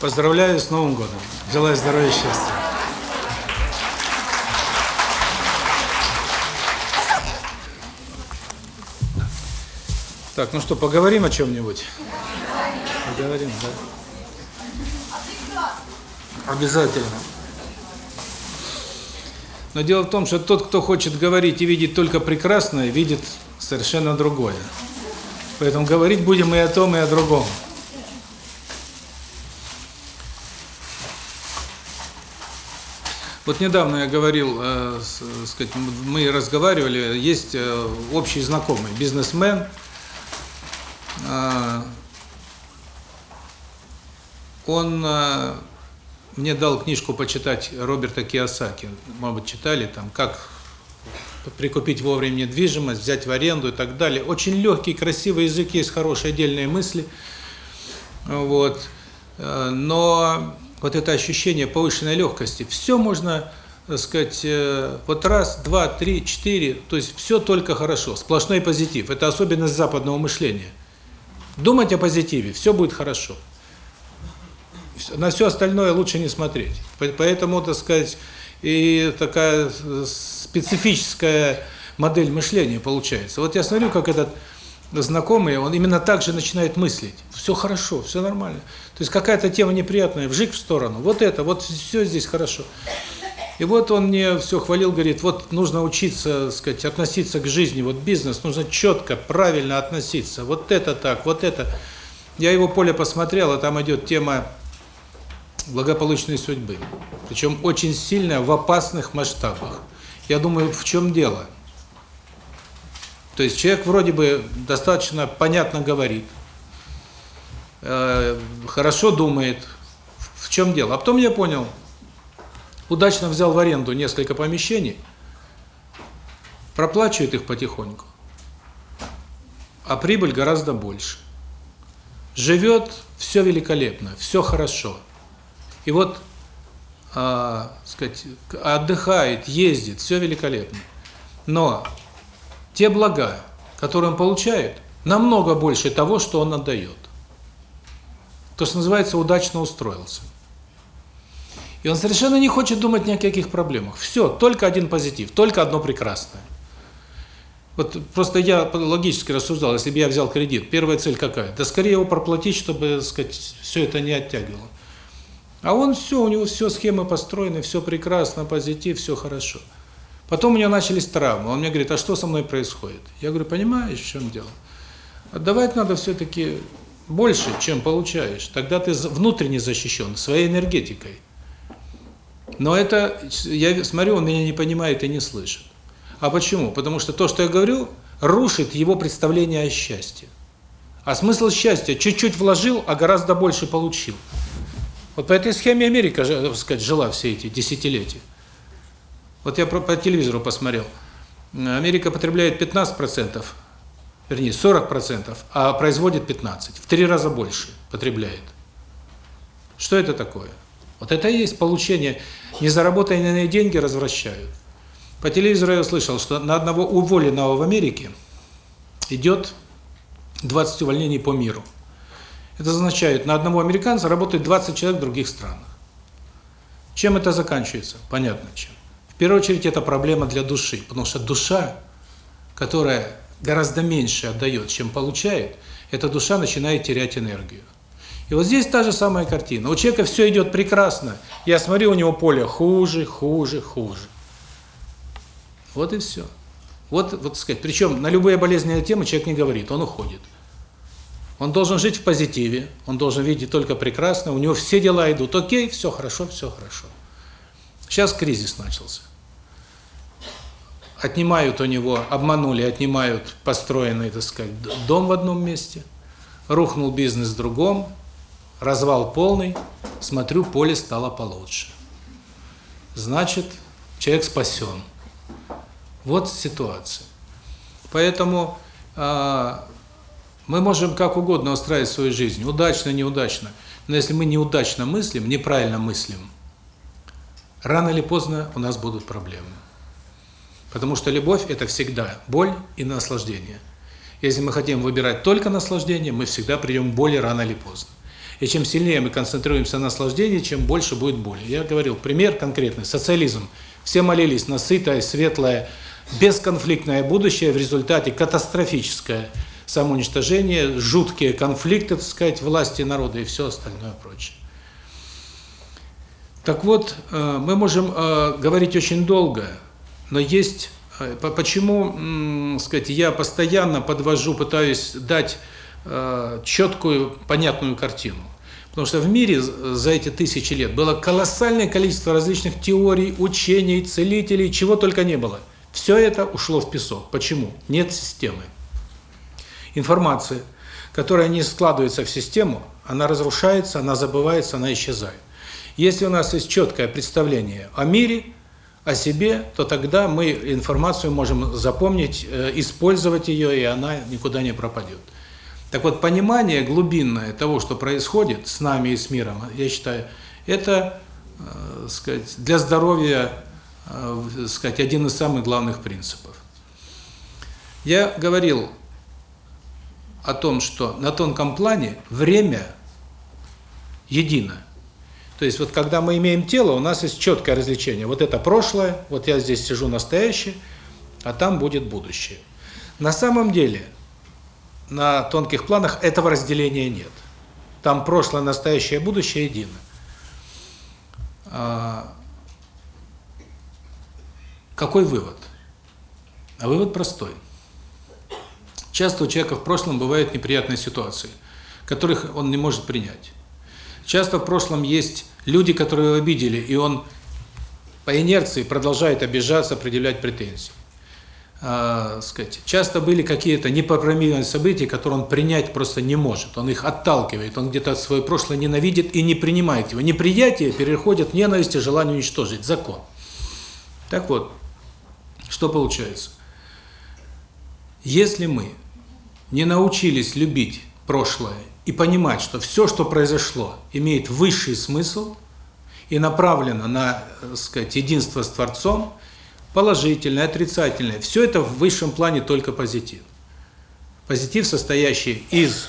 Поздравляю с Новым годом. Желаю здоровья и счастья. Так, ну что, поговорим о чем-нибудь? Поговорим, да. Обязательно. Но дело в том, что тот, кто хочет говорить и видеть только прекрасное, видит совершенно другое. Поэтому говорить будем и о том, и о другом. Вот недавно я говорил, э, с, сказать, мы разговаривали, есть э, общий знакомый, бизнесмен, э, он э, мне дал книжку почитать Роберта Киосаки, может быть, читали, там, как прикупить вовремя недвижимость, взять в аренду и так далее. Очень легкий, красивый язык, есть хорошие отдельные мысли. Вот. Э, но вот это ощущение повышенной легкости, все можно, так сказать, э, вот раз, два, три, четыре, то есть все только хорошо, сплошной позитив. Это особенность западного мышления. Думать о позитиве, все будет хорошо. На все остальное лучше не смотреть. Поэтому, так сказать, и такая специфическая модель мышления получается. Вот я смотрю, как этот знакомый, он именно так же начинает мыслить. Все хорошо, все нормально. То есть какая-то тема неприятная, вжик в сторону. Вот это, вот все здесь хорошо. И вот он мне все хвалил, говорит, вот нужно учиться, сказать, относиться к жизни, вот бизнес, нужно четко, правильно относиться. Вот это так, вот это. Я его поле посмотрел, а там идет тема благополучной судьбы. Причем очень сильная, в опасных масштабах. Я думаю, в чем дело? То есть человек вроде бы достаточно понятно говорит, э, хорошо думает, в чем дело. А потом я понял, удачно взял в аренду несколько помещений, проплачивает их потихоньку, а прибыль гораздо больше. Живет, все великолепно, все хорошо. И вот, а, сказать, отдыхает, ездит, все великолепно. Но те блага, которые он получает, намного больше того, что он отдает. То, что называется, удачно устроился. И он совершенно не хочет думать ни о каких проблемах. Все, только один позитив, только одно прекрасное. Вот просто я логически рассуждал, если бы я взял кредит, первая цель какая? Да скорее его проплатить, чтобы, так сказать, все это не оттягивало. А он все, у него все схемы построены, все прекрасно, позитив, все хорошо. Потом у него начались травмы. Он мне говорит, а что со мной происходит? Я говорю, понимаешь, в чем дело? Отдавать надо все-таки больше, чем получаешь. Тогда ты внутренне защищен, своей энергетикой. Но это, я смотрю, он меня не понимает и не слышит. А почему? Потому что то, что я говорю, рушит его представление о счастье. А смысл счастья чуть-чуть вложил, а гораздо больше получил. Вот по этой схеме Америка, сказать, жила все эти десятилетия. Вот я по телевизору посмотрел. Америка потребляет 15%, вернее 40%, а производит 15%. В три раза больше потребляет. Что это такое? Вот это и есть получение. Незаработанные деньги развращают. По телевизору я услышал, что на одного уволенного в Америке идет 20 увольнений по миру. Это означает, на одного американца работает 20 человек в других странах. Чем это заканчивается? Понятно чем. Первую очередь это проблема для души, потому что душа, которая гораздо меньше отдает, чем получает, эта душа начинает терять энергию. И вот здесь та же самая картина. У человека все идет прекрасно. Я смотрю, у него поле хуже, хуже, хуже. Вот и все. Вот, вот сказать, причем на любые болезненные темы человек не говорит, он уходит. Он должен жить в позитиве, он должен видеть только прекрасно, у него все дела идут окей, все хорошо, все хорошо. Сейчас кризис начался. Отнимают у него, обманули, отнимают построенный, так сказать, дом в одном месте, рухнул бизнес в другом, развал полный, смотрю, поле стало получше. Значит, человек спасен. Вот ситуация. Поэтому а, мы можем как угодно устраивать свою жизнь, удачно, неудачно. Но если мы неудачно мыслим, неправильно мыслим, рано или поздно у нас будут проблемы. Потому что любовь – это всегда боль и наслаждение. Если мы хотим выбирать только наслаждение, мы всегда придем к боли рано или поздно. И чем сильнее мы концентрируемся на наслаждении, чем больше будет боли. Я говорил, пример конкретный, социализм. Все молились на сытое, светлое, бесконфликтное будущее, в результате катастрофическое самоуничтожение, жуткие конфликты, так сказать, власти народа и все остальное прочее. Так вот, э, мы можем э, говорить очень долго, но есть э, почему, сказать, я постоянно подвожу, пытаюсь дать четкую, понятную картину. Потому что в мире за эти тысячи лет было колоссальное количество различных теорий, учений, целителей, чего только не было. Все это ушло в песок. Почему? Нет системы. Информация, которая не складывается в систему, она разрушается, она забывается, она исчезает. Если у нас есть четкое представление о мире, о себе, то тогда мы информацию можем запомнить, э, использовать ее, и она никуда не пропадет. Так вот, понимание глубинное того, что происходит с нами и с миром, я считаю, это, э, сказать, для здоровья, э, сказать, один из самых главных принципов. Я говорил о том, что на тонком плане время едино. То есть вот когда мы имеем тело, у нас есть четкое различение. Вот это прошлое, вот я здесь сижу настоящее, а там будет будущее. На самом деле, на тонких планах этого разделения нет. Там прошлое, настоящее, будущее едино. А, какой вывод? А вывод простой. Часто у человека в прошлом бывают неприятные ситуации, которых он не может принять. Часто в прошлом есть люди, которые его обидели, и он по инерции продолжает обижаться, предъявлять претензии. А, сказать, часто были какие-то непоправимые события, которые он принять просто не может. Он их отталкивает, он где-то свое прошлое ненавидит и не принимает его. Неприятие переходит в ненависть и желание уничтожить. Закон. Так вот, что получается? Если мы не научились любить прошлое и понимать, что все, что произошло, имеет высший смысл и направлено на, так сказать, единство с Творцом, положительное, отрицательное, все это в высшем плане только позитив. Позитив, состоящий из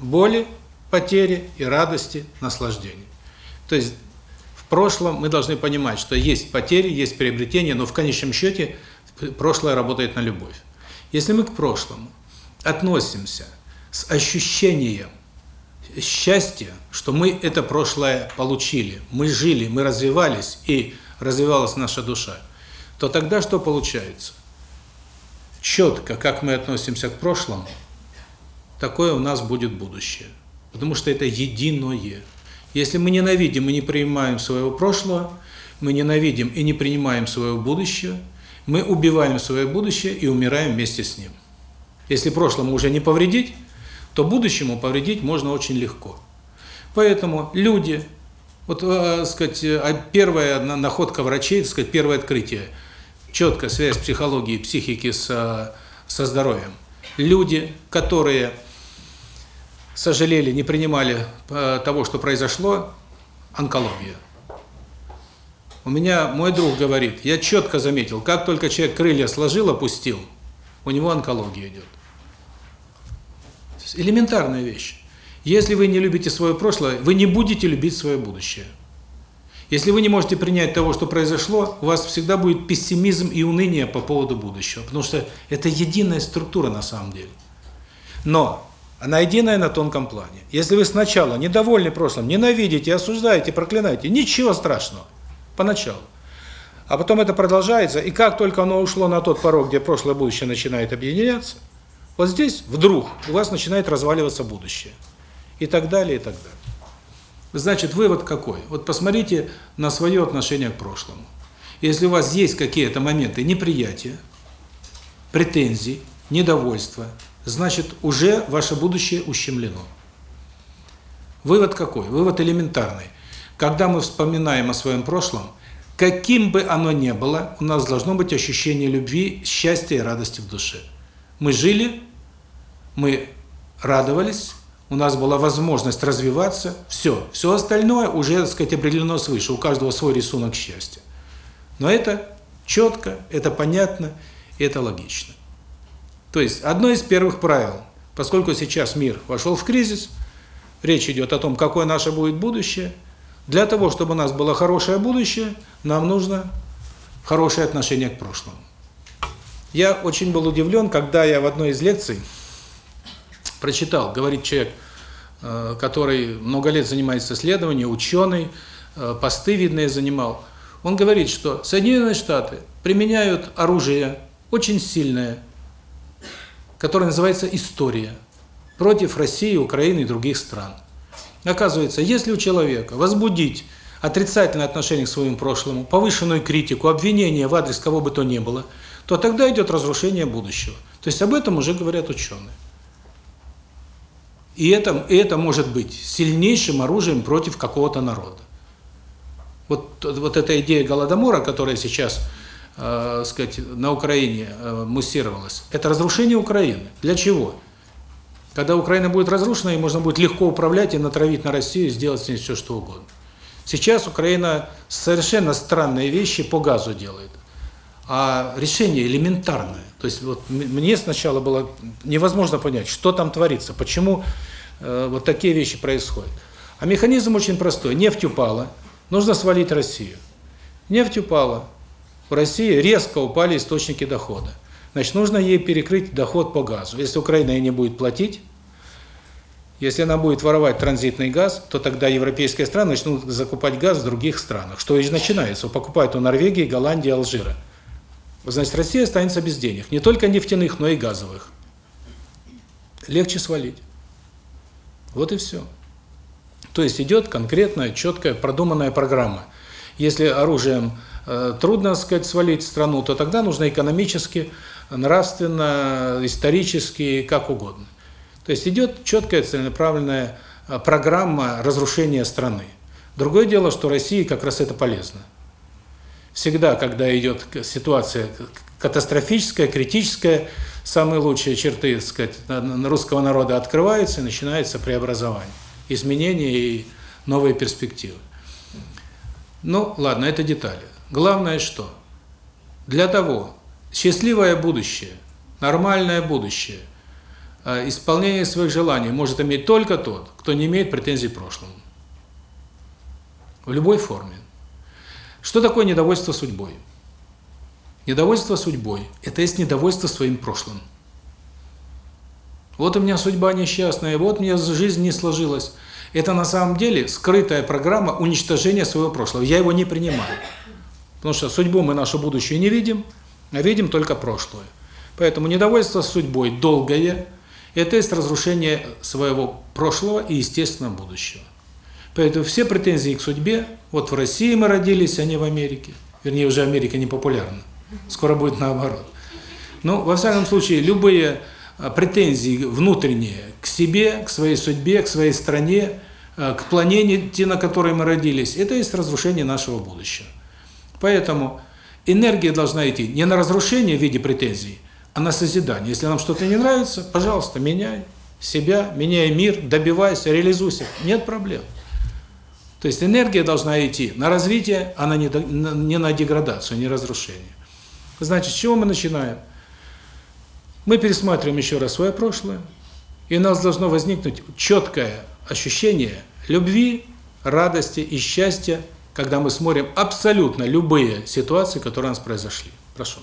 боли, потери и радости, наслаждения. То есть в прошлом мы должны понимать, что есть потери, есть приобретения, но в конечном счете прошлое работает на любовь. Если мы к прошлому относимся с ощущением счастья, что мы это прошлое получили, мы жили, мы развивались и развивалась наша душа, то тогда что получается? Четко, как мы относимся к прошлому, такое у нас будет будущее. Потому что это единое. Если мы ненавидим и не принимаем своего прошлого, мы ненавидим и не принимаем своего будущего, мы убиваем свое будущее и умираем вместе с ним. Если прошлому уже не повредить, то будущему повредить можно очень легко. Поэтому люди, вот, э, сказать, э, первая находка врачей, сказать, первое открытие, четкая связь психологии и психики с, со здоровьем. Люди, которые сожалели, не принимали э, того, что произошло, онкология. У меня мой друг говорит, я четко заметил, как только человек крылья сложил, опустил, у него онкология идет. Элементарная вещь. Если вы не любите свое прошлое, вы не будете любить свое будущее. Если вы не можете принять того, что произошло, у вас всегда будет пессимизм и уныние по поводу будущего, потому что это единая структура на самом деле. Но она единая на тонком плане. Если вы сначала недовольны прошлым, ненавидите, осуждаете, проклинаете, ничего страшного поначалу. А потом это продолжается, и как только оно ушло на тот порог, где прошлое и будущее начинает объединяться, вот здесь вдруг у вас начинает разваливаться будущее. И так далее, и так далее. Значит, вывод какой? Вот посмотрите на свое отношение к прошлому. Если у вас есть какие-то моменты неприятия, претензий, недовольства, значит, уже ваше будущее ущемлено. Вывод какой? Вывод элементарный. Когда мы вспоминаем о своем прошлом, каким бы оно ни было, у нас должно быть ощущение любви, счастья и радости в душе. Мы жили, мы радовались, у нас была возможность развиваться, все. Все остальное уже, так сказать, определено свыше, у каждого свой рисунок счастья. Но это четко, это понятно, это логично. То есть, одно из первых правил, поскольку сейчас мир вошел в кризис, речь идет о том, какое наше будет будущее. Для того, чтобы у нас было хорошее будущее, нам нужно хорошее отношение к прошлому. Я очень был удивлен, когда я в одной из лекций прочитал, говорит человек, э, который много лет занимается исследованием, ученый, э, посты видные занимал. Он говорит, что Соединенные Штаты применяют оружие очень сильное, которое называется история, против России, Украины и других стран. Оказывается, если у человека возбудить отрицательное отношение к своему прошлому, повышенную критику, обвинение в адрес кого бы то ни было, то тогда идет разрушение будущего. То есть об этом уже говорят ученые. И это, и это может быть сильнейшим оружием против какого-то народа. Вот, вот эта идея Голодомора, которая сейчас, э, сказать, на Украине э, муссировалась, это разрушение Украины. Для чего? Когда Украина будет разрушена, и можно будет легко управлять и натравить на Россию, сделать с ней все, что угодно. Сейчас Украина совершенно странные вещи по газу делает. А решение элементарное. То есть вот мне сначала было невозможно понять, что там творится, почему э, вот такие вещи происходят. А механизм очень простой. Нефть упала, нужно свалить Россию. Нефть упала, в России резко упали источники дохода. Значит, нужно ей перекрыть доход по газу. Если Украина ей не будет платить, если она будет воровать транзитный газ, то тогда европейские страны начнут закупать газ в других странах. Что и начинается. Покупают у Норвегии, Голландии, Алжира. Значит, Россия останется без денег. Не только нефтяных, но и газовых. Легче свалить. Вот и все. То есть идет конкретная, четкая, продуманная программа. Если оружием э, трудно, сказать, свалить страну, то тогда нужно экономически, нравственно, исторически, как угодно. То есть идет четкая целенаправленная э, программа разрушения страны. Другое дело, что России как раз это полезно. Всегда, когда идет ситуация катастрофическая, критическая, самые лучшие черты, так сказать, русского народа открываются и начинается преобразование, изменения и новые перспективы. Ну, ладно, это детали. Главное что? Для того, счастливое будущее, нормальное будущее, э, исполнение своих желаний может иметь только тот, кто не имеет претензий к прошлому. В любой форме. Что такое недовольство судьбой? Недовольство судьбой – это есть недовольство своим прошлым. Вот у меня судьба несчастная, вот меня жизнь не сложилась. Это на самом деле скрытая программа уничтожения своего прошлого. Я его не принимаю. Потому что судьбу мы нашу будущее не видим, а видим только прошлое. Поэтому недовольство судьбой долгое – это есть разрушение своего прошлого и естественного будущего. Поэтому все претензии к судьбе, вот в России мы родились, а не в Америке. Вернее, уже Америка не популярна. Скоро будет наоборот. Но, во всяком случае, любые а, претензии внутренние к себе, к своей судьбе, к своей стране, а, к планете, на которой мы родились, это есть разрушение нашего будущего. Поэтому энергия должна идти не на разрушение в виде претензий, а на созидание. Если нам что-то не нравится, пожалуйста, меняй себя, меняй мир, добивайся, реализуйся. Нет проблем. То есть энергия должна идти на развитие, а не, не на деградацию, не разрушение. Значит, с чего мы начинаем? Мы пересматриваем еще раз свое прошлое, и у нас должно возникнуть четкое ощущение любви, радости и счастья, когда мы смотрим абсолютно любые ситуации, которые у нас произошли. Прошу.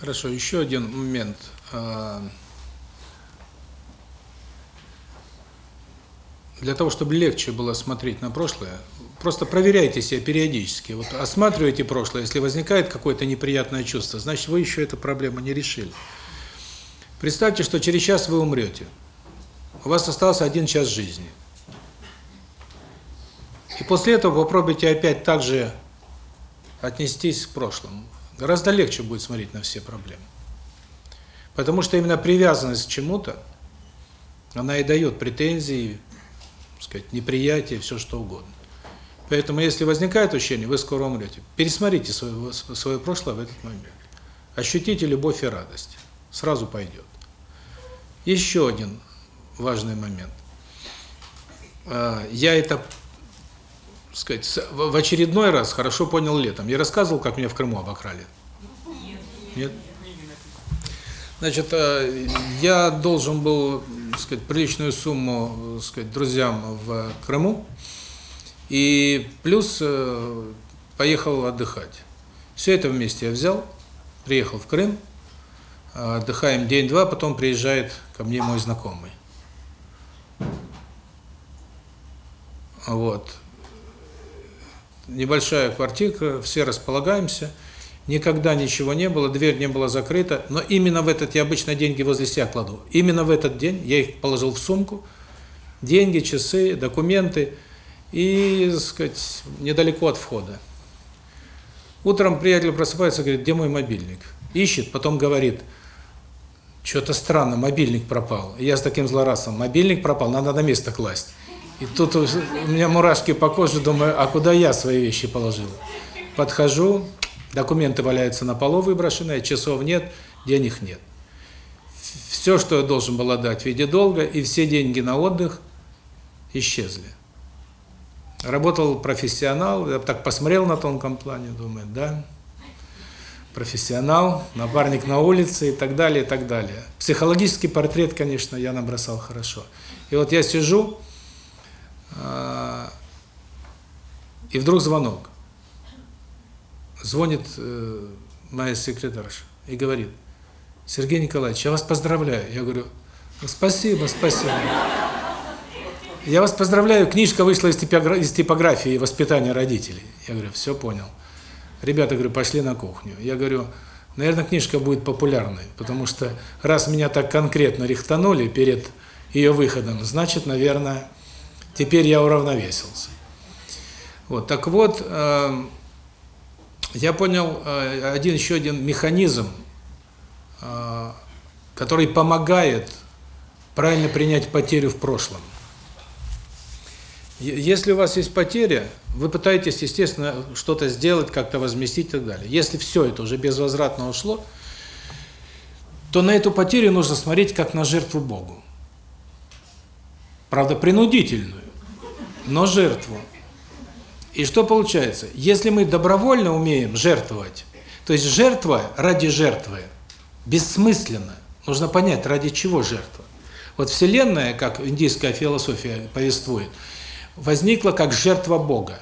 Хорошо, еще один момент. А, для того, чтобы легче было смотреть на прошлое, просто проверяйте себя периодически. Вот осматривайте прошлое, если возникает какое-то неприятное чувство, значит, вы еще эту проблему не решили. Представьте, что через час вы умрете. У вас остался один час жизни. И после этого попробуйте опять так же отнестись к прошлому. Гораздо легче будет смотреть на все проблемы. Потому что именно привязанность к чему-то, она и дает претензии, сказать, неприятие, все что угодно. Поэтому, если возникает ощущение, вы скоро умрете, пересмотрите свое, свое прошлое в этот момент. Ощутите любовь и радость. Сразу пойдет. Еще один важный момент. А, я это, сказать, в очередной раз хорошо понял летом. Я рассказывал, как меня в Крыму обокрали? Нет? Значит, а, я должен был сказать, приличную сумму сказать, друзьям в Крыму, и плюс э, поехал отдыхать. Все это вместе я взял, приехал в Крым, отдыхаем день-два, потом приезжает ко мне мой знакомый. Вот. Небольшая квартирка, все располагаемся – Никогда ничего не было, дверь не была закрыта, но именно в этот, я обычно деньги возле себя кладу, именно в этот день я их положил в сумку, деньги, часы, документы, и, так сказать, недалеко от входа. Утром приятель просыпается, говорит, где мой мобильник? Ищет, потом говорит, что-то странно, мобильник пропал. Я с таким злорадством, мобильник пропал, надо на место класть. И тут у меня мурашки по коже, думаю, а куда я свои вещи положил? Подхожу, Документы валяются на полу выброшенные, часов нет, денег нет. Все, что я должен был отдать в виде долга, и все деньги на отдых исчезли. Работал профессионал, я так посмотрел на тонком плане, думаю, да, профессионал, напарник на улице и так далее, и так далее. Психологический портрет, конечно, я набросал хорошо. И вот я сижу, и вдруг звонок звонит э, моя секретарша и говорит, Сергей Николаевич, я вас поздравляю. Я говорю, спасибо, спасибо. Я вас поздравляю, книжка вышла из типографии воспитания родителей. Я говорю, все понял. Ребята, говорю, пошли на кухню. Я говорю, наверное, книжка будет популярной, потому что раз меня так конкретно рихтанули перед ее выходом, значит, наверное, теперь я уравновесился. Вот, так вот, э, я понял э, один еще один механизм, э, который помогает правильно принять потерю в прошлом. Если у вас есть потеря, вы пытаетесь, естественно, что-то сделать, как-то возместить и так далее. Если все это уже безвозвратно ушло, то на эту потерю нужно смотреть как на жертву Богу. Правда, принудительную, но жертву. И что получается? Если мы добровольно умеем жертвовать, то есть жертва ради жертвы бессмысленно. Нужно понять, ради чего жертва. Вот Вселенная, как индийская философия повествует, возникла как жертва Бога.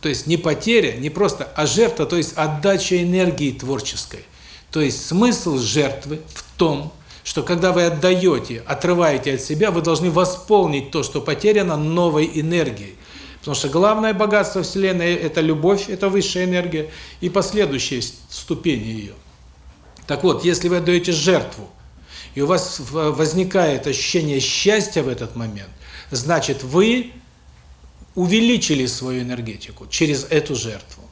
То есть не потеря, не просто, а жертва, то есть отдача энергии творческой. То есть смысл жертвы в том, что когда вы отдаете, отрываете от себя, вы должны восполнить то, что потеряно, новой энергией. Потому что главное богатство Вселенной – это любовь, это высшая энергия, и последующие ступени ее. Так вот, если вы отдаете жертву, и у вас возникает ощущение счастья в этот момент, значит, вы увеличили свою энергетику через эту жертву.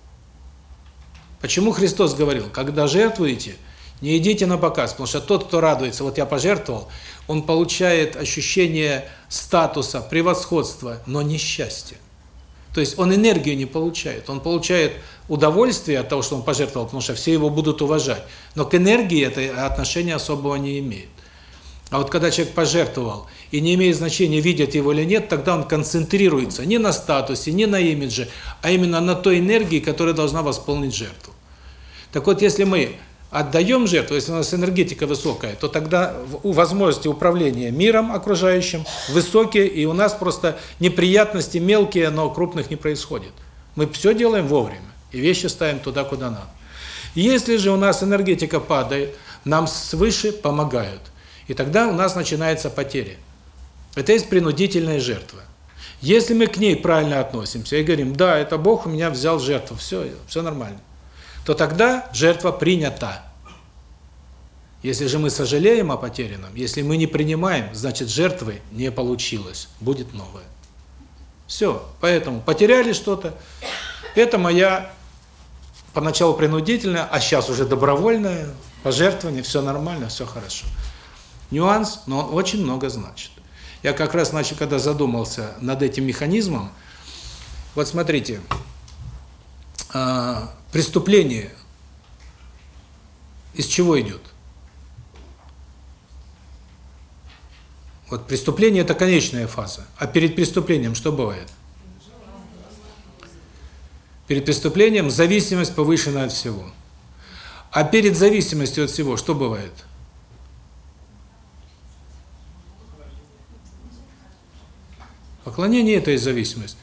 Почему Христос говорил, когда жертвуете, не идите на показ, потому что тот, кто радуется, вот я пожертвовал, он получает ощущение статуса, превосходства, но не счастья. То есть он энергию не получает, он получает удовольствие от того, что он пожертвовал, потому что все его будут уважать. Но к энергии это отношения особого не имеет. А вот когда человек пожертвовал, и не имеет значения, видят его или нет, тогда он концентрируется не на статусе, не на имидже, а именно на той энергии, которая должна восполнить жертву. Так вот, если мы отдаем жертву, если у нас энергетика высокая, то тогда возможности управления миром окружающим высокие, и у нас просто неприятности мелкие, но крупных не происходит. Мы все делаем вовремя, и вещи ставим туда, куда надо. Если же у нас энергетика падает, нам свыше помогают. И тогда у нас начинается потеря. Это есть принудительная жертва. Если мы к ней правильно относимся и говорим, да, это Бог у меня взял жертву, все, все нормально, то тогда жертва принята. Если же мы сожалеем о потерянном, если мы не принимаем, значит жертвы не получилось, будет новое. Все, поэтому потеряли что-то, это моя поначалу принудительная, а сейчас уже добровольная пожертвование, все нормально, все хорошо. Нюанс, но он очень много значит. Я как раз начал, когда задумался над этим механизмом, вот смотрите, преступление из чего идет? Вот преступление – это конечная фаза. А перед преступлением что бывает? Перед преступлением зависимость повышена от всего. А перед зависимостью от всего что бывает? Поклонение – это и зависимость.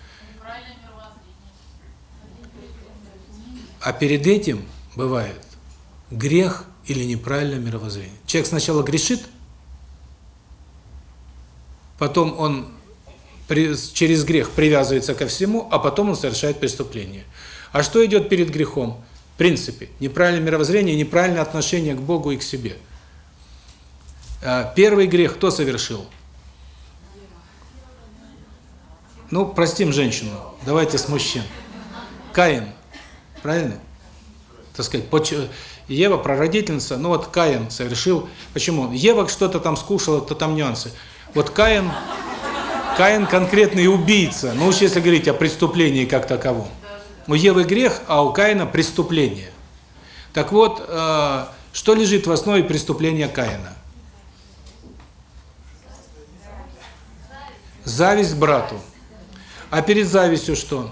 А перед этим бывает грех или неправильное мировоззрение. Человек сначала грешит, потом он через грех привязывается ко всему, а потом он совершает преступление. А что идет перед грехом? В принципе, неправильное мировоззрение, неправильное отношение к Богу и к себе. А, первый грех кто совершил? Ну, простим женщину, давайте с мужчин. Каин, правильно? Так сказать, Ева, прародительница, ну вот Каин совершил, почему? Ева что-то там скушала, то там нюансы. Вот Каин, Каин конкретный убийца, ну уж если говорить о преступлении как таковом. У Евы грех, а у Каина преступление. Так вот, э, что лежит в основе преступления Каина? Зависть брату. А перед завистью что?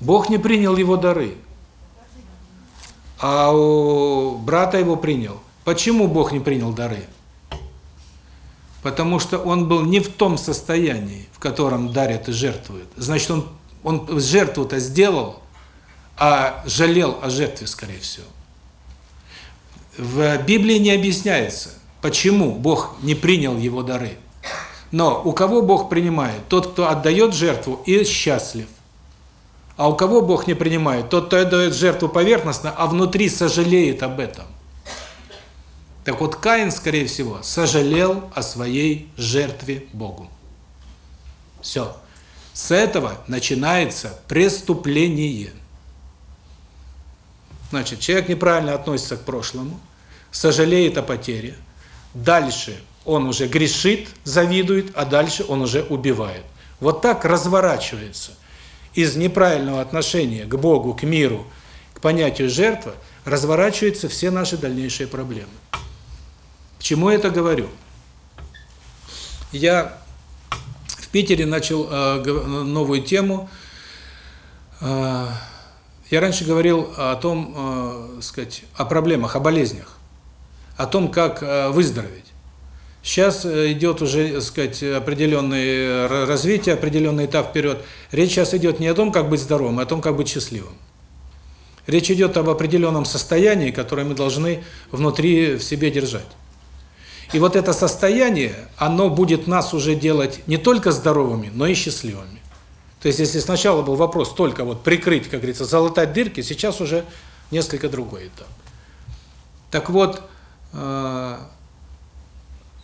Бог не принял его дары. А у брата его принял. Почему Бог не принял дары? Потому что он был не в том состоянии, в котором дарят и жертвуют. Значит, он он жертву-то сделал, а жалел о жертве, скорее всего. В Библии не объясняется, почему Бог не принял его дары. Но у кого Бог принимает? Тот, кто отдает жертву и счастлив. А у кого Бог не принимает? Тот, кто отдает жертву поверхностно, а внутри сожалеет об этом. Так вот, Каин, скорее всего, сожалел о своей жертве Богу. Все. С этого начинается преступление. Значит, человек неправильно относится к прошлому, сожалеет о потере. Дальше он уже грешит, завидует, а дальше он уже убивает. Вот так разворачивается из неправильного отношения к Богу, к миру, к понятию жертва, разворачиваются все наши дальнейшие проблемы. К чему я это говорю? Я в Питере начал э, новую тему. Э, я раньше говорил о том, э, сказать, о проблемах, о болезнях, о том, как э, выздороветь. Сейчас э, идет уже, так сказать, определенное развитие, определенный этап вперед. Речь сейчас идет не о том, как быть здоровым, а о том, как быть счастливым. Речь идет об определенном состоянии, которое мы должны внутри в себе держать. И вот это состояние, оно будет нас уже делать не только здоровыми, но и счастливыми. То есть, если сначала был вопрос только вот прикрыть, как говорится, залатать дырки, сейчас уже несколько другой этап. Так вот, э,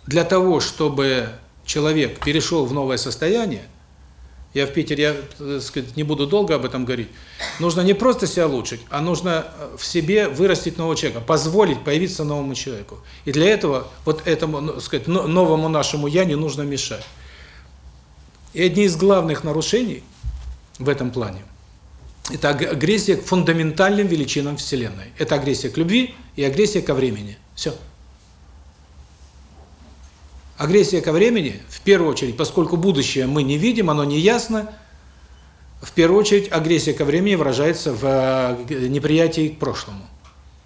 для того, чтобы человек перешел в новое состояние, я в Питере, я, так сказать, не буду долго об этом говорить. Нужно не просто себя улучшить, а нужно э, в себе вырастить нового человека, позволить появиться новому человеку. И для этого вот этому, ну, сказать, новому нашему я не нужно мешать. И одни из главных нарушений в этом плане это агрессия к фундаментальным величинам Вселенной. Это агрессия к любви и агрессия ко времени. Все. Агрессия ко времени, в первую очередь, поскольку будущее мы не видим, оно не ясно, в первую очередь агрессия ко времени выражается в э, неприятии к прошлому.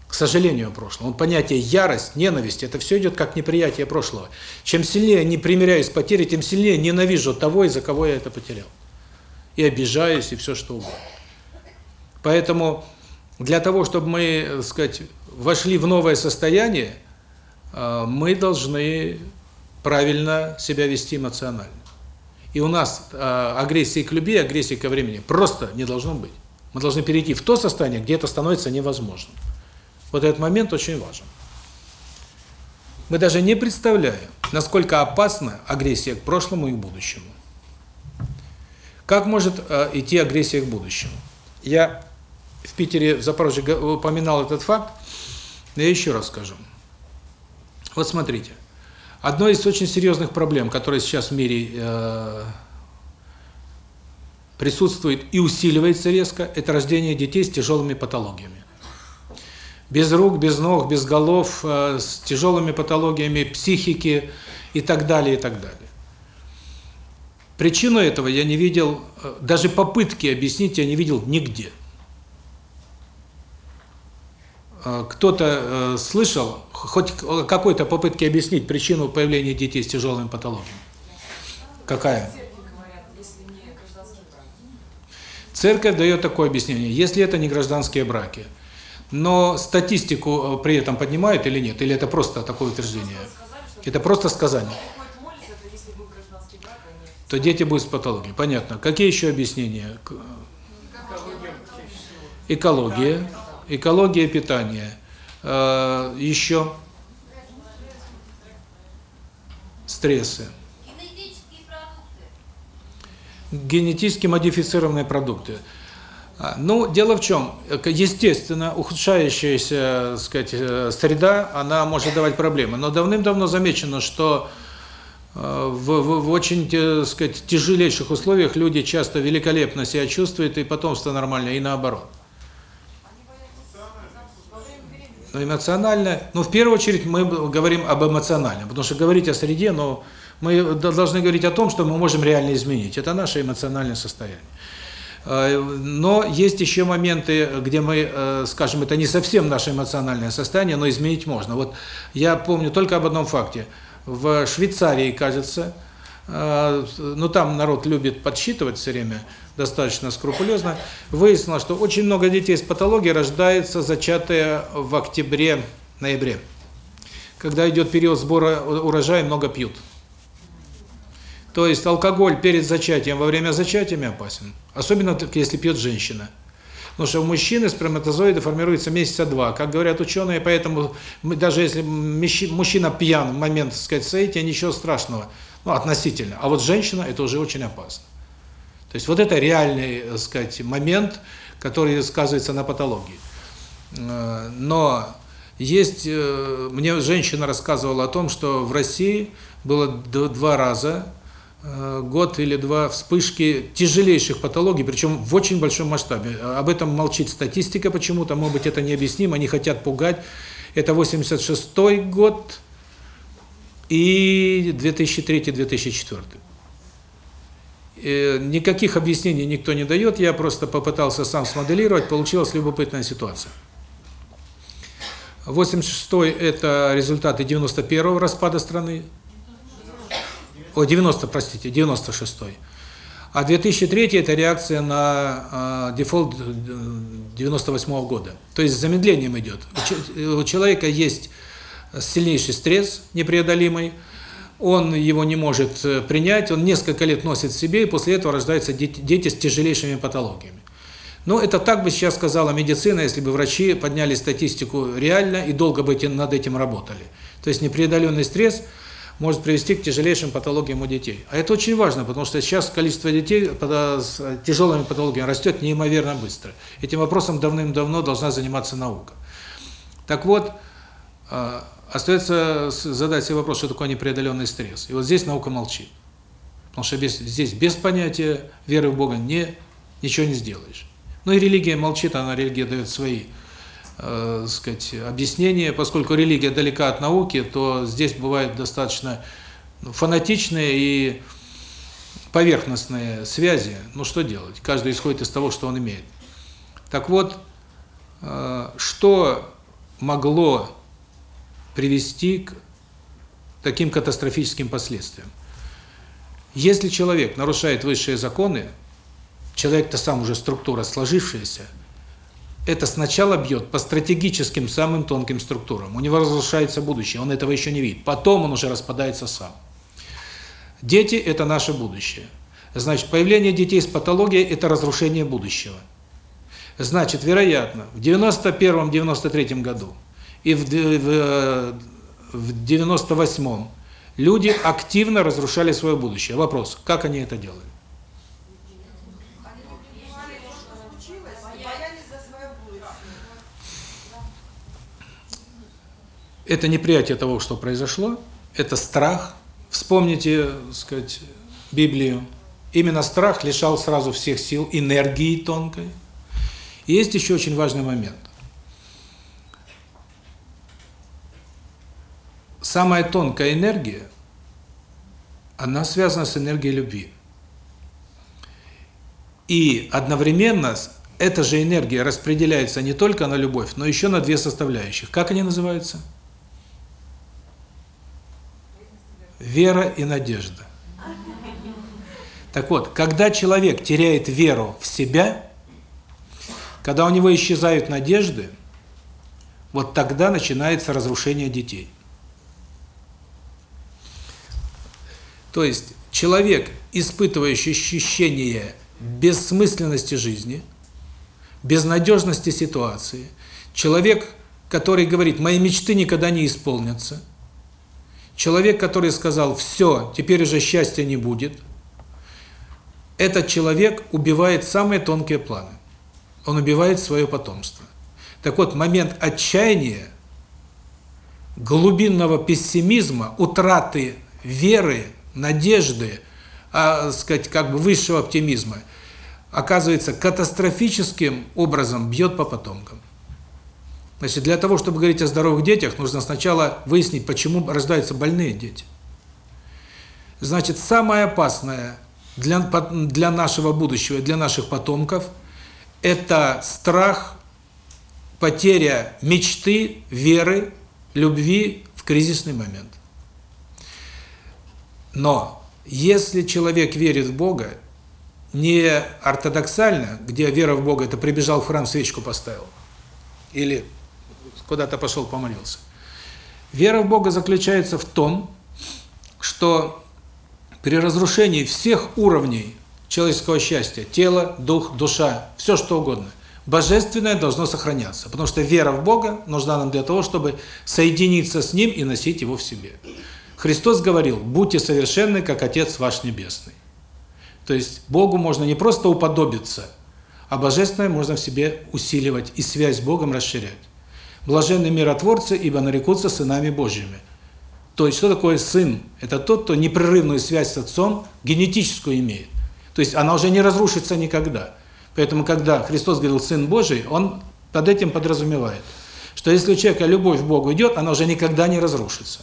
К сожалению, прошлому. Понятие ярость, ненависть, это все идет как неприятие прошлого. Чем сильнее не примиряюсь с потерей, тем сильнее ненавижу того, из-за кого я это потерял. И обижаюсь, и все что угодно. Поэтому для того, чтобы мы, так сказать, вошли в новое состояние, э, мы должны правильно себя вести эмоционально. И у нас э, агрессии к любви, агрессии ко времени просто не должно быть. Мы должны перейти в то состояние, где это становится невозможным. Вот этот момент очень важен. Мы даже не представляем, насколько опасна агрессия к прошлому и к будущему. Как может э, идти агрессия к будущему? Я в Питере, в Запорожье упоминал этот факт, но я еще раз скажу. Вот смотрите. Одной из очень серьезных проблем, которые сейчас в мире э, присутствует и усиливается резко, это рождение детей с тяжелыми патологиями. Без рук, без ног, без голов, э, с тяжелыми патологиями психики и так далее, и так далее. Причину этого я не видел, э, даже попытки объяснить я не видел нигде. Э, кто-то э, слышал хоть какой-то попытки объяснить причину появления детей с тяжелыми патологиями? Какая? Церковь дает такое объяснение, если это не гражданские браки. Но статистику при этом поднимают или нет? Или это просто такое утверждение? Это просто сказание. То дети будут с патологией. Понятно. Какие еще объяснения? Экология экология питания. Э, еще стрессы. Генетически модифицированные продукты. А, ну, дело в чем, естественно, ухудшающаяся, сказать, э, среда, она может давать проблемы. Но давным-давно замечено, что э, в, в, в очень, так сказать, тяжелейших условиях люди часто великолепно себя чувствуют, и потомство нормально, и наоборот. Но эмоционально, ну, в первую очередь мы говорим об эмоциональном, потому что говорить о среде, но мы должны говорить о том, что мы можем реально изменить. Это наше эмоциональное состояние. А, но есть еще моменты, где мы, э, скажем, это не совсем наше эмоциональное состояние, но изменить можно. Вот я помню только об одном факте. В Швейцарии, кажется, э, ну там народ любит подсчитывать все время, достаточно скрупулезно, выяснилось, что очень много детей с патологией рождается зачатые в октябре-ноябре. Когда идет период сбора урожая, много пьют. То есть алкоголь перед зачатием, во время зачатия опасен. Особенно если пьет женщина. Потому что у мужчины сперматозоиды формируются месяца два. Как говорят ученые, поэтому мы, даже если мужчина пьян в момент, так сказать, соития, ничего страшного. Ну, относительно. А вот женщина, это уже очень опасно. То есть вот это реальный, так сказать, момент, который сказывается на патологии. Э, но есть, э, мне женщина рассказывала о том, что в России было два раза, э, год или два вспышки тяжелейших патологий, причем в очень большом масштабе. Об этом молчит статистика почему-то, может быть, это необъяснимо, они хотят пугать. Это 86 год и 2003-2004. Э, никаких объяснений никто не дает, я просто попытался сам смоделировать, получилась любопытная ситуация. 86-й – это результаты 91-го распада страны. О, 90, простите, 96-й. А 2003 – это реакция на э, дефолт 98 -го года. То есть с замедлением идет. У человека есть сильнейший стресс непреодолимый, он его не может э, принять, он несколько лет носит в себе, и после этого рождаются дети, дети с тяжелейшими патологиями. Но это так бы сейчас сказала медицина, если бы врачи подняли статистику реально и долго бы над этим работали. То есть непреодоленный стресс может привести к тяжелейшим патологиям у детей. А это очень важно, потому что сейчас количество детей с тяжелыми патологиями растет неимоверно быстро. Этим вопросом давным-давно должна заниматься наука. Так вот, а, Остается задать себе вопрос, что такое непреодоленный стресс. И вот здесь наука молчит. Потому что без, здесь без понятия веры в Бога не, ничего не сделаешь. Ну и религия молчит, она религия дает свои, э, сказать, объяснения. Поскольку религия далека от науки, то здесь бывают достаточно ну, фанатичные и поверхностные связи. Ну что делать? Каждый исходит из того, что он имеет. Так вот, э, что могло привести к таким катастрофическим последствиям. Если человек нарушает высшие законы, человек-то сам уже структура сложившаяся, это сначала бьет по стратегическим самым тонким структурам. У него разрушается будущее, он этого еще не видит. Потом он уже распадается сам. Дети – это наше будущее. Значит, появление детей с патологией – это разрушение будущего. Значит, вероятно, в 91-93 году и в, в, в 98-м люди активно разрушали свое будущее. Вопрос, как они это делали? Это неприятие того, что произошло, это страх. Вспомните, так сказать, Библию. Именно страх лишал сразу всех сил, энергии тонкой. И есть еще очень важный момент. Самая тонкая энергия, она связана с энергией любви. И одновременно эта же энергия распределяется не только на любовь, но еще на две составляющих. Как они называются? Вера и надежда. Так вот, когда человек теряет веру в себя, когда у него исчезают надежды, вот тогда начинается разрушение детей. То есть человек, испытывающий ощущение бессмысленности жизни, безнадежности ситуации, человек, который говорит, мои мечты никогда не исполнятся, человек, который сказал, все, теперь уже счастья не будет – этот человек убивает самые тонкие планы. Он убивает свое потомство. Так вот, момент отчаяния, глубинного пессимизма, утраты веры, надежды, а, сказать, как бы высшего оптимизма, оказывается катастрофическим образом бьет по потомкам. Значит, для того, чтобы говорить о здоровых детях, нужно сначала выяснить, почему рождаются больные дети. Значит, самое опасное для, для нашего будущего, для наших потомков, это страх, потеря мечты, веры, любви в кризисный момент. Но если человек верит в Бога, не ортодоксально, где вера в Бога, это прибежал в храм, свечку поставил, или куда-то пошел помолился. Вера в Бога заключается в том, что при разрушении всех уровней человеческого счастья, тело, дух, душа, все что угодно, божественное должно сохраняться, потому что вера в Бога нужна нам для того, чтобы соединиться с Ним и носить Его в себе. Христос говорил, будьте совершенны, как Отец ваш Небесный. То есть Богу можно не просто уподобиться, а божественное можно в себе усиливать и связь с Богом расширять. Блаженны миротворцы, ибо нарекутся сынами Божьими. То есть, что такое сын? Это тот, кто непрерывную связь с отцом, генетическую имеет. То есть, она уже не разрушится никогда. Поэтому, когда Христос говорил «Сын Божий», Он под этим подразумевает, что если у человека любовь к Богу идет, она уже никогда не разрушится.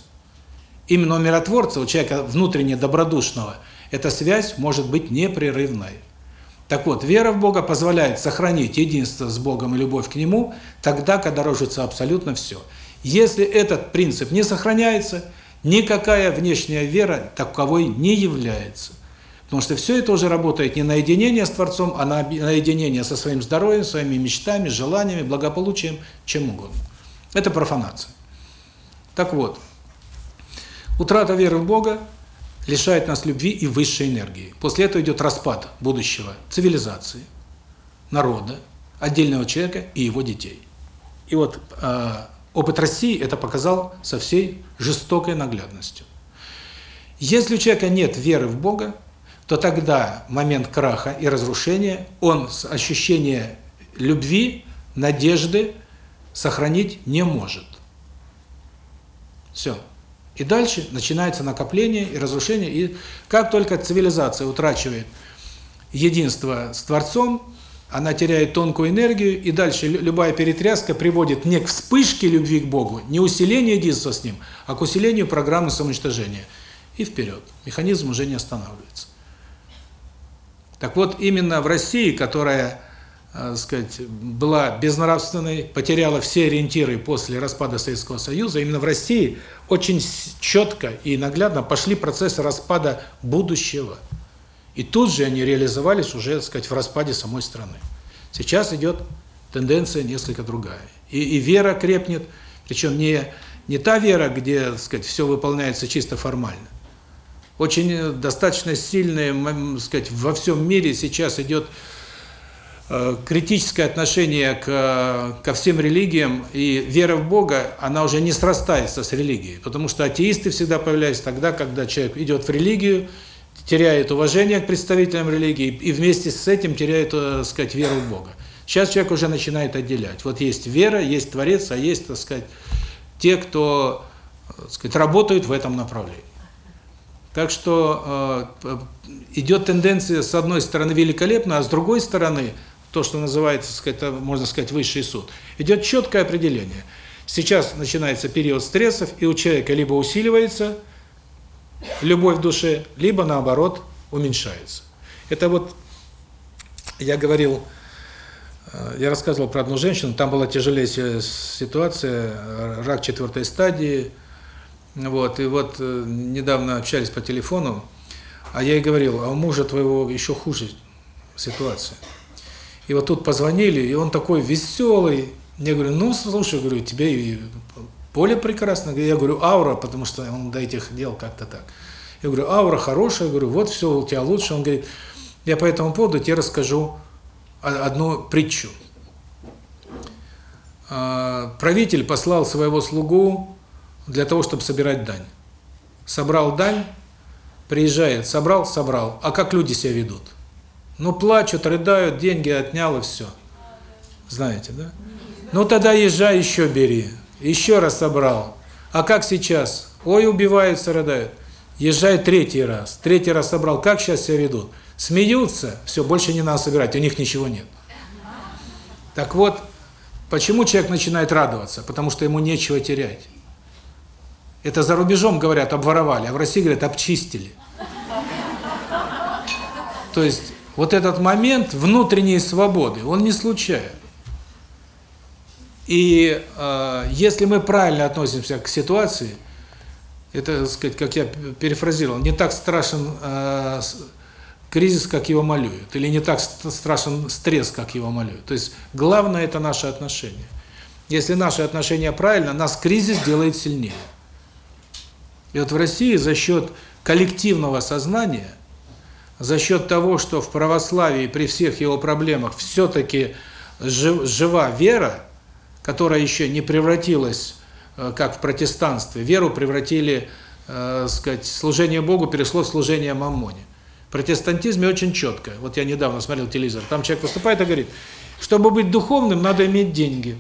Именно миротворца, у человека внутренне добродушного, эта связь может быть непрерывной. Так вот, вера в Бога позволяет сохранить единство с Богом и любовь к Нему тогда, когда рушится абсолютно все. Если этот принцип не сохраняется – Никакая внешняя вера таковой не является. Потому что все это уже работает не на единение с Творцом, а на единение со своим здоровьем, своими мечтами, желаниями, благополучием, чем угодно. Это профанация. Так вот, утрата веры в Бога лишает нас любви и высшей энергии. После этого идет распад будущего цивилизации, народа, отдельного человека и его детей. И вот а, Опыт России это показал со всей жестокой наглядностью. Если у человека нет веры в Бога, то тогда момент краха и разрушения, он с ощущения любви, надежды сохранить не может. Все. И дальше начинается накопление и разрушение. И как только цивилизация утрачивает единство с Творцом, она теряет тонкую энергию, и дальше любая перетряска приводит не к вспышке любви к Богу, не усилению единства с Ним, а к усилению программы самоуничтожения. И вперед. Механизм уже не останавливается. Так вот, именно в России, которая, сказать, была безнравственной, потеряла все ориентиры после распада Советского Союза, именно в России очень четко и наглядно пошли процессы распада будущего. И тут же они реализовались уже, так сказать, в распаде самой страны. Сейчас идет тенденция несколько другая. И, и вера крепнет, причем не, не та вера, где, так сказать, все выполняется чисто формально. Очень э, достаточно сильное, так сказать, во всем мире сейчас идет э, критическое отношение к, ко всем религиям, и вера в Бога, она уже не срастается с религией, потому что атеисты всегда появляются тогда, когда человек идет в религию, теряет уважение к представителям религии и вместе с этим теряет, так э, сказать, веру в Бога. Сейчас человек уже начинает отделять. Вот есть вера, есть Творец, а есть, так сказать, те, кто, так сказать, работают в этом направлении. Так что э, идет тенденция, с одной стороны, великолепно, а с другой стороны, то, что называется, сказать, можно сказать, высший суд, идет четкое определение. Сейчас начинается период стрессов, и у человека либо усиливается любовь в душе, либо, наоборот, уменьшается. Это вот, я говорил, э, я рассказывал про одну женщину, там была тяжелейшая ситуация, рак четвертой стадии, вот, и вот э, недавно общались по телефону, а я ей говорил, а у мужа твоего еще хуже ситуация. И вот тут позвонили, и он такой веселый. Я говорю, ну, слушай, говорю, тебе поле прекрасно. Я говорю, аура, потому что он до этих дел как-то так. Я говорю, аура хорошая, говорю, вот все у тебя лучше. Он говорит, я по этому поводу тебе расскажу одну притчу. А, правитель послал своего слугу для того, чтобы собирать дань. Собрал дань, приезжает, собрал, собрал. А как люди себя ведут? Ну, плачут, рыдают, деньги отнял и все. Знаете, да? Ну, тогда езжай, еще бери. Еще раз собрал. А как сейчас? Ой, убиваются, рыдают. Езжай третий раз. Третий раз собрал. Как сейчас себя ведут? Смеются, все, больше не надо собирать, у них ничего нет. Так вот, почему человек начинает радоваться? Потому что ему нечего терять. Это за рубежом говорят, обворовали, а в России говорят, обчистили. То есть, вот этот момент внутренней свободы, он не случайен. И э, если мы правильно относимся к ситуации, это, так сказать, как я перефразировал, не так страшен э, кризис, как его малюют, или не так страшен стресс, как его малюют. То есть главное это наше отношение. Если наше отношение правильно, нас кризис делает сильнее. И вот в России за счет коллективного сознания, за счет того, что в православии при всех его проблемах все-таки жива вера, которая еще не превратилась, э, как в протестанстве, веру превратили, э, сказать, служение Богу перешло в служение Маммоне. В протестантизме очень четко. Вот я недавно смотрел телевизор, там человек выступает и говорит, чтобы быть духовным, надо иметь деньги.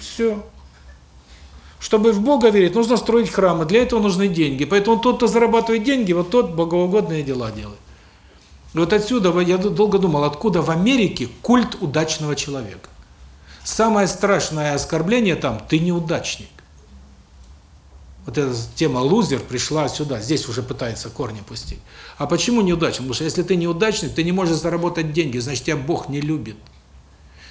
Все. Чтобы в Бога верить, нужно строить храмы, для этого нужны деньги. Поэтому тот, кто зарабатывает деньги, вот тот богоугодные дела делает. И вот отсюда, я долго думал, откуда в Америке культ удачного человека. Самое страшное оскорбление там – ты неудачник. Вот эта тема лузер пришла сюда, здесь уже пытается корни пустить. А почему неудачник? Потому что если ты неудачник, ты не можешь заработать деньги, значит тебя Бог не любит.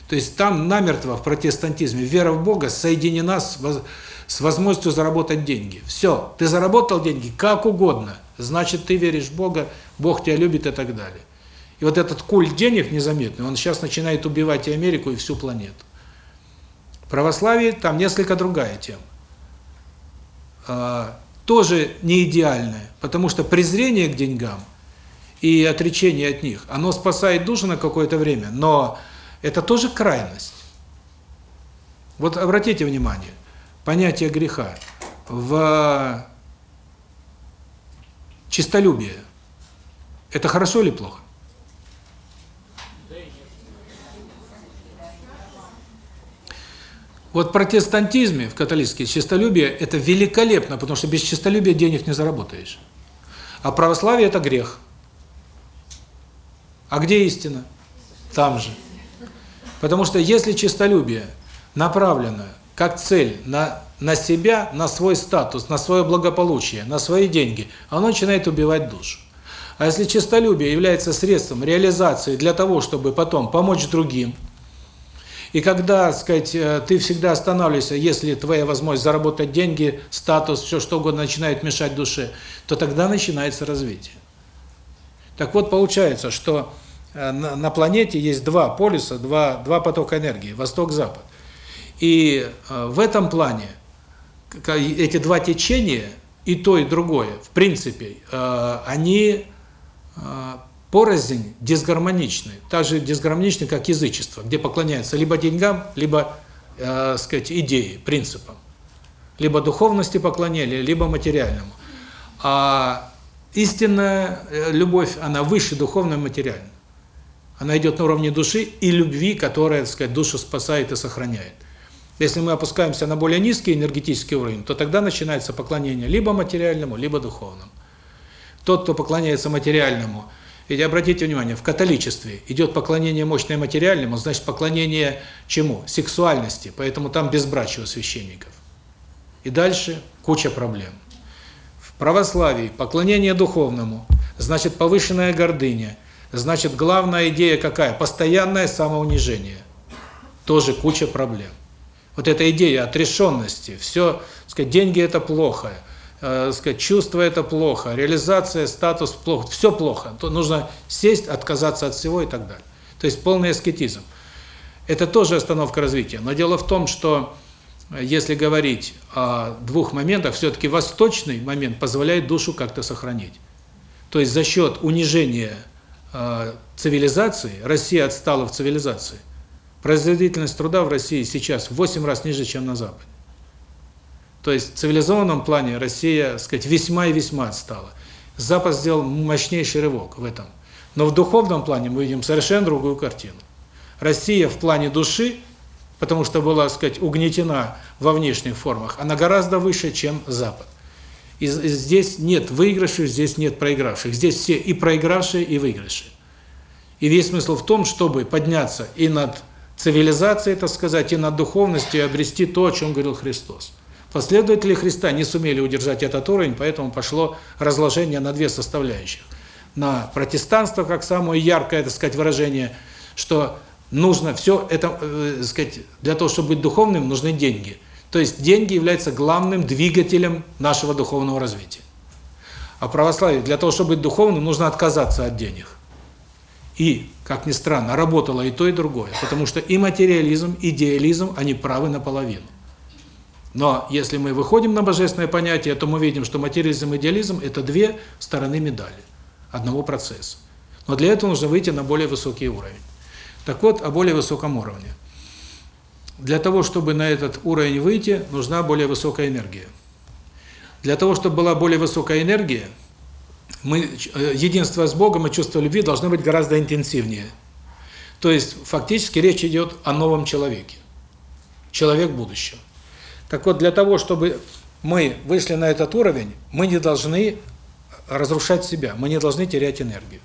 То есть там намертво в протестантизме вера в Бога соединена с возможностью заработать деньги. Все, ты заработал деньги как угодно, значит, ты веришь в Бога, Бог тебя любит и так далее. И вот этот культ денег незаметный, он сейчас начинает убивать и Америку, и всю планету. В православии там несколько другая тема. А, тоже не идеальная, потому что презрение к деньгам и отречение от них, оно спасает душу на какое-то время, но это тоже крайность. Вот обратите внимание, понятие греха в чистолюбие. Это хорошо или плохо? Вот в протестантизме, в католическом, чистолюбие – это великолепно, потому что без чистолюбия денег не заработаешь. А православие – это грех. А где истина? Там же. Потому что если чистолюбие направлено как цель на, на себя, на свой статус, на свое благополучие, на свои деньги, оно начинает убивать душу. А если честолюбие является средством реализации для того, чтобы потом помочь другим, и когда, сказать, э, ты всегда останавливаешься, если твоя возможность заработать деньги, статус, все что угодно начинает мешать душе, то тогда начинается развитие. Так вот, получается, что на, на планете есть два полюса, два, два потока энергии, восток-запад. И в этом плане эти два течения, и то, и другое, в принципе, они порознь дисгармоничны, так же дисгармоничны, как язычество, где поклоняются либо деньгам, либо, э, сказать, идее, принципам. Либо духовности поклонения, либо материальному. А истинная э, любовь, она выше духовной и материальной. Она идет на уровне души и любви, которая, так сказать, душу спасает и сохраняет. Если мы опускаемся на более низкий энергетический уровень, то тогда начинается поклонение либо материальному, либо духовному. Тот, кто поклоняется материальному – ведь обратите внимание, в католичестве идет поклонение мощное материальному, значит поклонение чему? Сексуальности, поэтому там безбрачие у священников. И дальше куча проблем. В православии поклонение духовному, значит повышенная гордыня, значит главная идея какая? Постоянное самоунижение. Тоже куча проблем. Вот эта идея отрешенности, все, сказать, деньги это плохо, э, сказать, чувство это плохо, реализация, статус плохо, все плохо. То нужно сесть, отказаться от всего и так далее. То есть полный аскетизм. Это тоже остановка развития. Но дело в том, что э, если говорить о двух моментах, все-таки восточный момент позволяет душу как-то сохранить. То есть за счет унижения э, цивилизации, Россия отстала в цивилизации. Производительность труда в России сейчас в 8 раз ниже, чем на Западе. То есть в цивилизованном плане Россия, так сказать, весьма и весьма отстала. Запад сделал мощнейший рывок в этом. Но в духовном плане мы видим совершенно другую картину. Россия в плане души, потому что была, так сказать, угнетена во внешних формах, она гораздо выше, чем Запад. И здесь нет выигравших, здесь нет проигравших. Здесь все и проигравшие, и выигравшие. И весь смысл в том, чтобы подняться и над цивилизацией, так сказать, и над духовностью, и обрести то, о чем говорил Христос. Последователи Христа не сумели удержать этот уровень, поэтому пошло разложение на две составляющих. На протестанство, как самое яркое, так сказать, выражение, что нужно все это, э, сказать, для того, чтобы быть духовным, нужны деньги. То есть деньги являются главным двигателем нашего духовного развития. А православие, для того, чтобы быть духовным, нужно отказаться от денег. И, как ни странно, работало и то, и другое. Потому что и материализм, и идеализм, они правы наполовину. Но если мы выходим на божественное понятие, то мы видим, что материализм и идеализм – это две стороны медали одного процесса. Но для этого нужно выйти на более высокий уровень. Так вот, о более высоком уровне. Для того, чтобы на этот уровень выйти, нужна более высокая энергия. Для того, чтобы была более высокая энергия, мы э, единство с Богом и чувство любви должно быть гораздо интенсивнее. То есть, фактически речь идет о новом человеке. Человек будущего. Так вот, для того, чтобы мы вышли на этот уровень, мы не должны разрушать себя, мы не должны терять энергию.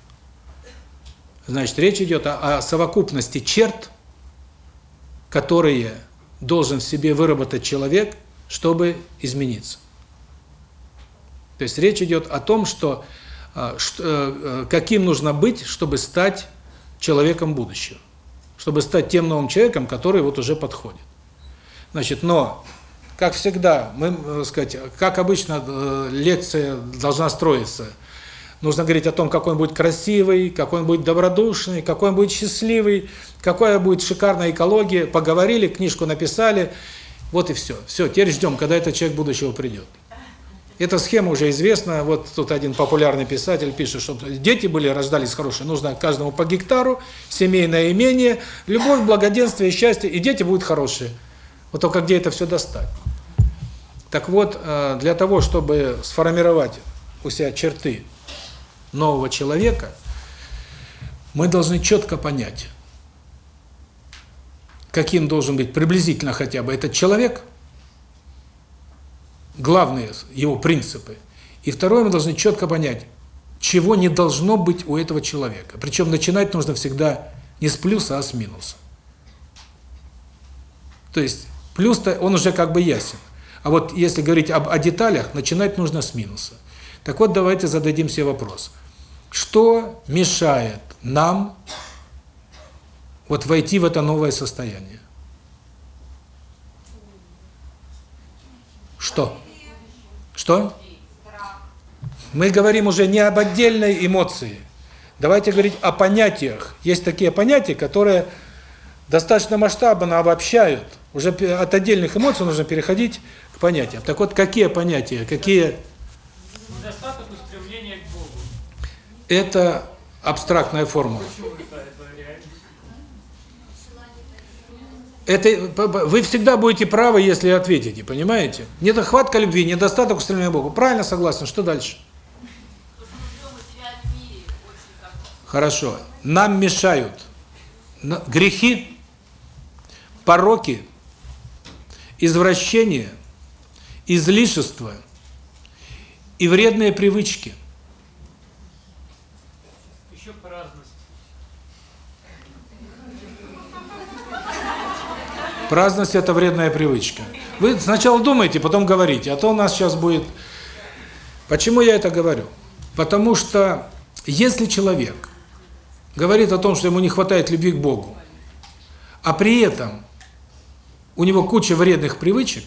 Значит, речь идет о, о совокупности черт, которые должен в себе выработать человек, чтобы измениться. То есть речь идет о том, что, а, что э, каким нужно быть, чтобы стать человеком будущего. Чтобы стать тем новым человеком, который вот уже подходит. Значит, но как всегда, мы, э, сказать, как обычно э, лекция должна строиться. Нужно говорить о том, какой он будет красивый, какой он будет добродушный, какой он будет счастливый, какая будет шикарная экология. Поговорили, книжку написали, вот и все. Все, теперь ждем, когда этот человек будущего придет. Эта схема уже известна. Вот тут один популярный писатель пишет, что дети были, рождались хорошие, нужно каждому по гектару, семейное имение, любовь, благоденствие, счастье, и дети будут хорошие. Вот только где это все достать? Так вот, э, для того, чтобы сформировать у себя черты нового человека, мы должны четко понять, каким должен быть приблизительно хотя бы этот человек, главные его принципы. И второе, мы должны четко понять, чего не должно быть у этого человека. Причем начинать нужно всегда не с плюса, а с минуса. То есть Плюс-то он уже как бы ясен. А вот если говорить об о деталях, начинать нужно с минуса. Так вот, давайте зададим себе вопрос. Что мешает нам вот войти в это новое состояние? Что? Что? Мы говорим уже не об отдельной эмоции. Давайте говорить о понятиях. Есть такие понятия, которые достаточно масштабно обобщают. Уже от отдельных эмоций нужно переходить к понятиям. Так вот, какие понятия, какие... Недостаток устремления к Богу. Это абстрактная формула. Это вы всегда будете правы, если ответите, понимаете? Недохватка любви, недостаток устремления к Богу. Правильно согласен. Что дальше? Хорошо. Нам мешают грехи, пороки, извращения, излишества и вредные привычки. Еще праздность. Праздность – это вредная привычка. Вы сначала думайте, потом говорите, а то у нас сейчас будет... Почему я это говорю? Потому что если человек говорит о том, что ему не хватает любви к Богу, а при этом у него куча вредных привычек,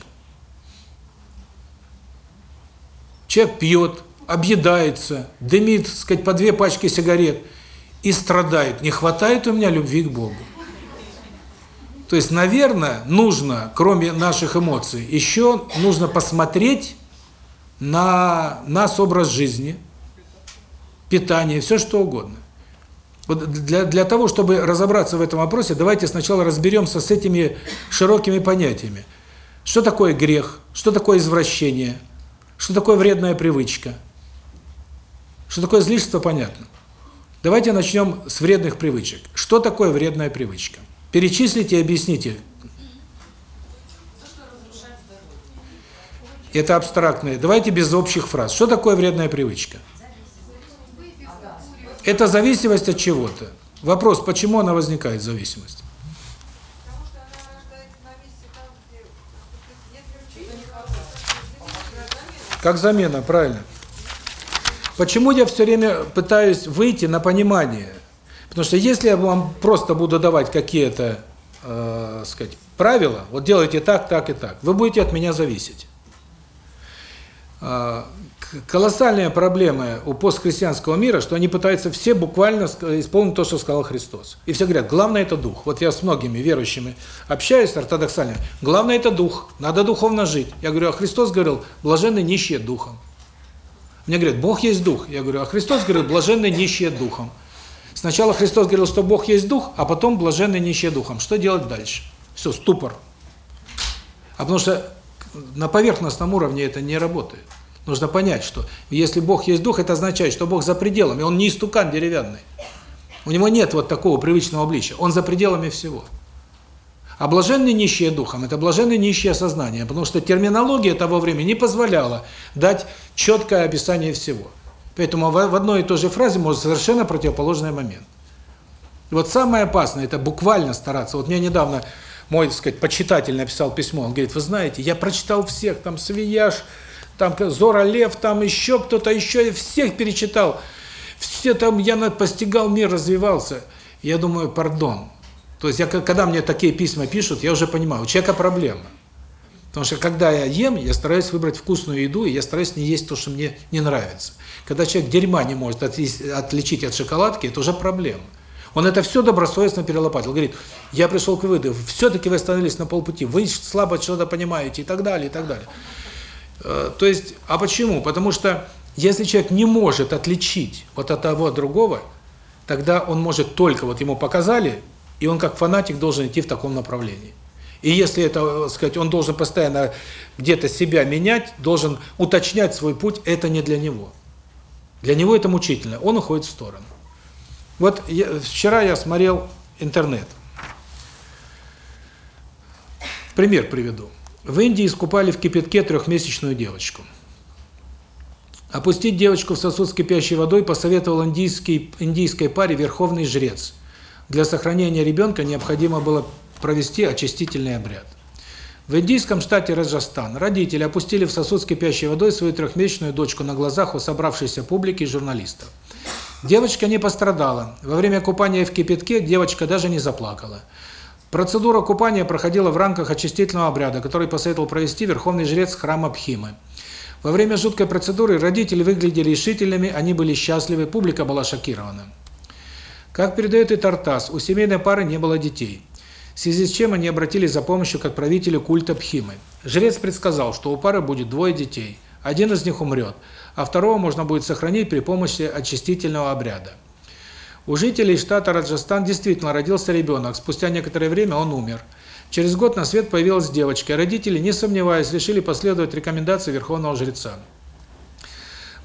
человек пьет, объедается, дымит, сказать, по две пачки сигарет и страдает. Не хватает у меня любви к Богу. То есть, наверное, нужно, кроме наших эмоций, еще нужно посмотреть на нас образ жизни, питание, все что угодно. Для, для того, чтобы разобраться в этом вопросе, давайте сначала разберемся с этими широкими понятиями. Что такое грех? Что такое извращение? Что такое вредная привычка? Что такое злишество, понятно. Давайте начнем с вредных привычек. Что такое вредная привычка? Перечислите и объясните. Это абстрактное. Давайте без общих фраз. Что такое вредная привычка? Это зависимость от чего-то. Вопрос, почему она возникает, зависимость? Как замена, правильно. Почему я все время пытаюсь выйти на понимание? Потому что если я вам просто буду давать какие-то, э, сказать, правила, вот делайте так, так и так, вы будете от меня зависеть. Колоссальная проблема у постхристианского мира, что они пытаются все буквально исполнить то, что сказал Христос. И все говорят, главное это дух. Вот я с многими верующими общаюсь, ортодоксальными, главное это дух, надо духовно жить. Я говорю, а Христос говорил, блаженны нищие духом. Мне говорят, Бог есть дух. Я говорю, а Христос говорил, блаженны нищие духом. Сначала Христос говорил, что Бог есть дух, а потом блаженны нищие духом. Что делать дальше? Все, ступор. А потому что на поверхностном уровне это не работает. Нужно понять, что если Бог есть Дух, это означает, что Бог за пределами, Он не истукан деревянный. У Него нет вот такого привычного обличия, Он за пределами всего. А блаженный нищие духом – это блаженный нищие сознание, потому что терминология того времени не позволяла дать четкое описание всего. Поэтому в одной и той же фразе может совершенно противоположный момент. И вот самое опасное – это буквально стараться. Вот мне недавно мой, так сказать, почитатель написал письмо, он говорит, вы знаете, я прочитал всех, там, Свияж, там Зора Лев, там еще кто-то, еще я всех перечитал. Все там, я постигал мир, развивался. Я думаю, пардон. То есть, я, когда мне такие письма пишут, я уже понимаю, у человека проблема. Потому что когда я ем, я стараюсь выбрать вкусную еду, и я стараюсь не есть то, что мне не нравится. Когда человек дерьма не может отличить от шоколадки, это уже проблема. Он это все добросовестно перелопатил. Говорит, я пришел к выводу, все-таки вы остановились на полпути, вы слабо что-то понимаете и так далее, и так далее. Э, то есть, а почему? Потому что если человек не может отличить вот от того от другого, тогда он может только, вот ему показали, и он как фанатик должен идти в таком направлении. И если это, так сказать, он должен постоянно где-то себя менять, должен уточнять свой путь, это не для него. Для него это мучительно, он уходит в сторону. Вот я, вчера я смотрел интернет. Пример приведу. В Индии искупали в кипятке трехмесячную девочку. Опустить девочку в сосуд с кипящей водой посоветовал индийский, индийской паре верховный жрец. Для сохранения ребенка необходимо было провести очистительный обряд. В индийском штате Раджастан родители опустили в сосуд с кипящей водой свою трехмесячную дочку на глазах у собравшейся публики и журналистов. Девочка не пострадала. Во время купания в кипятке девочка даже не заплакала. Процедура купания проходила в рамках очистительного обряда, который посоветовал провести верховный жрец храма Бхимы. Во время жуткой процедуры родители выглядели решительными, они были счастливы, публика была шокирована. Как передает и Тартас, у семейной пары не было детей. В связи с чем они обратились за помощью к отправителю культа Пхимы. Жрец предсказал, что у пары будет двое детей. Один из них умрет, а второго можно будет сохранить при помощи очистительного обряда. У жителей штата Раджастан действительно родился ребенок. Спустя некоторое время он умер. Через год на свет появилась девочка, родители, не сомневаясь, решили последовать рекомендации верховного жреца.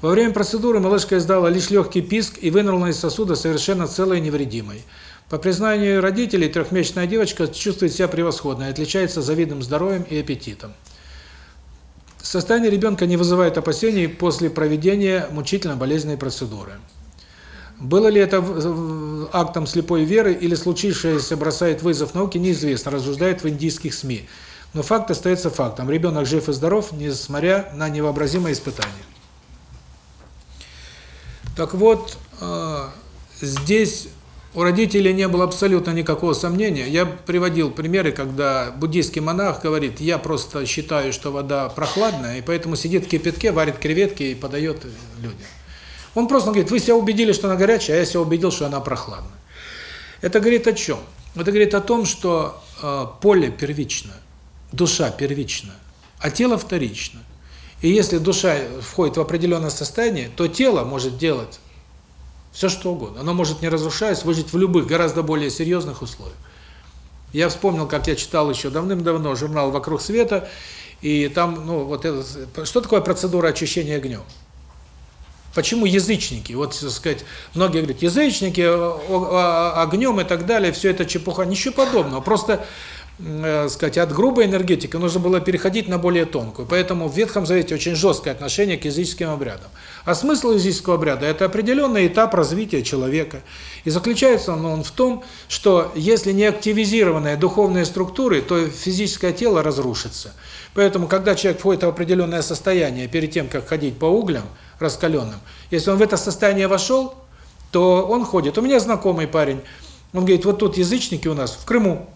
Во время процедуры малышка издала лишь легкий писк и вынырнула из сосуда совершенно целой и невредимой. По признанию родителей, трехмесячная девочка чувствует себя превосходно и отличается завидным здоровьем и аппетитом. Состояние ребенка не вызывает опасений после проведения мучительно болезненной процедуры. Было ли это актом слепой веры или случившееся бросает вызов науке, неизвестно, рассуждает в индийских СМИ. Но факт остается фактом. Ребенок жив и здоров, несмотря на невообразимое испытание. Так вот, э, здесь у родителей не было абсолютно никакого сомнения. Я приводил примеры, когда буддийский монах говорит, я просто считаю, что вода прохладная, и поэтому сидит в кипятке, варит креветки и подает людям. Он просто говорит, вы себя убедили, что она горячая, а я себя убедил, что она прохладная. Это говорит о чем? Это говорит о том, что э, поле первично, душа первична, а тело вторично. И если душа входит в определенное состояние, то тело может делать все что угодно. Оно может, не разрушаясь, выжить в любых, гораздо более серьезных условиях. Я вспомнил, как я читал еще давным-давно журнал «Вокруг света», и там, ну, вот это, что такое процедура очищения огнем? Почему язычники? Вот, так сказать, многие говорят, язычники, огнем и так далее, все это чепуха. Ничего подобного. Просто э, сказать, от грубой энергетики нужно было переходить на более тонкую. Поэтому в Ветхом Завете очень жесткое отношение к языческим обрядам. А смысл языческого обряда – это определенный этап развития человека. И заключается он, в том, что если не активизированные духовные структуры, то физическое тело разрушится. Поэтому, когда человек входит в определенное состояние перед тем, как ходить по углям раскаленным, если он в это состояние вошел, то он ходит. У меня знакомый парень, он говорит, вот тут язычники у нас в Крыму,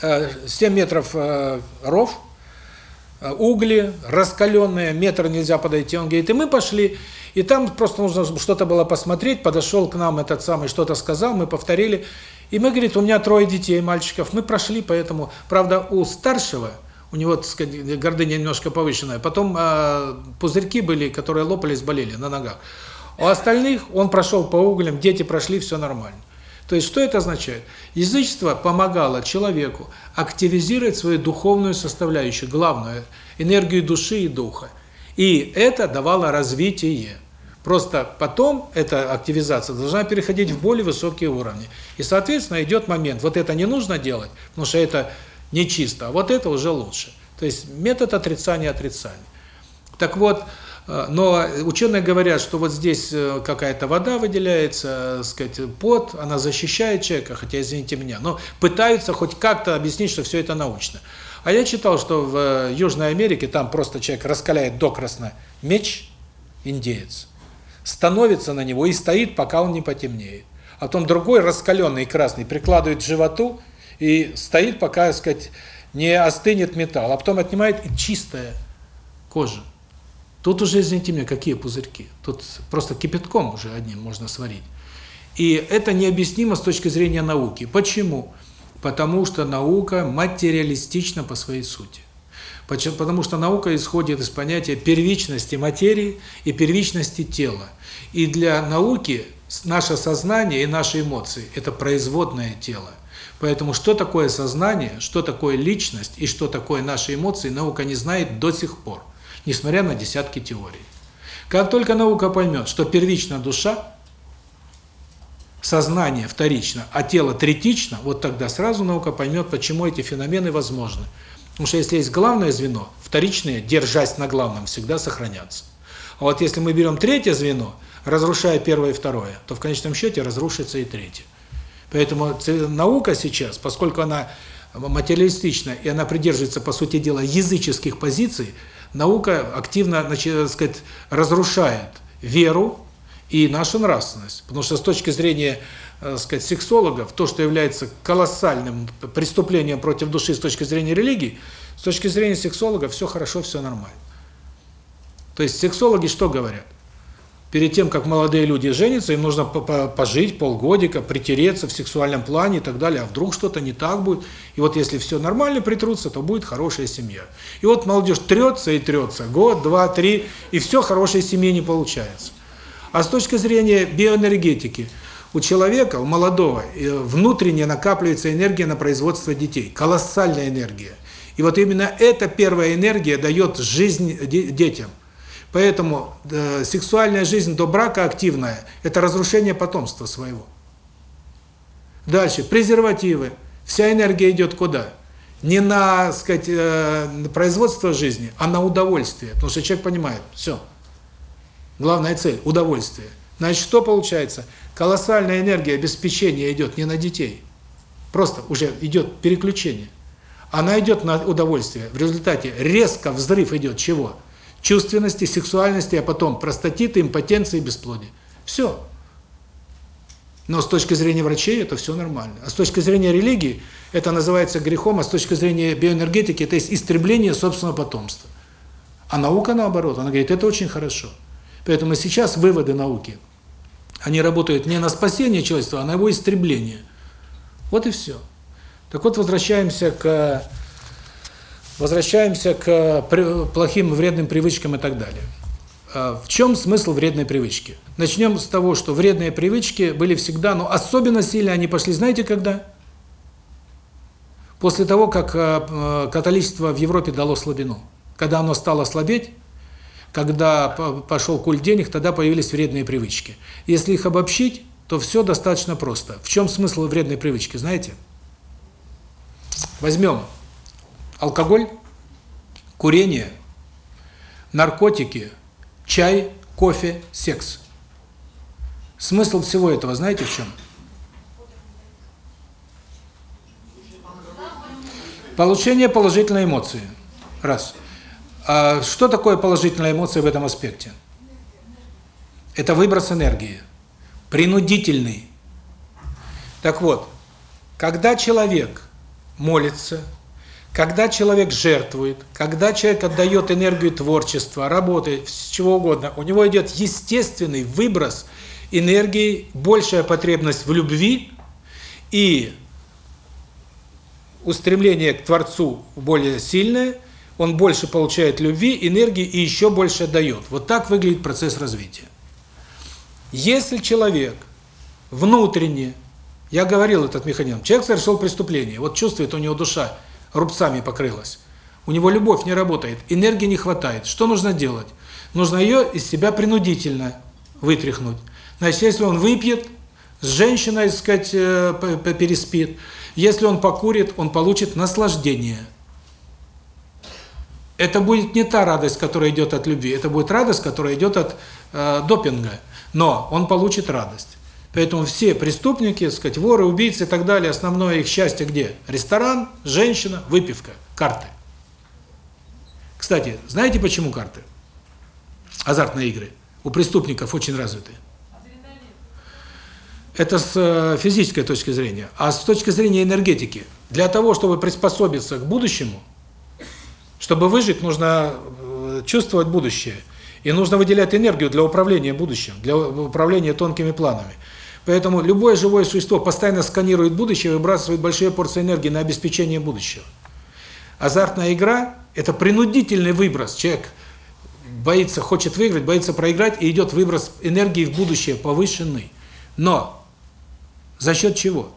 7 э, метров э, ров, э, угли раскаленные, метр нельзя подойти. Он говорит, и мы пошли, и там просто нужно что-то было посмотреть, подошел к нам этот самый, что-то сказал, мы повторили. И мы, говорит, у меня трое детей, мальчиков, мы прошли, поэтому, правда, у старшего, у него, так сказать, гордыня немножко повышенная, потом э, пузырьки были, которые лопались, болели на ногах. У остальных он прошел по углям, дети прошли, все нормально. То есть что это означает? Язычество помогало человеку активизировать свою духовную составляющую, главную энергию души и духа. И это давало развитие. Просто потом эта активизация должна переходить в более высокие уровни. И, соответственно, идет момент, вот это не нужно делать, потому что это нечисто, а вот это уже лучше. То есть метод отрицания отрицания. Так вот, Э, но ученые говорят, что вот здесь э, какая-то вода выделяется, э, сказать, пот, она защищает человека, хотя, извините меня, но пытаются хоть как-то объяснить, что все это научно. А я читал, что в Южной Америке там просто человек раскаляет докрасно меч, индеец, становится на него и стоит, пока он не потемнеет. А потом другой раскаленный красный прикладывает к животу и стоит, пока, так сказать, не остынет металл, а потом отнимает и чистая кожа. Тут уже, извините меня, какие пузырьки? Тут просто кипятком уже одним можно сварить. И это необъяснимо с точки зрения науки. Почему? Потому что наука материалистична по своей сути. Потому что наука исходит из понятия первичности материи и первичности тела. И для науки наше сознание и наши эмоции – это производное тело. Поэтому что такое сознание, что такое личность и что такое наши эмоции, наука не знает до сих пор несмотря на десятки теорий. Как только наука поймет, что первична душа, сознание вторично, а тело третично, вот тогда сразу наука поймет, почему эти феномены возможны. Потому что если есть главное звено, вторичные, держась на главном, всегда сохранятся. А вот если мы берем третье звено, разрушая первое и второе, то в конечном счете разрушится и третье. Поэтому наука сейчас, поскольку она материалистична и она придерживается, по сути дела, языческих позиций, наука активно, значит, сказать, разрушает веру и нашу нравственность. Потому что с точки зрения, так сказать, сексологов, то, что является колоссальным преступлением против души с точки зрения религии, с точки зрения сексологов все хорошо, все нормально. То есть сексологи что говорят? Перед тем, как молодые люди женятся, им нужно пожить полгодика, притереться в сексуальном плане и так далее, а вдруг что-то не так будет. И вот если все нормально притрутся, то будет хорошая семья. И вот молодежь трется и трется, год, два, три, и все, хорошей семьи не получается. А с точки зрения биоэнергетики, у человека, у молодого, э, внутренне накапливается энергия на производство детей, колоссальная энергия. И вот именно эта первая энергия дает жизнь детям. Поэтому э, сексуальная жизнь до брака активная – это разрушение потомства своего. Дальше, презервативы. Вся энергия идет куда? Не на, сказать, э, производство жизни, а на удовольствие. Потому что человек понимает, все. Главная цель – удовольствие. Значит, что получается? Колоссальная энергия обеспечения идет не на детей. Просто уже идет переключение. Она идет на удовольствие. В результате резко взрыв идет чего? Чувственности, сексуальности, а потом простатиты, импотенции, бесплодие. Все. Но с точки зрения врачей это все нормально. А с точки зрения религии это называется грехом, а с точки зрения биоэнергетики это есть истребление собственного потомства. А наука наоборот, она говорит, это очень хорошо. Поэтому сейчас выводы науки, они работают не на спасение человечества, а на его истребление. Вот и все. Так вот, возвращаемся к Возвращаемся к плохим вредным привычкам и так далее. А, в чем смысл вредной привычки? Начнем с того, что вредные привычки были всегда, но особенно сильно они пошли, знаете, когда? После того, как а, а, католичество в Европе дало слабину. Когда оно стало слабеть, когда пошел культ денег, тогда появились вредные привычки. Если их обобщить, то все достаточно просто. В чем смысл вредной привычки, знаете? Возьмем алкоголь, курение, наркотики, чай, кофе, секс. Смысл всего этого знаете в чем? Получение положительной эмоции. Раз. А что такое положительная эмоция в этом аспекте? Это выброс энергии. Принудительный. Так вот, когда человек молится, когда человек жертвует, когда человек отдает энергию творчества, работы, чего угодно, у него идет естественный выброс энергии, большая потребность в любви и устремление к Творцу более сильное, он больше получает любви, энергии и еще больше дает. Вот так выглядит процесс развития. Если человек внутренне, я говорил этот механизм, человек совершил преступление, вот чувствует у него душа, рубцами покрылась. У него любовь не работает, энергии не хватает. Что нужно делать? Нужно ее из себя принудительно вытряхнуть. Значит, если он выпьет, с женщиной, так сказать, э, переспит, если он покурит, он получит наслаждение. Это будет не та радость, которая идет от любви, это будет радость, которая идет от э, допинга. Но он получит радость. Поэтому все преступники, сказать, воры, убийцы и так далее, основное их счастье где? Ресторан, женщина, выпивка, карты. Кстати, знаете почему карты? Азартные игры. У преступников очень развиты. Это с э, физической точки зрения. А с точки зрения энергетики, для того, чтобы приспособиться к будущему, чтобы выжить, нужно э, чувствовать будущее. И нужно выделять энергию для управления будущим, для управления тонкими планами. Поэтому любое живое существо постоянно сканирует будущее и выбрасывает большие порции энергии на обеспечение будущего. Азартная игра – это принудительный выброс. Человек боится, хочет выиграть, боится проиграть, и идет выброс энергии в будущее повышенный. Но за счет чего?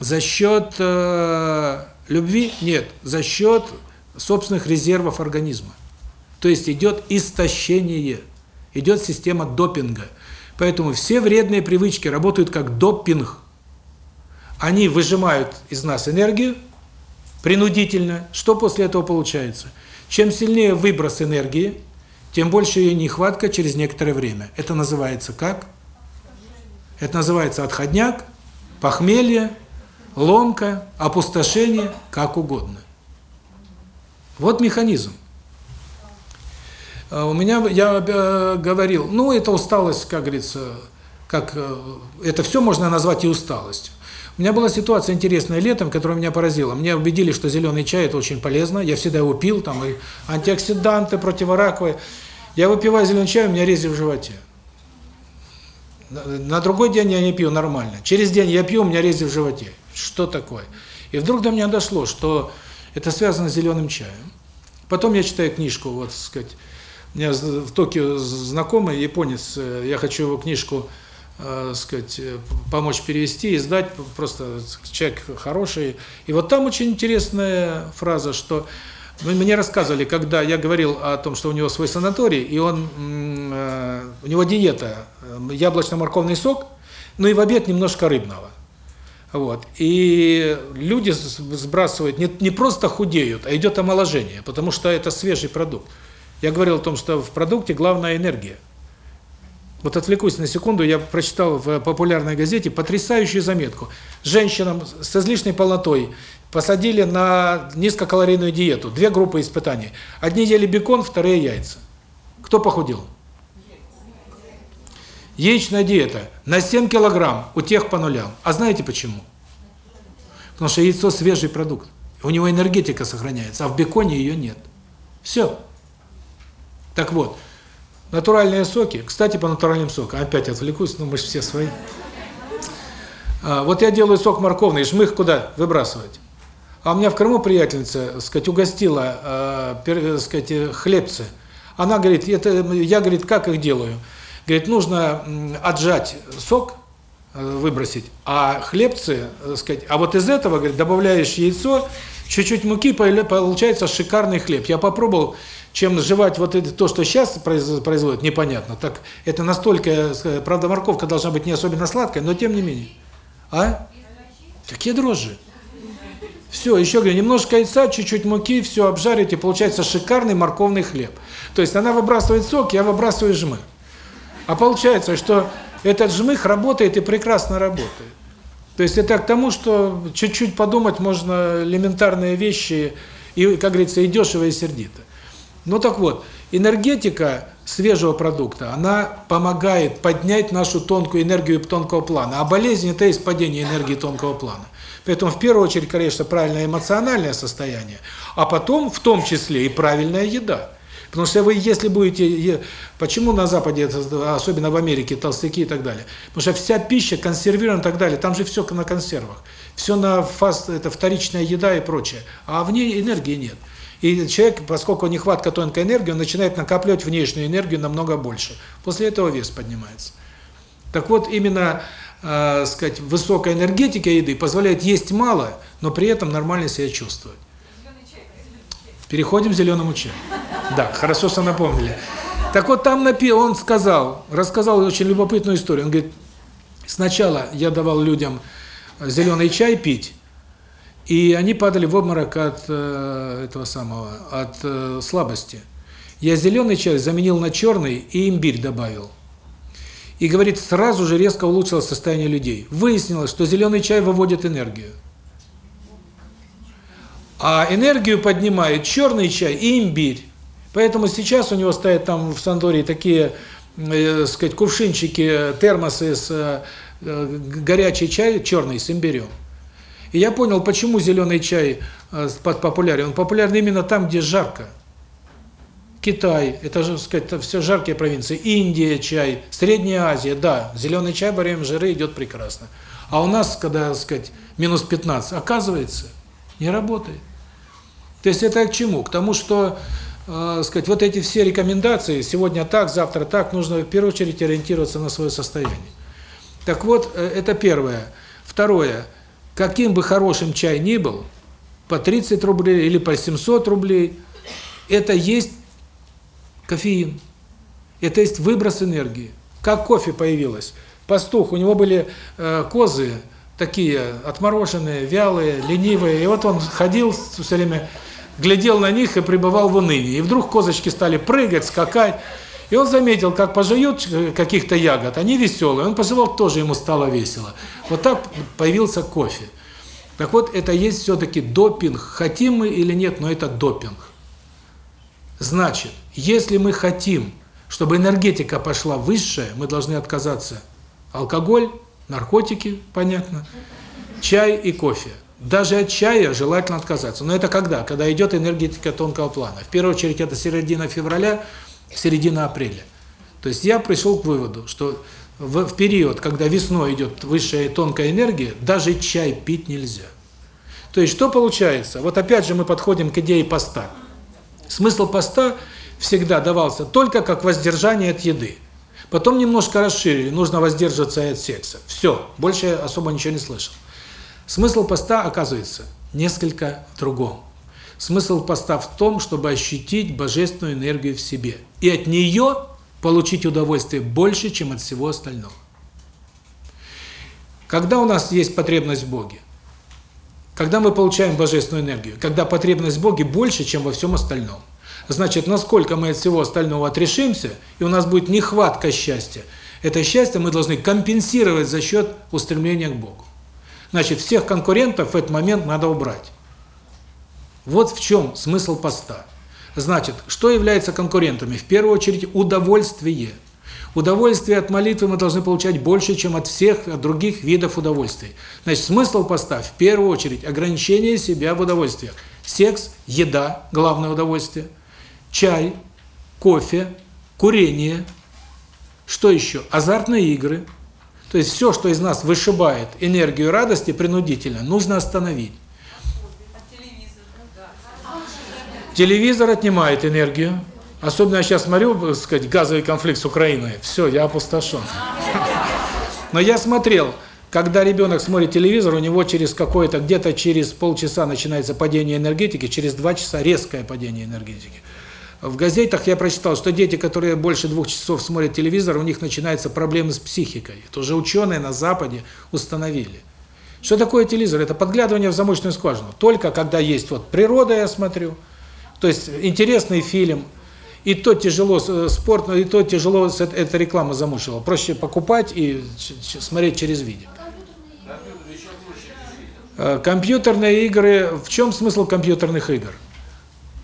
За счет э, любви? Нет. За счет собственных резервов организма. То есть идет истощение, идет система допинга – Поэтому все вредные привычки работают как допинг. Они выжимают из нас энергию принудительно. Что после этого получается? Чем сильнее выброс энергии, тем больше ее нехватка через некоторое время. Это называется как? Это называется отходняк, похмелье, ломка, опустошение, как угодно. Вот механизм. А у меня, я э, говорил, ну, это усталость, как говорится, как э, это все можно назвать и усталостью. У меня была ситуация интересная летом, которая меня поразила. Мне убедили, что зеленый чай – это очень полезно. Я всегда его пил, там и антиоксиданты, противораковые. Я выпиваю зеленый чай, у меня рези в животе. На, другой день я не пью нормально. Через день я пью, у меня рези в животе. Что такое? И вдруг до меня дошло, что это связано с зеленым чаем. Потом я читаю книжку, вот, сказать, у меня в Токио знакомый японец, э, я хочу его книжку, э, сказать, э, помочь перевести, издать, просто человек хороший. И вот там очень интересная фраза, что мне рассказывали, когда я говорил о том, что у него свой санаторий, и он, э, у него диета, яблочно-морковный сок, ну и в обед немножко рыбного. Вот. И люди сбрасывают, не, не просто худеют, а идет омоложение, потому что это свежий продукт. Я говорил о том, что в продукте главная энергия. Вот отвлекусь на секунду, я прочитал в популярной газете потрясающую заметку. Женщинам с излишней полнотой посадили на низкокалорийную диету. Две группы испытаний. Одни ели бекон, вторые яйца. Кто похудел? Яичная диета на 7 килограмм, у тех по нулям. А знаете почему? Потому что яйцо свежий продукт. У него энергетика сохраняется, а в беконе ее нет. Все. Так вот, натуральные соки, кстати, по натуральным сокам, опять отвлекусь, но мы же все свои. А, вот я делаю сок морковный, жмых куда выбрасывать? А у меня в Крыму приятельница, сказать, угостила, э, сказать, хлебцы. Она говорит, это я, говорит, как их делаю? Говорит, нужно отжать сок, э, выбросить, а хлебцы, сказать, а вот из этого, говорит, добавляешь яйцо, чуть-чуть муки, получается шикарный хлеб. Я попробовал, чем жевать вот это то, что сейчас производят, непонятно. Так это настолько, правда, морковка должна быть не особенно сладкая, но тем не менее. А? Какие дрожжи? Все, еще говорю, немножко яйца, чуть-чуть муки, все обжарите, получается шикарный морковный хлеб. То есть она выбрасывает сок, я выбрасываю жмых. А получается, что этот жмых работает и прекрасно работает. То есть это к тому, что чуть-чуть подумать можно элементарные вещи, и, как говорится, и дешево, и сердито. Ну так вот, энергетика свежего продукта, она помогает поднять нашу тонкую энергию тонкого плана. А болезнь – это есть падение энергии тонкого плана. Поэтому в первую очередь, конечно, правильное эмоциональное состояние, а потом, в том числе, и правильная еда. Потому что вы, если будете... Почему на Западе, особенно в Америке, толстяки и так далее? Потому что вся пища консервирована и так далее, там же все на консервах. Все на фаст, это вторичная еда и прочее. А в ней энергии нет. И человек, поскольку нехватка тонкой энергии, он начинает накапливать внешнюю энергию намного больше. После этого вес поднимается. Так вот, именно, э, сказать, высокая энергетика еды позволяет есть мало, но при этом нормально себя чувствовать. Переходим к зеленому чаю. Да, хорошо, что напомнили. Так вот, там напи он сказал, рассказал очень любопытную историю. Он говорит, сначала я давал людям зеленый чай пить, и они падали в обморок от э, этого самого, от э, слабости. Я зеленый чай заменил на черный и имбирь добавил. И говорит, сразу же резко улучшилось состояние людей. Выяснилось, что зеленый чай выводит энергию. А энергию поднимает черный чай и имбирь. Поэтому сейчас у него стоят там в Сандории такие, э, сказать, кувшинчики, термосы с э, э, горячий чай черный с имбирем. И я понял, почему зеленый чай э, популярен. Он популярен именно там, где жарко. Китай, это же, сказать, это все жаркие провинции. Индия чай, Средняя Азия, да, зеленый чай во время жары идет прекрасно. А у нас, когда, сказать, минус 15, оказывается, не работает. То есть это к чему? К тому, что э, сказать, вот эти все рекомендации, сегодня так, завтра так, нужно в первую очередь ориентироваться на свое состояние. Так вот, э, это первое. Второе. Каким бы хорошим чай ни был, по 30 рублей или по 700 рублей, это есть кофеин. Это есть выброс энергии. Как кофе появилось? Пастух, у него были э, козы такие отмороженные, вялые, ленивые. И вот он ходил все время глядел на них и пребывал в унынии. И вдруг козочки стали прыгать, скакать. И он заметил, как пожуют каких-то ягод, они веселые. Он пожевал, тоже ему стало весело. Вот так появился кофе. Так вот, это есть все-таки допинг. Хотим мы или нет, но это допинг. Значит, если мы хотим, чтобы энергетика пошла высшая, мы должны отказаться алкоголь, наркотики, понятно, чай и кофе. Даже от чая желательно отказаться. Но это когда? Когда идет энергетика тонкого плана. В первую очередь это середина февраля, середина апреля. То есть я пришел к выводу, что в, в период, когда весной идет высшая и тонкая энергия, даже чай пить нельзя. То есть что получается? Вот опять же мы подходим к идее поста. Смысл поста всегда давался только как воздержание от еды. Потом немножко расширили, нужно воздерживаться от секса. Все, больше особо ничего не слышал. Смысл поста, оказывается, несколько другом. Смысл поста в том, чтобы ощутить божественную энергию в себе. И от нее получить удовольствие больше, чем от всего остального. Когда у нас есть потребность в Боге? Когда мы получаем божественную энергию? Когда потребность в Боге больше, чем во всем остальном. Значит, насколько мы от всего остального отрешимся, и у нас будет нехватка счастья, это счастье мы должны компенсировать за счет устремления к Богу. Значит, всех конкурентов в этот момент надо убрать. Вот в чем смысл поста. Значит, что является конкурентами? В первую очередь удовольствие. Удовольствие от молитвы мы должны получать больше, чем от всех других видов удовольствий. Значит, смысл поста в первую очередь ограничение себя в удовольствиях. Секс, еда – главное удовольствие. Чай, кофе, курение. Что еще? Азартные игры. То есть все, что из нас вышибает энергию радости принудительно, нужно остановить. Телевизор отнимает энергию. Особенно я сейчас смотрю, сказать, газовый конфликт с Украиной. Все, я опустошен. Но я смотрел, когда ребенок смотрит телевизор, у него через какое-то, где-то через полчаса начинается падение энергетики, через два часа резкое падение энергетики. В газетах я прочитал, что дети, которые больше двух часов смотрят телевизор, у них начинаются проблемы с психикой. Это уже ученые на Западе установили. Что такое телевизор? Это подглядывание в замочную скважину. Только когда есть вот природа, я смотрю, то есть интересный фильм, и то тяжело э, спорт, и то тяжело эта реклама замучила. Проще покупать и смотреть через видео. Э, компьютерные игры, в чем смысл компьютерных игр?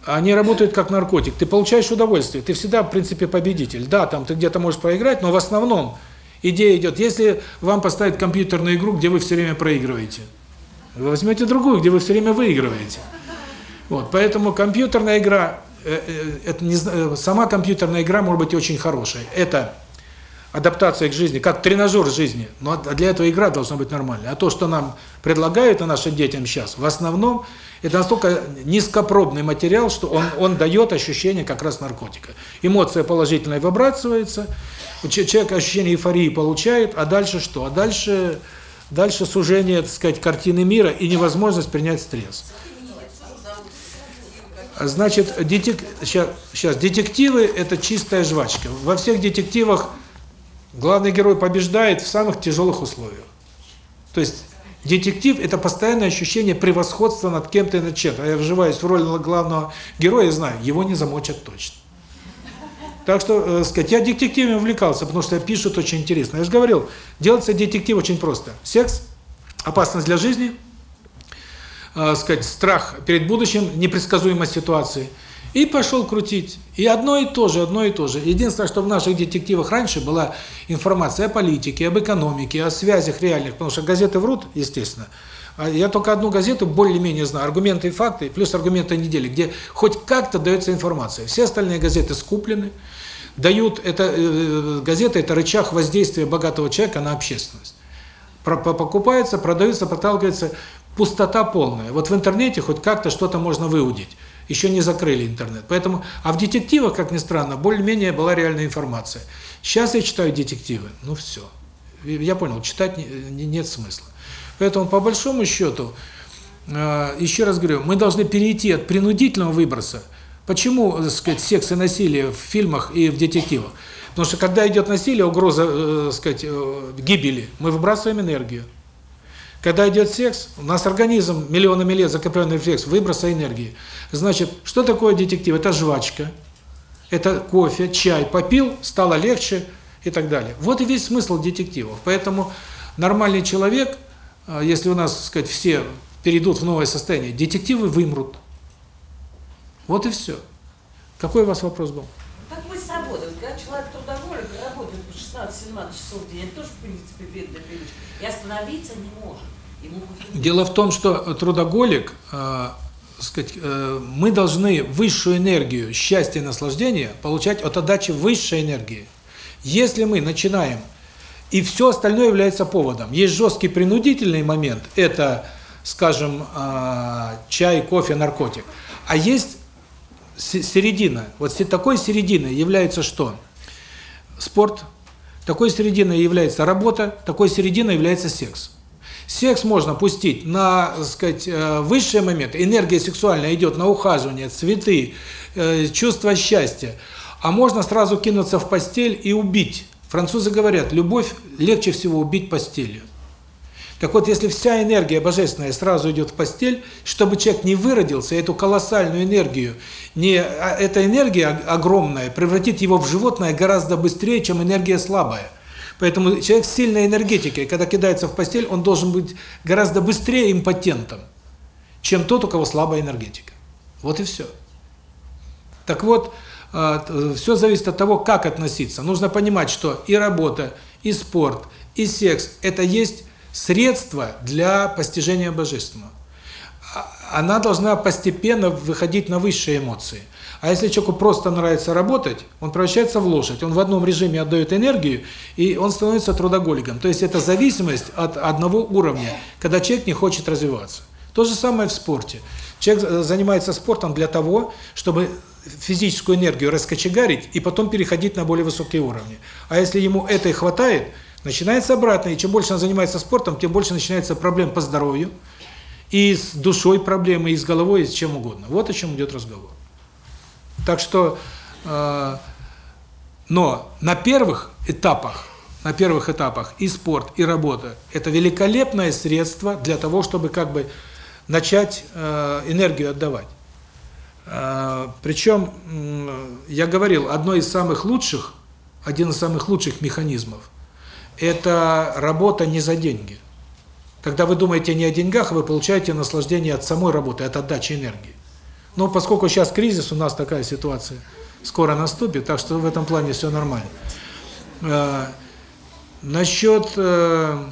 Они работают как наркотик. Ты получаешь удовольствие, ты всегда, в принципе, победитель. Да, там ты где-то можешь проиграть, но в основном идея идет, если вам поставить компьютерную игру, где вы все время проигрываете, вы возьмете другую, где вы все время выигрываете. Вот, поэтому компьютерная игра, э, э, это не, э, сама компьютерная игра может быть очень хорошей. Это адаптация к жизни, как тренажер жизни. Но для этого игра должна быть нормальной. А то, что нам предлагают и нашим детям сейчас, в основном это настолько низкопробный материал, что он он дает ощущение как раз наркотика. Эмоция положительная выбрасывается, человек ощущение эйфории получает, а дальше что? А дальше дальше сужение, так сказать, картины мира и невозможность принять стресс. Значит, детек... сейчас, сейчас, детективы – это чистая жвачка. Во всех детективах главный герой побеждает в самых тяжелых условиях. То есть детектив – это постоянное ощущение превосходства над кем-то и над чем-то. А я вживаюсь в роль главного героя и знаю, его не замочат точно. Так что, э, сказать, я детективами увлекался, потому что пишут очень интересно. Я же говорил, делается детектив очень просто. Секс, опасность для жизни – э, сказать, страх перед будущим, непредсказуемость ситуации. И пошел крутить. И одно и то же, одно и то же. Единственное, что в наших детективах раньше была информация о политике, об экономике, о связях реальных, потому что газеты врут, естественно. А я только одну газету более-менее знаю, аргументы и факты, плюс аргументы недели, где хоть как-то дается информация. Все остальные газеты скуплены, дают, это э, газеты – это рычаг воздействия богатого человека на общественность. Покупается, продается, проталкивается пустота полная. Вот в интернете хоть как-то что-то можно выудить. Еще не закрыли интернет. Поэтому, а в детективах, как ни странно, более-менее была реальная информация. Сейчас я читаю детективы, ну все. Я понял, читать нет смысла. Поэтому, по большому счету, э, еще раз говорю, мы должны перейти от принудительного выброса. Почему, так сказать, секс и насилие в фильмах и в детективах? Потому что когда идет насилие, угроза, э, так сказать, э, гибели, мы выбрасываем энергию. Когда идет секс, у нас организм миллионами лет закрепленный рефлекс выброса энергии. Значит, что такое детектив? Это жвачка, это кофе, чай. Попил, стало легче и так далее. Вот и весь смысл детективов. Поэтому нормальный человек, а, если у нас, так сказать, все перейдут в новое состояние, детективы вымрут. Вот и все. Какой у вас вопрос был? Как мы свободны. Когда человек трудоголик, работает по 16-17 часов в день, это тоже, в принципе, бедная привычка. И остановиться не может. Дело в том, что трудоголик, э, сказать, э, мы должны высшую энергию счастья и наслаждения получать от отдачи высшей энергии. Если мы начинаем, и все остальное является поводом. Есть жесткий принудительный момент, это, скажем, э, чай, кофе, наркотик. А есть середина. Вот такой серединой является что? Спорт. Такой серединой является работа, такой серединой является секс. Секс можно пустить на, так сказать, э, высший момент. Энергия сексуальная идет на ухаживание, цветы, э, чувство счастья. А можно сразу кинуться в постель и убить. Французы говорят, любовь легче всего убить постелью. Так вот, если вся энергия божественная сразу идет в постель, чтобы человек не выродился, эту колоссальную энергию, не а эта энергия огромная превратит его в животное гораздо быстрее, чем энергия слабая. Поэтому человек с сильной энергетикой, когда кидается в постель, он должен быть гораздо быстрее импотентом, чем тот, у кого слабая энергетика. Вот и все. Так вот, а, все зависит от того, как относиться. Нужно понимать, что и работа, и спорт, и секс – это есть средство для постижения Божественного. А, она должна постепенно выходить на высшие эмоции. А если человеку просто нравится работать, он превращается в лошадь. Он в одном режиме отдает энергию, и он становится трудоголиком. То есть это зависимость от одного уровня, когда человек не хочет развиваться. То же самое в спорте. Человек занимается спортом для того, чтобы физическую энергию раскочегарить и потом переходить на более высокие уровни. А если ему это и хватает – Начинается обратно, и чем больше он занимается спортом, тем больше начинается проблем по здоровью, и с душой проблемы, и с головой, и с чем угодно. Вот о чем идет разговор. Так что, э, но на первых этапах, на первых этапах и спорт, и работа – это великолепное средство для того, чтобы как бы начать э, энергию отдавать. Э, причем, э, я говорил, одно из самых лучших, один из самых лучших механизмов – это работа не за деньги. Когда вы думаете не о деньгах, вы получаете наслаждение от самой работы, от отдачи энергии. Но поскольку сейчас кризис, у нас такая ситуация скоро наступит, так что в этом плане все нормально. Э, насчет э,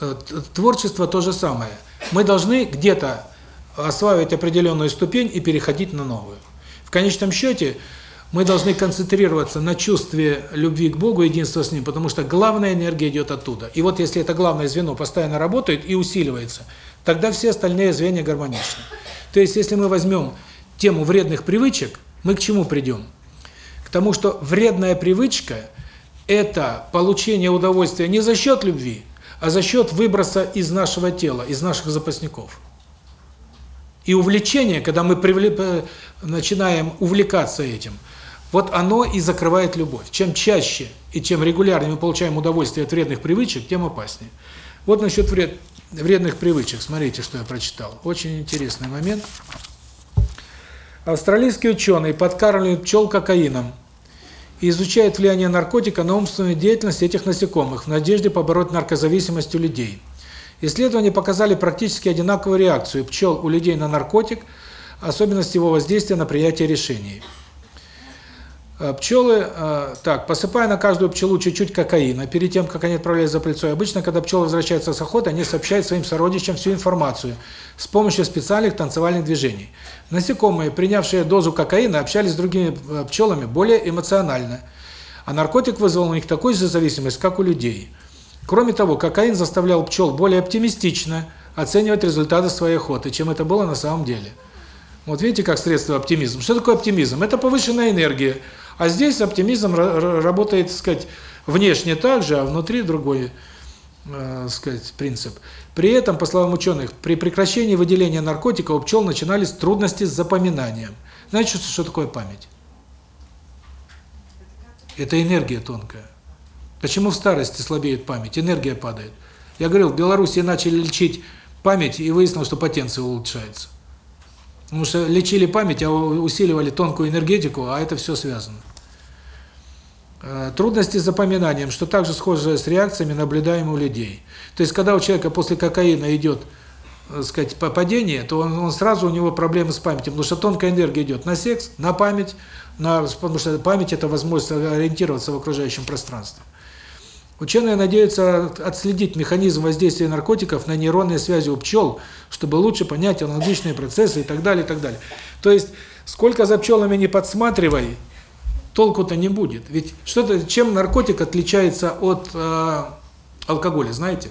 э, творчества то же самое. Мы должны где-то осваивать определенную ступень и переходить на новую. В конечном счете, мы должны концентрироваться на чувстве любви к Богу, единства с Ним, потому что главная энергия идет оттуда. И вот если это главное звено постоянно работает и усиливается, тогда все остальные звенья гармоничны. То есть, если мы возьмем тему вредных привычек, мы к чему придем? К тому, что вредная привычка – это получение удовольствия не за счет любви, а за счет выброса из нашего тела, из наших запасников. И увлечение, когда мы привлек, начинаем увлекаться этим – вот оно и закрывает любовь. Чем чаще и чем регулярнее мы получаем удовольствие от вредных привычек, тем опаснее. Вот насчет вред, вредных привычек. Смотрите, что я прочитал. Очень интересный момент. Австралийские ученые подкармливают пчел кокаином и изучают влияние наркотика на умственную деятельность этих насекомых в надежде побороть наркозависимость у людей. Исследования показали практически одинаковую реакцию пчел у людей на наркотик, особенность его воздействия на принятие решений. Э, пчелы, э, так, посыпая на каждую пчелу чуть-чуть кокаина, перед тем, как они отправляются за пыльцой. Обычно, когда пчелы возвращаются с охоты, они сообщают своим сородичам всю информацию с помощью специальных танцевальных движений. Насекомые, принявшие дозу кокаина, общались с другими э, пчелами более эмоционально. А наркотик вызвал у них такую же зависимость, как у людей. Кроме того, кокаин заставлял пчел более оптимистично оценивать результаты своей охоты, чем это было на самом деле. Вот видите, как средство оптимизм. Что такое оптимизм? Это повышенная энергия. А здесь оптимизм работает, так сказать, внешне так же, а внутри другой, э, сказать, принцип. При этом, по словам ученых, при прекращении выделения наркотика у пчел начинались трудности с запоминанием. Знаете, что, что такое память? Это энергия тонкая. Почему в старости слабеет память? Энергия падает. Я говорил, в Беларуси начали лечить память, и выяснилось, что потенция улучшается. Потому что лечили память, а усиливали тонкую энергетику, а это все связано. Э, трудности с запоминанием, что также схоже с реакциями, наблюдаемыми у людей. То есть, когда у человека после кокаина идет, э, сказать, падение, то он, он сразу у него проблемы с памятью, потому что тонкая энергия идет на секс, на память, на, потому что память – это возможность ориентироваться в окружающем пространстве. Ученые надеются отследить механизм воздействия наркотиков на нейронные связи у пчел, чтобы лучше понять аналогичные процессы и так далее, и так далее. То есть, сколько за пчелами не подсматривай, толку-то не будет. Ведь что-то, чем наркотик отличается от э, алкоголя, знаете?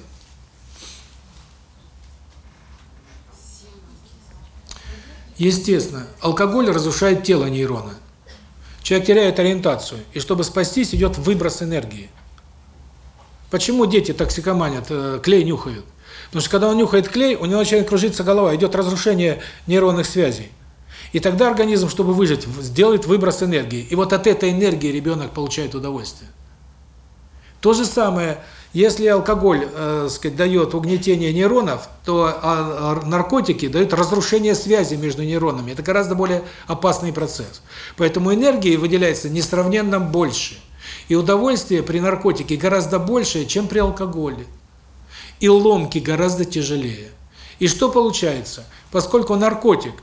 Естественно, алкоголь разрушает тело нейрона. Человек теряет ориентацию, и чтобы спастись, идет выброс энергии. Почему дети токсикоманят, э, клей нюхают? Потому что когда он нюхает клей, у него начинает кружиться голова, идет разрушение нейронных связей. И тогда организм, чтобы выжить, сделает выброс энергии. И вот от этой энергии ребенок получает удовольствие. То же самое, если алкоголь, э, сказать, дает угнетение нейронов, то а, а, наркотики дают разрушение связи между нейронами. Это гораздо более опасный процесс. Поэтому энергии выделяется несравненно больше. И удовольствие при наркотике гораздо больше, чем при алкоголе. И ломки гораздо тяжелее. И что получается? Поскольку наркотик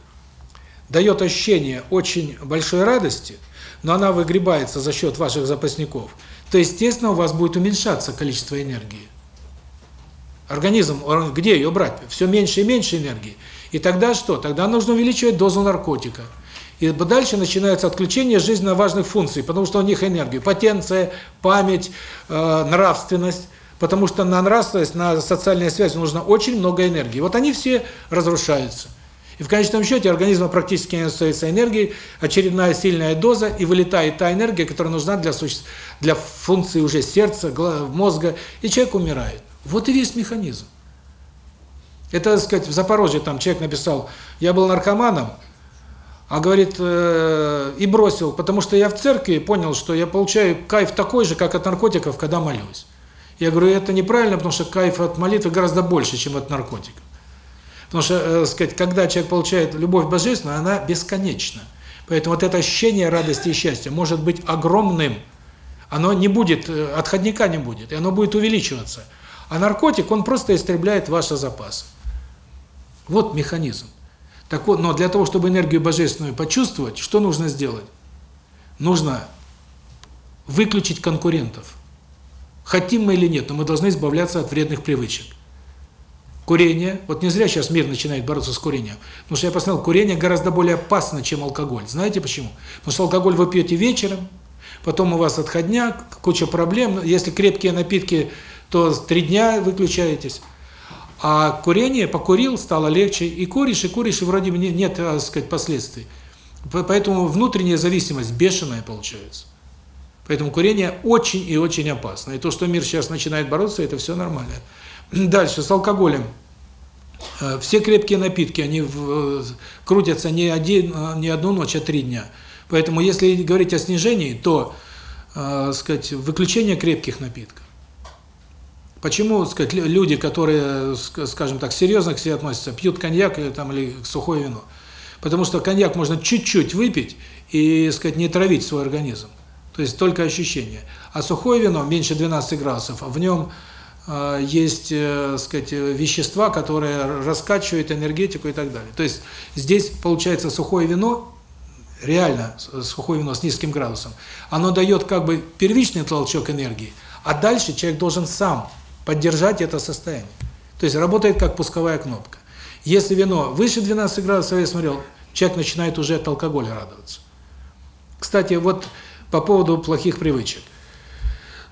дает ощущение очень большой радости, но она выгребается за счет ваших запасников, то, естественно, у вас будет уменьшаться количество энергии. Организм, где ее брать? Все меньше и меньше энергии. И тогда что? Тогда нужно увеличивать дозу наркотика. И дальше начинается отключение жизненно важных функций, потому что у них энергия, потенция, память, э, нравственность. Потому что на нравственность, на социальные связи нужно очень много энергии. Вот они все разрушаются. И в конечном счете организма практически не остается энергии, очередная сильная доза, и вылетает та энергия, которая нужна для, для функции уже сердца, мозга, и человек умирает. Вот и весь механизм. Это, так сказать, в Запорожье там человек написал, я был наркоманом, а говорит, э, и бросил, потому что я в церкви понял, что я получаю кайф такой же, как от наркотиков, когда молюсь. Я говорю, это неправильно, потому что кайф от молитвы гораздо больше, чем от наркотиков. Потому что, э, сказать, когда человек получает любовь божественную, она бесконечна. Поэтому вот это ощущение радости и счастья может быть огромным. Оно не будет, э, отходника не будет, и оно будет увеличиваться. А наркотик, он просто истребляет ваши запасы. Вот механизм. Так вот, но для того, чтобы энергию божественную почувствовать, что нужно сделать? Нужно выключить конкурентов. Хотим мы или нет, но мы должны избавляться от вредных привычек. Курение, вот не зря сейчас мир начинает бороться с курением, потому что я посмотрел, курение гораздо более опасно, чем алкоголь. Знаете почему? Потому что алкоголь вы пьете вечером, потом у вас отходняк, куча проблем. Если крепкие напитки, то три дня выключаетесь. А курение, покурил, стало легче, и куришь, и куришь, и вроде бы нет, так сказать, последствий. Поэтому внутренняя зависимость бешеная получается. Поэтому курение очень и очень опасно. И то, что мир сейчас начинает бороться, это все нормально. Дальше, с алкоголем. Э, все крепкие напитки, они в, крутятся не, один, не одну ночь, а три дня. Поэтому, если говорить о снижении, то, э, сказать, выключение крепких напитков. Почему, сказать, люди, которые, скажем так, серьезно к себе относятся, пьют коньяк или там или сухое вино? Потому что коньяк можно чуть-чуть выпить и, сказать, не травить свой организм. То есть только ощущение. А сухое вино меньше 12 градусов, в нем э, есть, э, сказать, вещества, которые раскачивают энергетику и так далее. То есть здесь получается сухое вино, реально сухое вино с низким градусом, оно дает как бы первичный толчок энергии, а дальше человек должен сам поддержать это состояние. То есть работает как пусковая кнопка. Если вино выше 12 градусов, я смотрел, человек начинает уже от алкоголя радоваться. Кстати, вот по поводу плохих привычек.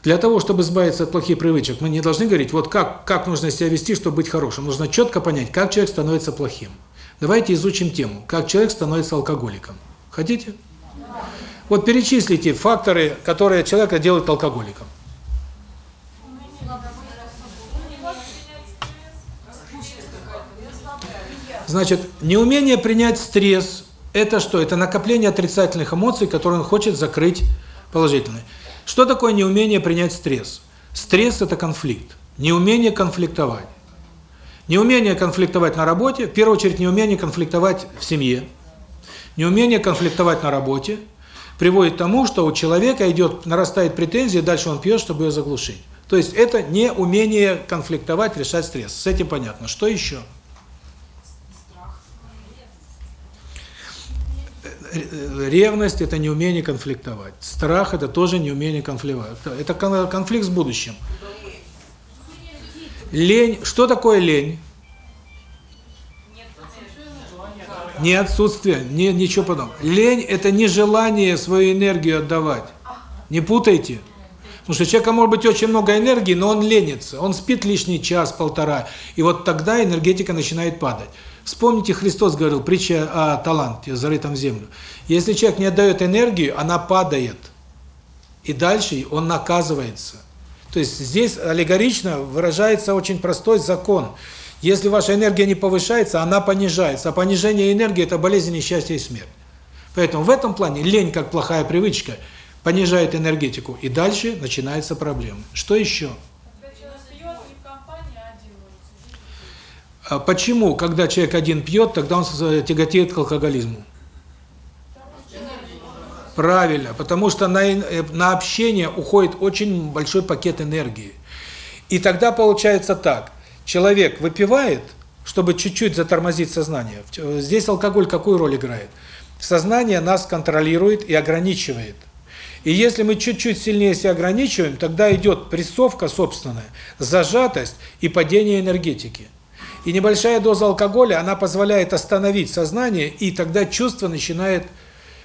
Для того, чтобы избавиться от плохих привычек, мы не должны говорить, вот как, как нужно себя вести, чтобы быть хорошим. Нужно четко понять, как человек становится плохим. Давайте изучим тему, как человек становится алкоголиком. Хотите? Вот перечислите факторы, которые человека делают алкоголиком. Значит, неумение принять стресс – это что? Это накопление отрицательных эмоций, которые он хочет закрыть положительные. Что такое неумение принять стресс? Стресс – это конфликт. Неумение конфликтовать. Неумение конфликтовать на работе, в первую очередь неумение конфликтовать в семье. Неумение конфликтовать на работе приводит к тому, что у человека идет, нарастает претензия, дальше он пьет, чтобы ее заглушить. То есть это неумение конфликтовать, решать стресс. С этим понятно. Что еще? Ревность – это неумение конфликтовать. Страх – это тоже неумение конфликтовать. Это конфликт с будущим. Лень. Что такое лень? Не отсутствие, не ничего подобного. Лень – это не желание свою энергию отдавать. Не путайте. Потому что у человека может быть очень много энергии, но он ленится. Он спит лишний час-полтора. И вот тогда энергетика начинает падать. Вспомните, Христос говорил, притча о таланте, зарытом в землю. Если человек не отдает энергию, она падает. И дальше он наказывается. То есть здесь аллегорично выражается очень простой закон. Если ваша энергия не повышается, она понижается. А понижение энергии – это болезнь, несчастье и смерть. Поэтому в этом плане лень, как плохая привычка, понижает энергетику. И дальше начинается проблема. Что еще? А почему, когда человек один пьет, тогда он тяготеет к алкоголизму? Правильно, потому что на, э, на общение уходит очень большой пакет энергии. И тогда получается так. Человек выпивает, чтобы чуть-чуть затормозить сознание. Здесь алкоголь какую роль играет? Сознание нас контролирует и ограничивает. И если мы чуть-чуть сильнее себя ограничиваем, тогда идет прессовка собственная, зажатость и падение энергетики. И небольшая доза алкоголя, она позволяет остановить сознание, и тогда чувство начинает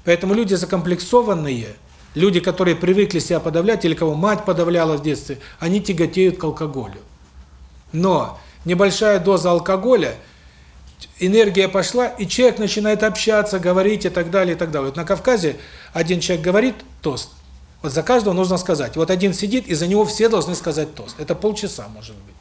Поэтому люди закомплексованные, люди, которые привыкли себя подавлять, или кого мать подавляла в детстве, они тяготеют к алкоголю. Но небольшая доза алкоголя, энергия пошла, и человек начинает общаться, говорить и так далее, и так далее. Вот на Кавказе один человек говорит тост, вот за каждого нужно сказать. Вот один сидит, и за него все должны сказать тост. Это полчаса, может быть.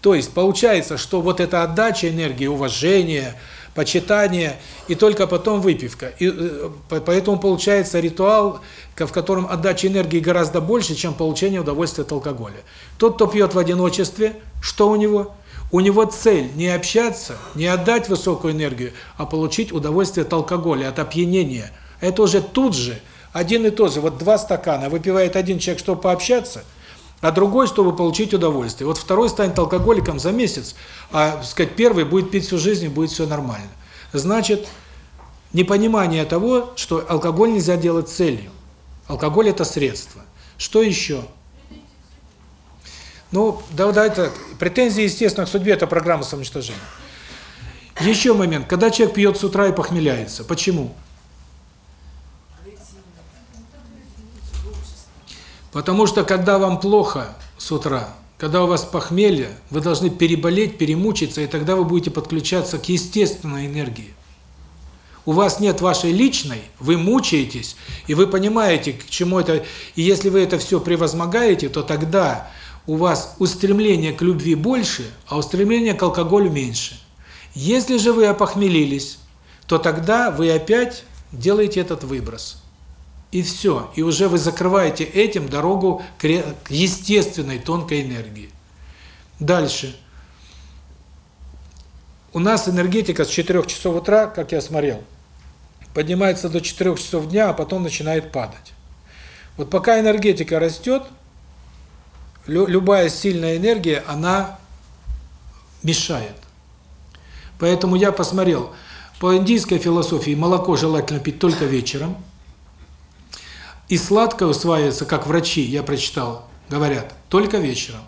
То есть получается, что вот эта отдача энергии, уважение, почитание и только потом выпивка. И э, поэтому получается ритуал, в котором отдача энергии гораздо больше, чем получение удовольствия от алкоголя. Тот, кто пьет в одиночестве, что у него? У него цель не общаться, не отдать высокую энергию, а получить удовольствие от алкоголя, от опьянения. Это уже тут же один и тот же. Вот два стакана выпивает один человек, чтобы пообщаться – а другой, чтобы получить удовольствие. Вот второй станет алкоголиком за месяц, а, сказать, первый будет пить всю жизнь и будет все нормально. Значит, непонимание того, что алкоголь нельзя делать целью. Алкоголь – это средство. Что еще? Ну, да, да, это претензии, естественно, к судьбе – это программа самоуничтожения. Еще момент. Когда человек пьет с утра и похмеляется. Почему? Потому что когда вам плохо с утра, когда у вас похмелье, вы должны переболеть, перемучиться, и тогда вы будете подключаться к естественной энергии. У вас нет вашей личной, вы мучаетесь, и вы понимаете, к чему это... И если вы это все превозмогаете, то тогда у вас устремление к любви больше, а устремление к алкоголю меньше. Если же вы опохмелились, то тогда вы опять делаете этот выброс. И все. И уже вы закрываете этим дорогу к естественной тонкой энергии. Дальше. У нас энергетика с 4 часов утра, как я смотрел, поднимается до 4 часов дня, а потом начинает падать. Вот пока энергетика растет, любая сильная энергия, она мешает. Поэтому я посмотрел, по индийской философии молоко желательно пить только вечером – и сладкое усваивается, как врачи, я прочитал, говорят, только вечером.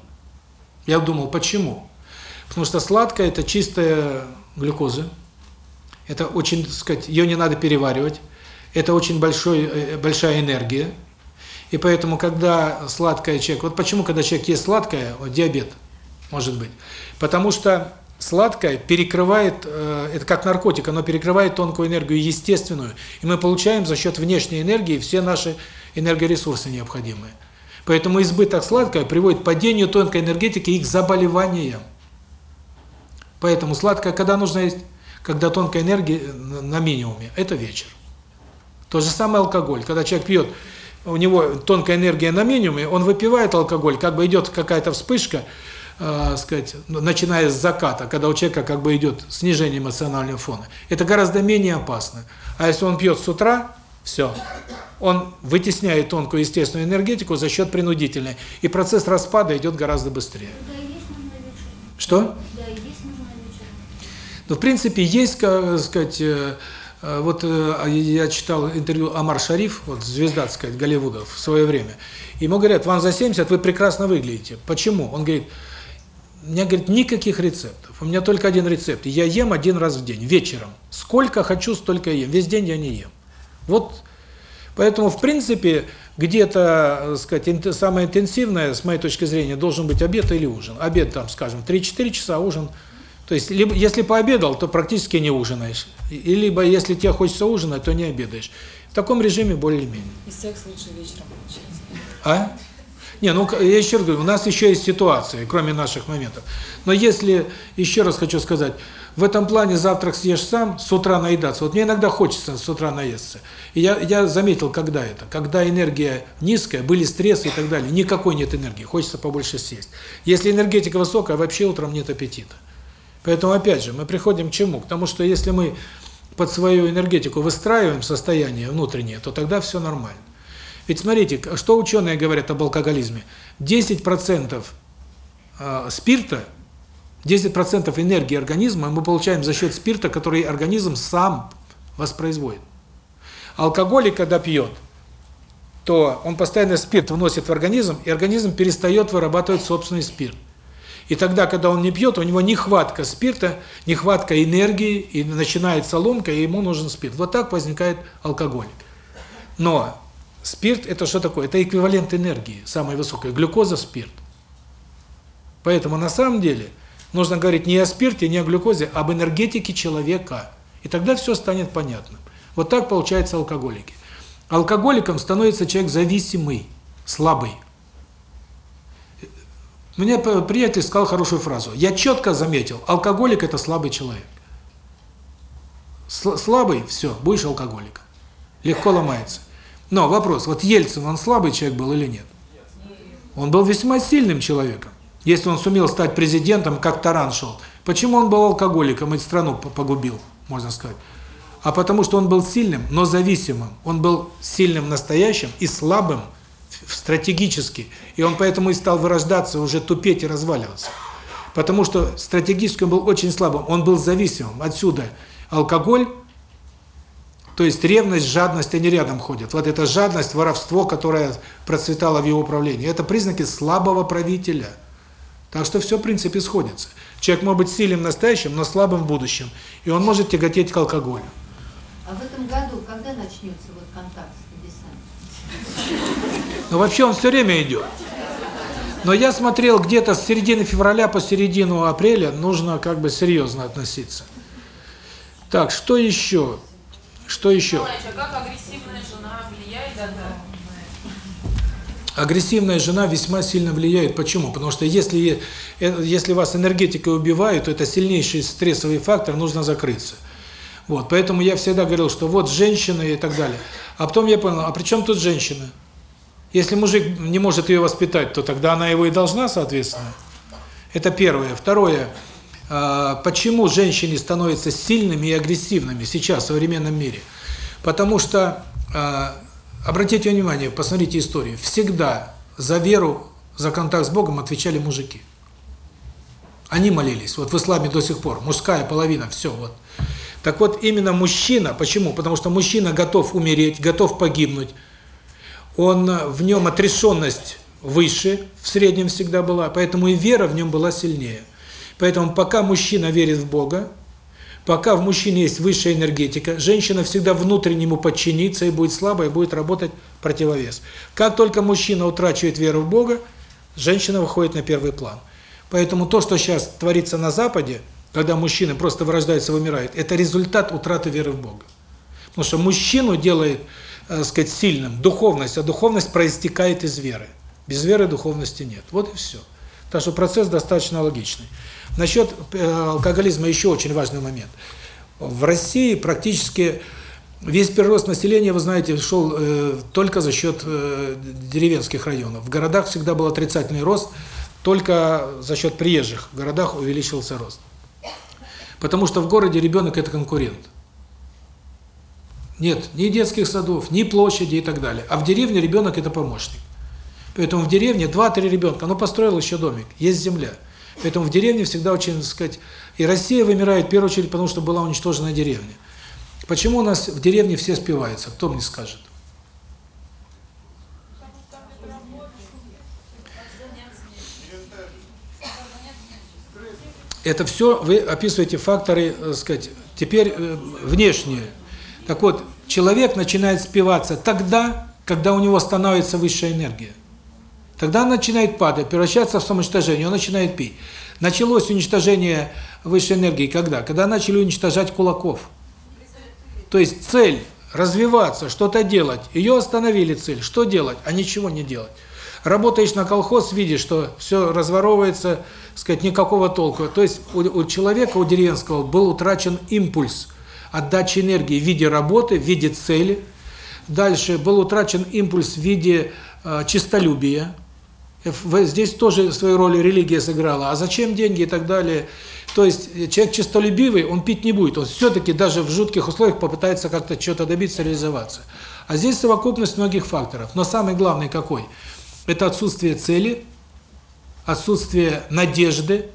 Я думал, почему? Потому что сладкое – это чистая глюкоза. Это очень, так сказать, ее не надо переваривать. Это очень большой, э, большая энергия. И поэтому, когда сладкое человек... Вот почему, когда человек ест сладкое, вот диабет, может быть. Потому что сладкое перекрывает, э, это как наркотик, оно перекрывает тонкую энергию естественную, и мы получаем за счет внешней энергии все наши энергоресурсы необходимые. Поэтому избыток сладкого приводит к падению тонкой энергетики и к заболеваниям. Поэтому сладкое когда нужно есть? Когда тонкая энергия на минимуме. Это вечер. То же самое алкоголь. Когда человек пьет, у него тонкая энергия на минимуме, он выпивает алкоголь, как бы идет какая-то вспышка, э, сказать, ну, начиная с заката, когда у человека как бы идет снижение эмоционального фона. Это гораздо менее опасно. А если он пьет с утра, все. Он вытесняет тонкую естественную энергетику за счет принудительной. И процесс распада идет гораздо быстрее. Что? Да, есть нужно Ну, в принципе, есть, как сказать, э, Э, вот э, я читал интервью Амар Шариф, вот звезда, так сказать, Голливуда в свое время. Ему говорят, вам за 70, вы прекрасно выглядите. Почему? Он говорит, у меня, говорит, никаких рецептов. У меня только один рецепт. Я ем один раз в день, вечером. Сколько хочу, столько ем. Весь день я не ем. Вот, поэтому, в принципе, где-то, сказать, самое интенсивное, с моей точки зрения, должен быть обед или ужин. Обед, там, скажем, 3-4 часа, ужин – то есть, либо если пообедал, то практически не ужинаешь. И либо если тебе хочется ужинать, то не обедаешь. В таком режиме более-менее. И секс лучше вечером получается. А? Не, ну я еще раз говорю, у нас еще есть ситуации, кроме наших моментов. Но если, еще раз хочу сказать, в этом плане завтрак съешь сам, с утра наедаться. Вот мне иногда хочется с утра наесться. И я, я заметил, когда это. Когда энергия низкая, были стрессы и так далее, никакой нет энергии, хочется побольше съесть. Если энергетика высокая, вообще утром нет аппетита. Поэтому, опять же, мы приходим к чему? К тому, что если мы под свою энергетику выстраиваем состояние внутреннее, то тогда все нормально. Ведь смотрите, что ученые говорят об алкоголизме. 10% а, спирта, 10% энергии организма мы получаем за счет спирта, который организм сам воспроизводит. Алкоголик, когда пьет, то он постоянно спирт вносит в организм, и организм перестает вырабатывать собственный спирт. И тогда, когда он не пьет, у него нехватка спирта, нехватка энергии, и начинается ломка, и ему нужен спирт. Вот так возникает алкоголик. Но спирт – это что такое? Это эквивалент энергии, самой высокой. Глюкоза – спирт. Поэтому на самом деле нужно говорить не о спирте, не о глюкозе, а об энергетике человека. И тогда все станет понятным. Вот так получается алкоголики. Алкоголиком становится человек зависимый, слабый. Мне приятель сказал хорошую фразу. Я четко заметил, алкоголик – это слабый человек. Слабый – все, будешь алкоголиком. Легко ломается. Но вопрос, вот Ельцин, он слабый человек был или нет? Он был весьма сильным человеком. Если он сумел стать президентом, как Таран шел. Почему он был алкоголиком и страну погубил, можно сказать? А потому что он был сильным, но зависимым. Он был сильным настоящим и слабым стратегически. И он поэтому и стал вырождаться, уже тупеть и разваливаться. Потому что стратегически он был очень слабым, он был зависимым. Отсюда алкоголь, то есть ревность, жадность, они рядом ходят. Вот эта жадность, воровство, которое процветало в его управлении, это признаки слабого правителя. Так что все, в принципе, сходится. Человек может быть сильным настоящим, но слабым в будущем. И он может тяготеть к алкоголю. А в этом году когда начнется вот контакт с небесами? Но вообще он все время идет. Но я смотрел где-то с середины февраля по середину апреля нужно как бы серьезно относиться. Так, что еще? Что еще? а жена Агрессивная жена весьма сильно влияет. Почему? Потому что если э, если вас энергетикой убивают, то это сильнейший стрессовый фактор, нужно закрыться. Вот, поэтому я всегда говорил, что вот женщина и так далее. А потом я понял, а при чем тут женщина? Если мужик не может ее воспитать, то тогда она его и должна, соответственно. Это первое. Второе. А, почему женщины становятся сильными и агрессивными сейчас в современном мире? Потому что, а, обратите внимание, посмотрите историю, всегда за веру, за контакт с Богом отвечали мужики. Они молились. Вот в исламе до сих пор. Мужская половина, все. вот. Так вот, именно мужчина, почему? Потому что мужчина готов умереть, готов погибнуть, он в нем отрешенность выше, в среднем всегда была, поэтому и вера в нем была сильнее. Поэтому пока мужчина верит в Бога, пока в мужчине есть высшая энергетика, женщина всегда внутреннему подчинится и будет слабой, и будет работать противовес. Как только мужчина утрачивает веру в Бога, женщина выходит на первый план. Поэтому то, что сейчас творится на Западе, когда мужчины просто вырождаются, вымирают, это результат утраты веры в Бога. Потому что мужчину делает э, сказать, сильным духовность, а духовность проистекает из веры. Без веры духовности нет. Вот и все. Так что процесс достаточно логичный. Насчет э, алкоголизма еще очень важный момент. В России практически весь прирост населения, вы знаете, шел э, только за счет э, деревенских районов. В городах всегда был отрицательный рост, только за счет приезжих. В городах увеличился рост. Потому что в городе ребенок – это конкурент. Нет ни детских садов, ни площади и так далее. А в деревне ребенок – это помощник. Поэтому в деревне 2-3 ребенка, ну построил еще домик, есть земля. Поэтому в деревне всегда очень, так сказать, и Россия вымирает в первую очередь, потому что была уничтожена деревня. Почему у нас в деревне все спиваются? Кто мне скажет? Это все вы описываете факторы, так сказать, теперь э, внешние. Так вот, человек начинает спиваться тогда, когда у него становится высшая энергия. Тогда он начинает падать, превращаться в самоуничтожение, он начинает пить. Началось уничтожение высшей энергии когда? Когда начали уничтожать кулаков. То есть цель развиваться, что-то делать. Ее остановили цель. Что делать? А ничего не делать. Работаешь на колхоз, видишь, что все разворовывается, сказать, никакого толку. То есть у, у человека, у деревенского, был утрачен импульс отдачи энергии в виде работы, в виде цели. Дальше был утрачен импульс в виде э, чистолюбия. Здесь тоже свою роль религия сыграла. А зачем деньги и так далее? То есть человек чистолюбивый, он пить не будет. Он все-таки даже в жутких условиях попытается как-то что-то добиться, реализоваться. А здесь совокупность многих факторов. Но самый главный какой? Это отсутствие цели, отсутствие надежды.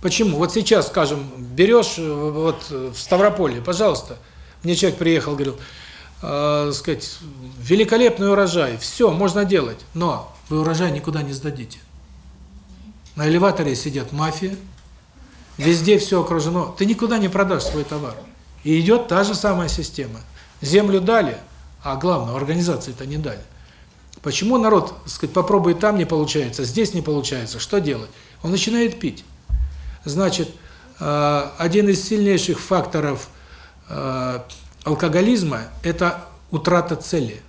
Почему? Вот сейчас, скажем, берешь вот в Ставрополье, пожалуйста, мне человек приехал, говорил, э, сказать, великолепный урожай, все, можно делать, но вы урожай никуда не сдадите. На элеваторе сидят мафия, везде все окружено, ты никуда не продашь свой товар. И идет та же самая система. Землю дали, а главное, организации-то не дали. Почему народ, так сказать, попробует там не получается, здесь не получается, что делать? Он начинает пить. Значит, э, один из сильнейших факторов э, алкоголизма – это утрата цели,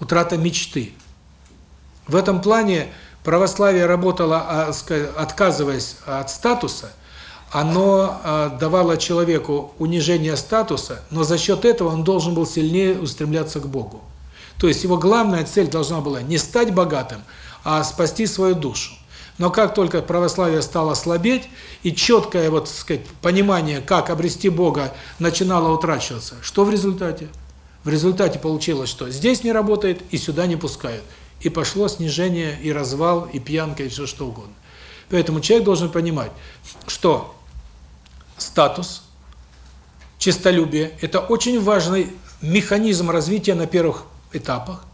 утрата мечты. В этом плане православие работало, а, отказываясь от статуса, оно э, давало человеку унижение статуса, но за счет этого он должен был сильнее устремляться к Богу. То есть его главная цель должна была не стать богатым, а спасти свою душу. Но как только православие стало слабеть, и четкое вот, сказать, понимание, как обрести Бога, начинало утрачиваться, что в результате? В результате получилось, что здесь не работает и сюда не пускают. И пошло снижение, и развал, и пьянка, и все что угодно. Поэтому человек должен понимать, что статус, честолюбие – это очень важный механизм развития на первых этапах,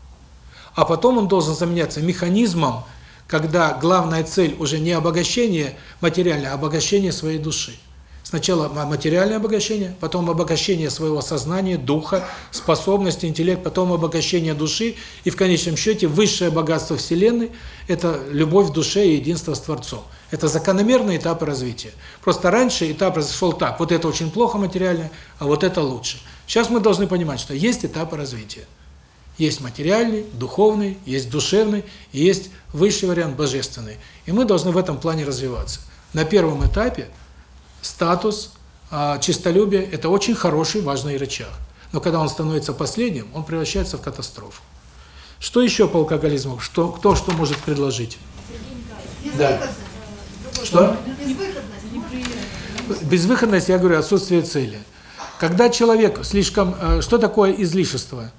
а потом он должен заменяться механизмом, когда главная цель уже не обогащение материальное, а обогащение своей души. Сначала материальное обогащение, потом обогащение своего сознания, духа, способности, интеллект, потом обогащение души, и в конечном счете высшее богатство Вселенной – это любовь в душе и единство с Творцом. Это закономерный этап развития. Просто раньше этап произошел так, вот это очень плохо материальное, а вот это лучше. Сейчас мы должны понимать, что есть этапы развития. Есть материальный, духовный, есть душевный, и есть высший вариант божественный. И мы должны в этом плане развиваться. На первом этапе статус, а, чистолюбие – это очень хороший, важный рычаг. Но когда он становится последним, он превращается в катастрофу. Что еще по алкоголизму? Что, кто что может предложить? Да. Что? Безвыходность. Безвыходность, я говорю, отсутствие цели. Когда человек слишком... Э, что такое излишество?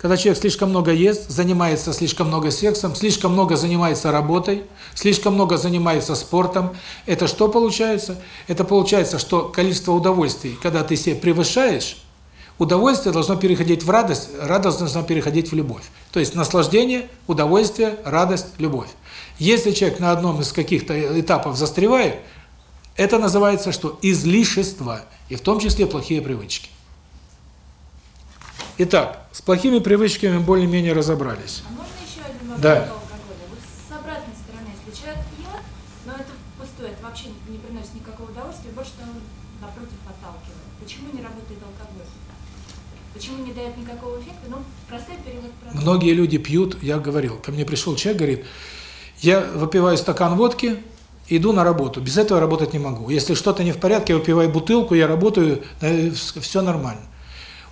Когда человек слишком много ест, занимается слишком много сексом, слишком много занимается работой, слишком много занимается спортом, это что получается? Это получается, что количество удовольствий, когда ты себе превышаешь, удовольствие должно переходить в радость, радость должна переходить в любовь. То есть наслаждение, удовольствие, радость, любовь. Если человек на одном из каких-то этапов застревает, это называется что? Излишество, и в том числе плохие привычки. Итак, с плохими привычками более-менее разобрались. А можно еще один вопрос Да. по алкоголю? Вот с обратной стороны, если человек пьет, но это пустое, это вообще не приносит никакого удовольствия, больше он напротив отталкивает. Почему не работает алкоголь? Почему не дает никакого эффекта? Ну, простой перевод продукта. Многие люди пьют, я говорил, ко мне пришел человек, говорит, я выпиваю стакан водки, иду на работу, без этого работать не могу. Если что-то не в порядке, я выпиваю бутылку, я работаю, все нормально.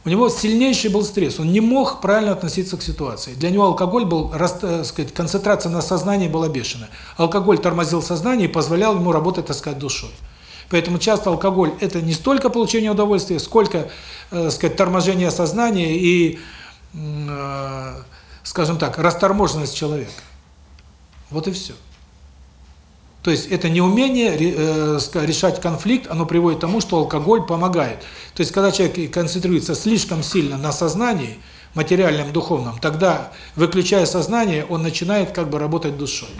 У него сильнейший был стресс, он не мог правильно относиться к ситуации. Для него алкоголь был, так сказать, концентрация на сознании была бешеная. Алкоголь тормозил сознание и позволял ему работать, так сказать, душой. Поэтому часто алкоголь – это не столько получение удовольствия, сколько, э, сказать, торможение сознания и, э, скажем так, расторможенность человека. Вот и все. То есть это неумение э, решать конфликт, оно приводит к тому, что алкоголь помогает. То есть когда человек концентрируется слишком сильно на сознании, материальном, духовном, тогда, выключая сознание, он начинает как бы работать душой.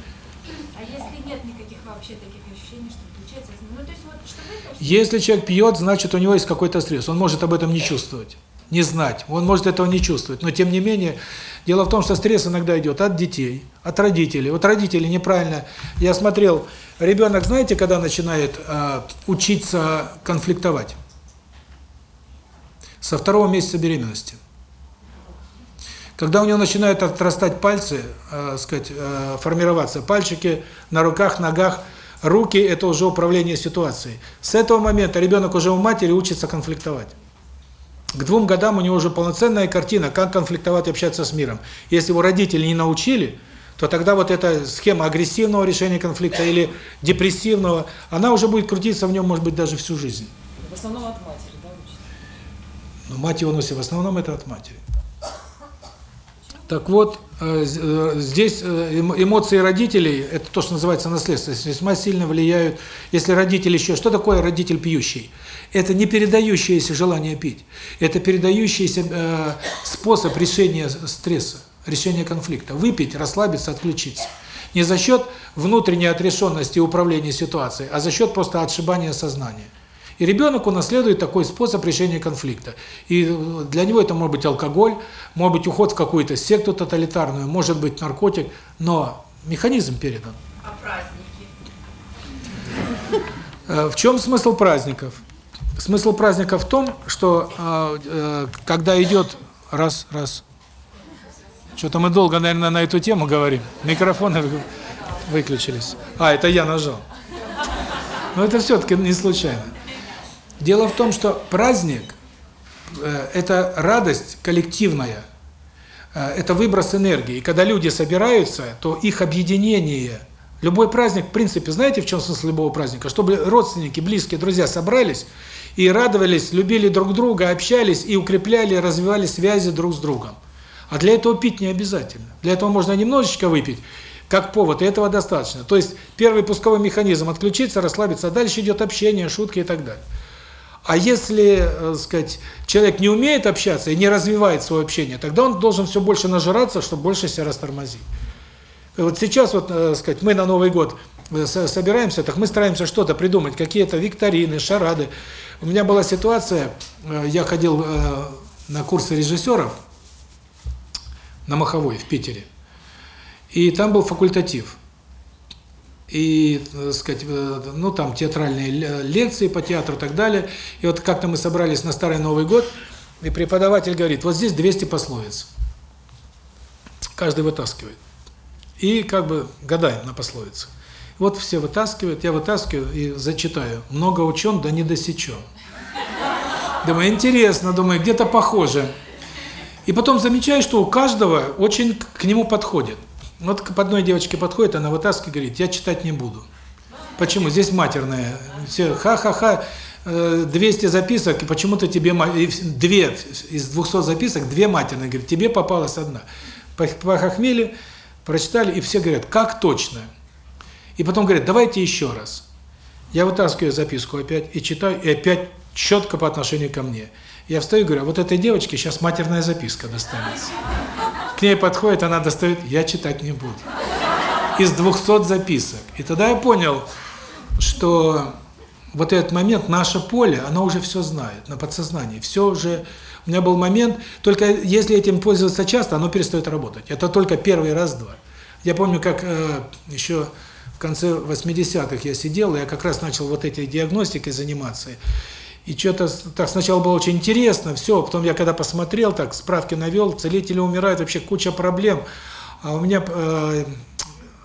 А если нет никаких вообще таких ощущений, что включается Ну, то есть вот, что вы... Если человек пьет, значит, у него есть какой-то стресс. Он может об этом не чувствовать, не знать. Он может этого не чувствовать. Но, тем не менее, дело в том, что стресс иногда идет от детей, от родителей. Вот родители неправильно... Я смотрел, ребенок, знаете, когда начинает э, учиться конфликтовать? Со второго месяца беременности. Когда у него начинают отрастать пальцы, э, сказать, э, формироваться пальчики на руках, ногах, руки – это уже управление ситуацией. С этого момента ребенок уже у матери учится конфликтовать. К двум годам у него уже полноценная картина, как конфликтовать и общаться с миром. Если его родители не научили, то тогда вот эта схема агрессивного решения конфликта или депрессивного, она уже будет крутиться в нем, может быть, даже всю жизнь. В основном от матери, да, учится? Но мать его носит, в основном это от матери. Так вот, э, э, здесь э, эмоции родителей, это то, что называется наследственность, весьма сильно влияют. Если родитель еще... Что такое родитель пьющий? Это не передающееся желание пить. Это передающийся способ решения стресса, решения конфликта. Выпить, расслабиться, отключиться. Не за счет внутренней отрешенности и управления ситуацией, а за счет просто отшибания сознания. И ребенок унаследует такой способ решения конфликта. И для него это может быть алкоголь, может быть уход в какую-то секту тоталитарную, может быть наркотик, но механизм передан. А праздники? Э, в чем смысл праздников? Смысл праздника в том, что э, э, когда идет раз, раз, что-то мы долго, наверное, на эту тему говорим. Микрофоны выключились. А, это я нажал. Но это все-таки не случайно. Дело в том, что праздник э, – это радость коллективная, э, это выброс энергии. И когда люди собираются, то их объединение, любой праздник, в принципе, знаете, в чем смысл любого праздника? Чтобы родственники, близкие, друзья собрались и радовались, любили друг друга, общались и укрепляли, развивали связи друг с другом. А для этого пить не обязательно. Для этого можно немножечко выпить, как повод, и этого достаточно. То есть первый пусковой механизм – отключиться, расслабиться, а дальше идет общение, шутки и так далее. А если, э, сказать, человек не умеет общаться и не развивает свое общение, тогда он должен все больше нажираться, чтобы больше себя растормозить. Вот сейчас вот, э, сказать, мы на Новый год э, собираемся, так мы стараемся что-то придумать, какие-то викторины, шарады. У меня была ситуация, я ходил на курсы режиссеров на Маховой в Питере. И там был факультатив и, так сказать, э, ну там театральные лекции по театру и так далее. И вот как-то мы собрались на Старый Новый год, и преподаватель говорит, вот здесь 200 пословиц. Каждый вытаскивает. И как бы гадаем на пословицы. Вот все вытаскивают, я вытаскиваю и зачитаю. Много учен, да не досечен. Думаю, интересно, думаю, где-то похоже. И потом замечаю, что у каждого очень к нему подходит. Вот к одной девочке подходит, она вытаскивает и говорит, я читать не буду. Почему? Здесь матерная. Все, ха-ха-ха, 200 э, записок, и почему-то тебе, две из 200 записок, две матерные, говорит, тебе попалась одна. Похохмели, прочитали, и все говорят, как точно? И потом говорят, давайте еще раз. Я вытаскиваю записку опять и читаю, и опять четко по отношению ко мне. Я встаю и говорю, вот этой девочке сейчас матерная записка достанется. К ней подходит, она достает, я читать не буду. Из 200 записок. И тогда я понял, что вот этот момент, наше поле, оно уже все знает, на подсознании. Все уже... У меня был момент, только если этим пользоваться часто, оно перестает работать. Это только первый раз-два. Я помню, как э, еще в конце 80-х я сидел, я как раз начал вот этой диагностикой заниматься. И что-то так сначала было очень интересно, все, потом я когда посмотрел, так справки навел, целители умирают, вообще куча проблем. А у меня э,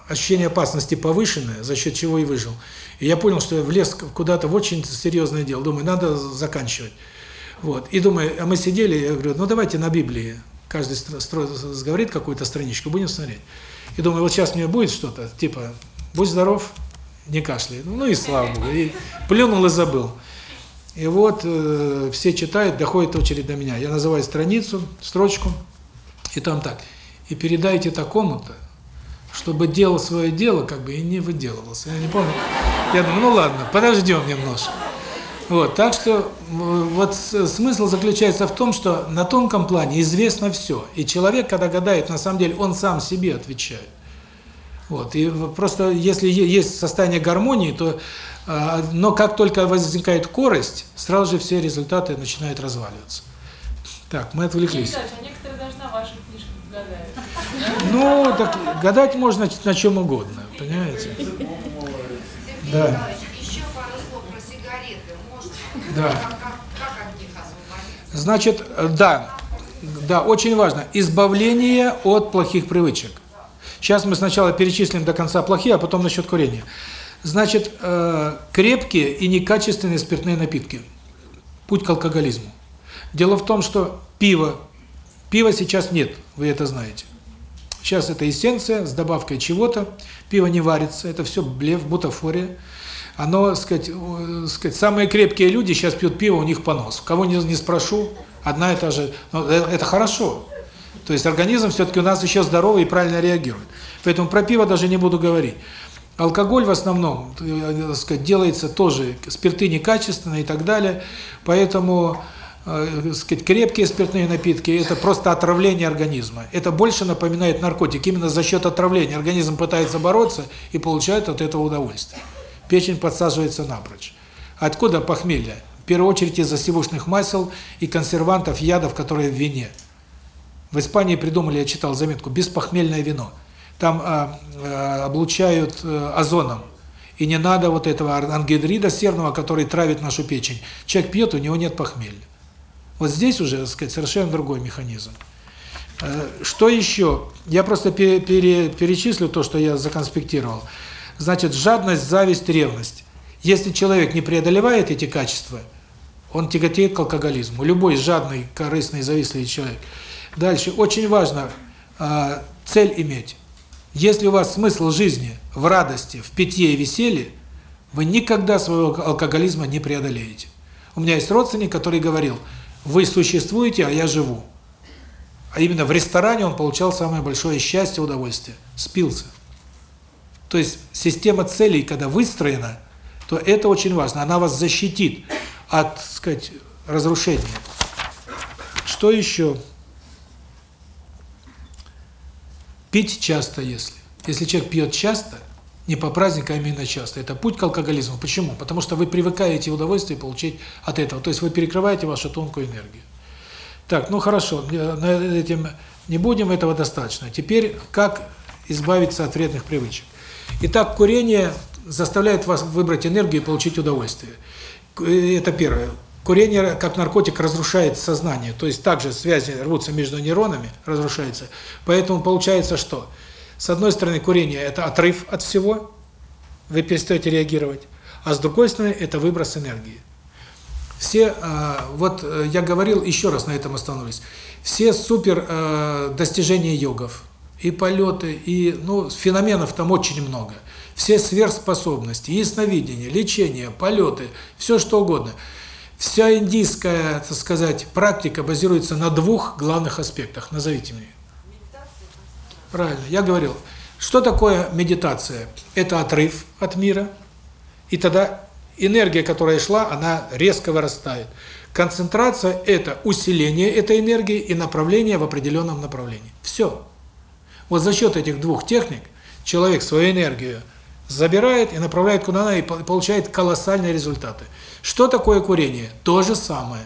ощущение опасности повышенное, за счет чего и выжил. И я понял, что я влез куда-то в очень серьезное дело. Думаю, надо заканчивать. Вот. И думаю, а мы сидели, я говорю, ну давайте на Библии, каждый говорит какую-то страничку, будем смотреть. И думаю, вот сейчас мне будет что-то, типа, будь здоров, не кашляй. Ну и слава Богу. И плюнул и забыл. И вот э, все читают, доходит очередь до меня. Я называю страницу, строчку, и там так. И передайте такому-то, чтобы делал свое дело, как бы и не выделывался. Я не помню. Я думаю, ну ладно, подождем немножко. Вот, так что вот смысл заключается в том, что на тонком плане известно все. И человек, когда гадает, на самом деле он сам себе отвечает. Вот, и просто если есть состояние гармонии, то но как только возникает корость, сразу же все результаты начинают разваливаться. Так, мы отвлеклись. а некоторые даже на ваших книжках гадают. Ну, так гадать можно на чем угодно, понимаете? Сергей Да. Николаевич, еще пару слов про сигареты можно? Да. Как, как, как от них освободиться? Значит, да, да, очень важно, избавление от плохих привычек. Сейчас мы сначала перечислим до конца плохие, а потом насчет курения. Значит, э, крепкие и некачественные спиртные напитки. Путь к алкоголизму. Дело в том, что пиво, пива сейчас нет, вы это знаете. Сейчас это эссенция с добавкой чего-то, пиво не варится, это все блеф, бутафория. Оно, сказать, э, сказать, самые крепкие люди сейчас пьют пиво, у них понос. Кого не, не спрошу, одна и та же. Но это, это хорошо. То есть организм все-таки у нас еще здоровый и правильно реагирует. Поэтому про пиво даже не буду говорить. Алкоголь в основном, э, так сказать, делается тоже спирты некачественные и так далее. Поэтому, э, сказать, крепкие спиртные напитки это просто отравление организма. Это больше напоминает наркотик. Именно за счет отравления организм пытается бороться и получает от этого удовольствие. Печень подсаживается напрочь. Откуда похмелье? В первую очередь из-за сивушных масел и консервантов, ядов, которые в вине. В Испании придумали, я читал заметку, беспохмельное вино. Там э, э, облучают э, озоном. И не надо вот этого ангидрида серного, который травит нашу печень. Человек пьет, у него нет похмелья. Вот здесь уже, так сказать, совершенно другой механизм. Э, что еще? Я просто пере, пере, перечислю то, что я законспектировал. Значит, жадность, зависть, ревность. Если человек не преодолевает эти качества, он тяготеет к алкоголизму. Любой жадный, корыстный, завистливый человек. Дальше. Очень важно э, цель иметь. Если у вас смысл жизни в радости, в питье и веселье, вы никогда своего алкоголизма не преодолеете. У меня есть родственник, который говорил, вы существуете, а я живу. А именно в ресторане он получал самое большое счастье, удовольствие. Спился. То есть система целей, когда выстроена, то это очень важно. Она вас защитит от, так сказать, разрушения. Что еще? Пить часто, если. Если человек пьет часто, не по праздникам, а именно часто, это путь к алкоголизму. Почему? Потому что вы привыкаете удовольствие получить от этого. То есть вы перекрываете вашу тонкую энергию. Так, ну хорошо, на этим не будем, этого достаточно. Теперь, как избавиться от вредных привычек. Итак, курение заставляет вас выбрать энергию и получить удовольствие. Это первое. Курение, как наркотик, разрушает сознание. То есть также связи рвутся между нейронами, разрушаются. Поэтому получается что? С одной стороны, курение – это отрыв от всего, вы перестаете реагировать. А с другой стороны, это выброс энергии. Все, вот я говорил, еще раз на этом остановлюсь, все супер достижения йогов, и полеты, и ну феноменов там очень много. Все сверхспособности, ясновидение, лечение, полеты, все что угодно – Вся индийская, так сказать, практика базируется на двух главных аспектах. Назовите мне. Правильно, я говорил. Что такое медитация? Это отрыв от мира, и тогда энергия, которая шла, она резко вырастает. Концентрация – это усиление этой энергии и направление в определенном направлении. Все. Вот за счет этих двух техник человек свою энергию забирает и направляет куда надо, и получает колоссальные результаты. Что такое курение? То же самое.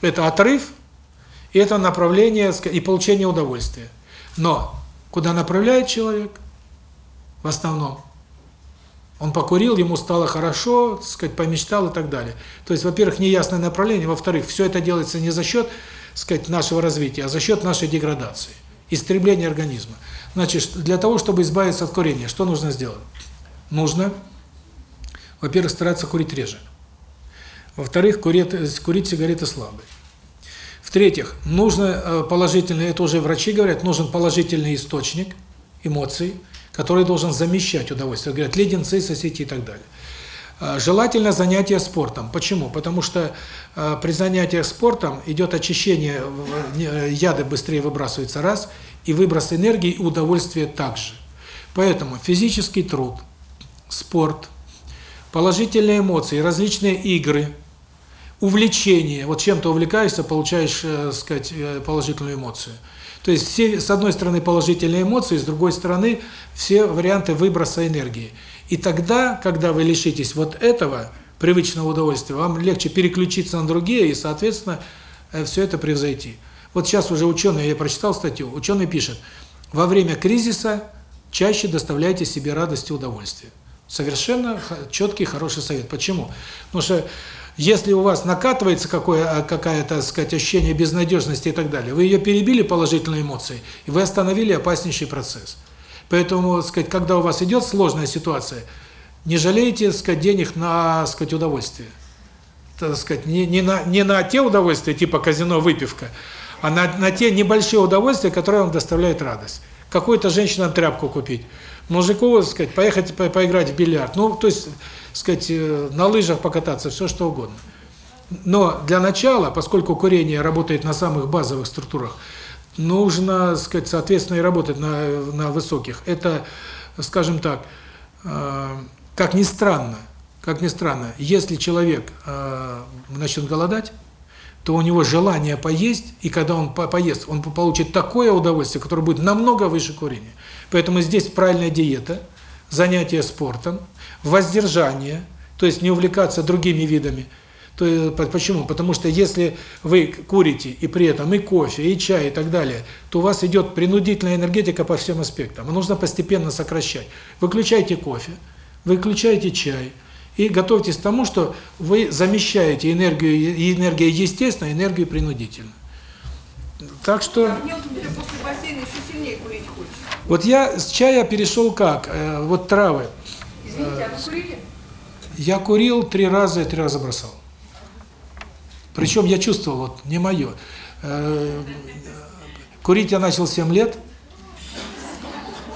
Это отрыв, и это направление и получение удовольствия. Но куда направляет человек? В основном. Он покурил, ему стало хорошо, так сказать, помечтал и так далее. То есть, во-первых, неясное направление, во-вторых, все это делается не за счет, сказать, нашего развития, а за счет нашей деградации, истребления организма. Значит, для того, чтобы избавиться от курения, что нужно сделать? Нужно, во-первых, стараться курить реже. Во-вторых, курить, курить сигареты слабые. В-третьих, нужно положительный, это уже врачи говорят, нужен положительный источник эмоций, который должен замещать удовольствие. Говорят, леденцы, соседи и так далее. Желательно занятие спортом. Почему? Потому что при занятиях спортом идет очищение, яды быстрее выбрасываются раз, и выброс энергии и удовольствия также. Поэтому физический труд, спорт, положительные эмоции, различные игры, увлечение. Вот чем-то увлекаешься, получаешь, э, сказать, э, положительную эмоцию. То есть все, с одной стороны, положительные эмоции, с другой стороны, все варианты выброса энергии. И тогда, когда вы лишитесь вот этого привычного удовольствия, вам легче переключиться на другие и, соответственно, э, все это превзойти. Вот сейчас уже ученые, я прочитал статью, ученый пишет, во время кризиса чаще доставляйте себе радость и удовольствие. Совершенно четкий, хороший совет. Почему? Потому что если у вас накатывается какое какая-то, сказать, ощущение безнадежности и так далее, вы ее перебили положительной эмоцией, и вы остановили опаснейший процесс. Поэтому, сказать, когда у вас идет сложная ситуация, не жалейте, сказать, денег на, сказать, удовольствие. Так сказать, не не на не на те удовольствия типа казино, выпивка, а на на те небольшие удовольствия, которые вам доставляют радость. Какой-то женщинам тряпку купить, мужику, сказать, поехать по поиграть в бильярд. Ну, то есть, сказать, э, на лыжах покататься, все что угодно. Но для начала, поскольку курение работает на самых базовых структурах, нужно, сказать, соответственно и работать на на высоких. Это, скажем так, э, как ни странно, как ни странно, если человек э начнет голодать, то у него желание поесть, и когда он по поест, он получит такое удовольствие, которое будет намного выше курения. Поэтому здесь правильная диета, занятие спортом, воздержание, то есть не увлекаться другими видами. То почему? Потому что если вы курите и при этом и кофе, и чай и так далее, то у вас идет принудительная энергетика по всем аспектам. И нужно постепенно сокращать. Выключайте кофе, выключайте чай и готовьтесь к тому, что вы замещаете энергию энергию естественную энергию принудительную. Так что А после бассейна еще сильнее курить хочется. Вот я с чая перешел как? Э, вот травы. Извините, а вы курили? Я курил три раза и три раза бросал. Причем я чувствовал, вот, не мое. Э, Курить я начал 7 лет.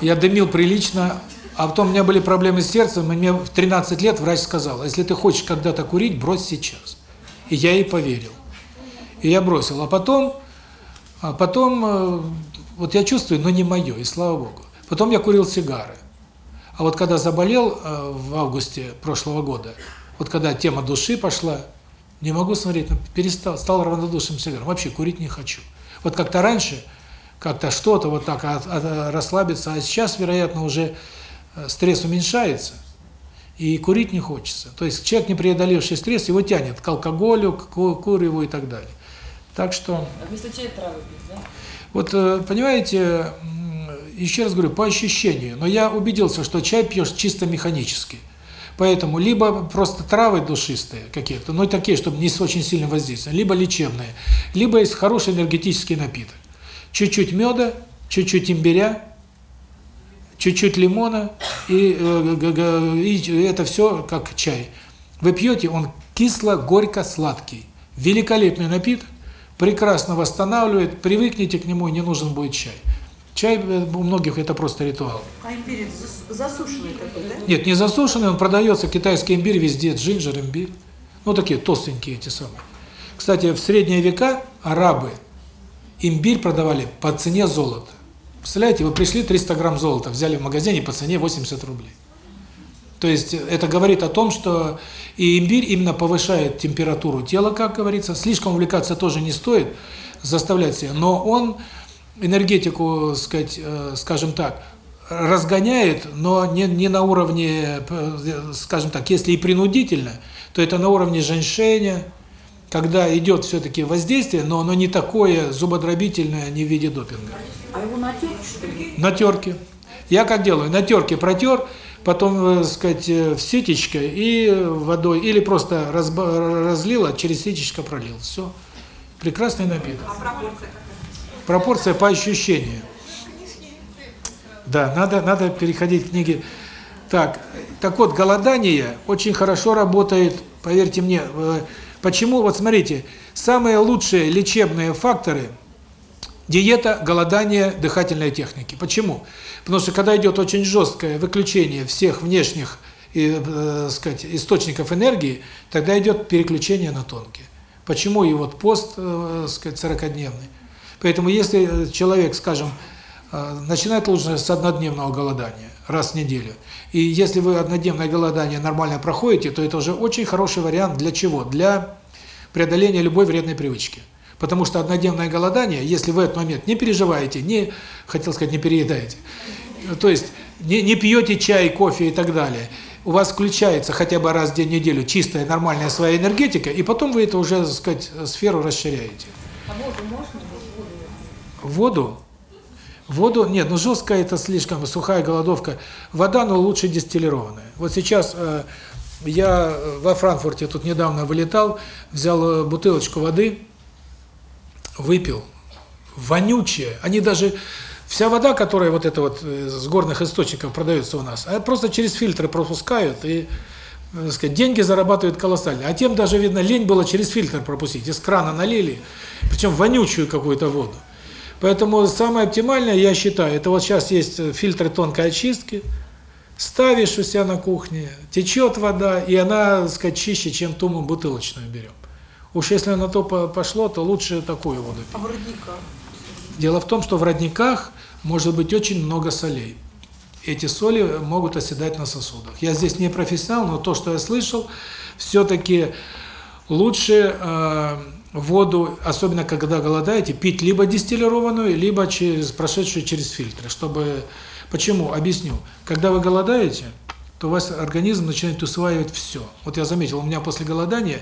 Я дымил прилично, а потом у меня были проблемы с сердцем, и мне в 13 лет врач сказал, если ты хочешь когда-то курить, брось сейчас. И я ей поверил. И я бросил. А потом, а потом, э, вот я чувствую, но не мое, и слава Богу. Потом я курил сигары. А вот когда заболел э, в августе прошлого года, вот когда тема души пошла, не могу смотреть, ну, перестал, стал равнодушным к сигарам, вообще курить не хочу. Вот как-то раньше, как-то что-то вот так от, от, расслабиться, а сейчас, вероятно, уже э, стресс уменьшается, и курить не хочется. То есть человек, не преодолевший стресс, его тянет к алкоголю, к ку- куреву и так далее. Так что... А вместо чая травы пить, да? Вот, э, понимаете, еще раз говорю, по ощущению, но я убедился, что чай пьешь чисто механически. Поэтому либо просто травы душистые какие-то, но такие, чтобы не с очень сильным воздействием, либо лечебные, либо есть хороший энергетический напиток. Чуть-чуть меда, чуть-чуть имбиря, чуть-чуть лимона, и, э, и это все как чай. Вы пьете, он кисло-горько-сладкий. Великолепный напиток, прекрасно восстанавливает, привыкните к нему, не нужен будет чай. Чай э, у многих это просто ритуал. А имбирь зас- засушенный такой, да? Нет, не засушенный, он продается, китайский имбирь везде, джинджер, имбирь. Ну, такие толстенькие эти самые. Кстати, в средние века арабы имбирь продавали по цене золота. Представляете, вы пришли 300 грамм золота, взяли в магазине по цене 80 рублей. То есть это говорит о том, что и имбирь именно повышает температуру тела, как говорится. Слишком увлекаться тоже не стоит, заставлять себя. Но он энергетику, сказать, э, скажем так, разгоняет, но не не на уровне, э, скажем так, если и принудительно, то это на уровне женьшеня, когда идет все-таки воздействие, но оно не такое зубодробительное, не в виде допинга. А его натереть, что ли? На терке. Я как делаю? На терке протер, потом, э, сказать, э, в ситечко и водой, или просто разлила, через ситечко пролил. Все. Прекрасный напиток. А пропорция какая? Пропорция по ощущению. Да, надо надо переходить к книге. Так, так вот, голодание очень хорошо работает, поверьте мне. Э, Почему? Вот смотрите, самые лучшие лечебные факторы – диета, голодание, дыхательные техники. Почему? Потому что когда идет очень жесткое выключение всех внешних э, э, сказать, источников энергии, тогда идет переключение на тонкие. Почему и вот пост, э, сказать, 40-дневный. Поэтому если человек, скажем, э, начинать лучше с однодневного голодания, раз в неделю. И если вы однодневное голодание нормально проходите, то это уже очень хороший вариант для чего? Для преодоления любой вредной привычки. Потому что однодневное голодание, если вы в этот момент не переживаете, не, хотел сказать, не переедаете, то есть не, не пьете чай, кофе и так далее, у вас включается хотя бы раз в день в неделю чистая, нормальная своя энергетика, и потом вы это уже, так сказать, сферу расширяете. А воду можно? Воду? Воду, нет, ну жесткая это слишком, сухая голодовка. Вода, но лучше дистиллированная. Вот сейчас э, я во Франкфурте тут недавно вылетал, взял э, бутылочку воды, выпил, вонючая. Они даже, вся вода, которая вот это вот э, с горных источников продается у нас, просто через фильтры пропускают и, э, так сказать, деньги зарабатывают колоссально. А тем даже, видно, лень было через фильтр пропустить, из крана налили, причем вонючую какую-то воду. Поэтому самое оптимальное, я считаю, это вот сейчас есть фильтры тонкой очистки, ставишь у себя на кухне, течет вода, и она, так сказать, чище, чем ту мы бутылочную берем. Уж если на то пошло, то лучше такую воду А пить. в родниках? Дело в том, что в родниках может быть очень много солей. Эти соли могут оседать на сосудах. Я здесь не профессионал, но то, что я слышал, все-таки лучше э, воду, особенно когда голодаете, пить либо дистиллированную, либо через прошедшую через фильтры, чтобы почему? Объясню. Когда вы голодаете, то у вас организм начинает усваивать все. Вот я заметил, у меня после голодания,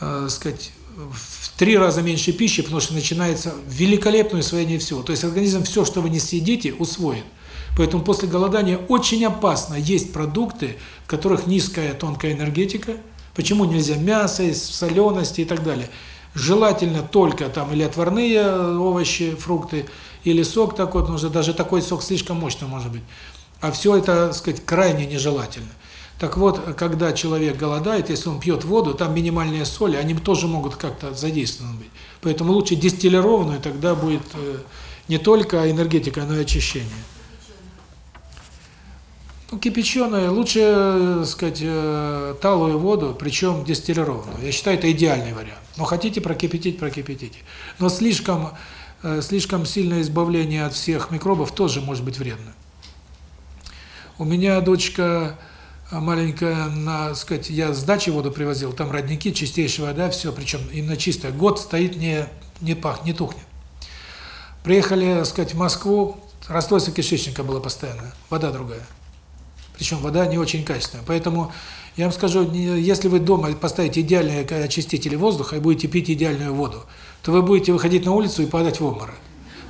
э, сказать, в три раза меньше пищи, потому что начинается великолепное усвоение всего. То есть организм все, что вы не съедите, усвоит. Поэтому после голодания очень опасно есть продукты, в которых низкая тонкая энергетика. Почему нельзя мясо, солености и так далее? Желательно только там или отварные овощи, фрукты, или сок такой, потому что даже такой сок слишком мощный может быть. А все это, сказать, крайне нежелательно. Так вот, когда человек голодает, если он пьет воду, там минимальные соли, они тоже могут как-то задействованы быть. Поэтому лучше дистиллированную, тогда будет э, не только энергетика, но и очищение. Ну, кипяченую, лучше, э, сказать, э, талую воду, причем дистиллированную. Я считаю, это идеальный вариант. Но хотите прокипятить, прокипятите. Но слишком, слишком сильное избавление от всех микробов тоже может быть вредно. У меня дочка маленькая, на, сказать, я с дачи воду привозил, там родники, чистейшая вода, все, причем именно чистая. Год стоит, не, не пахнет, не тухнет. Приехали, так сказать, в Москву, расстройство кишечника было постоянно, вода другая. Причем вода не очень качественная. Поэтому я вам скажу, если вы дома поставите идеальные очистители воздуха и будете пить идеальную воду, то вы будете выходить на улицу и падать в обморок.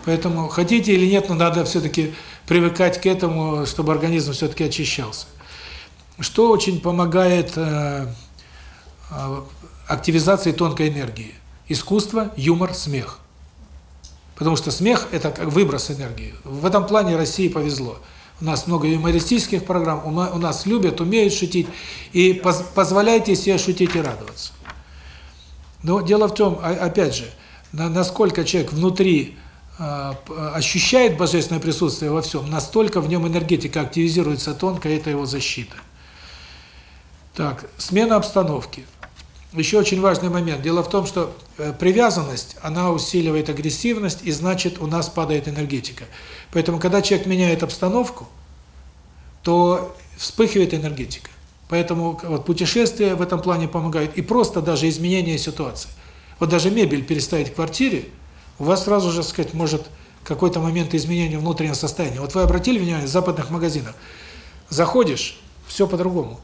Поэтому хотите или нет, но надо все-таки привыкать к этому, чтобы организм все-таки очищался. Что очень помогает э, э, активизации тонкой энергии? Искусство, юмор, смех. Потому что смех – это как выброс энергии. В этом плане России повезло. У нас много юмористических программ, у нас любят, умеют шутить, и поз позволяйте себе шутить и радоваться. Но дело в том, опять же, на, насколько человек внутри э, ощущает божественное присутствие во всем, настолько в нем энергетика активизируется тонко, это его защита. Так, смена обстановки. Еще очень важный момент. Дело в том, что привязанность, она усиливает агрессивность, и значит, у нас падает энергетика. Поэтому, когда человек меняет обстановку, то вспыхивает энергетика. Поэтому вот путешествия в этом плане помогают. И просто даже изменение ситуации. Вот даже мебель переставить в квартире, у вас сразу же, сказать, может какой-то момент изменения внутреннего состояния. Вот вы обратили внимание, в западных магазинах, заходишь, все по-другому.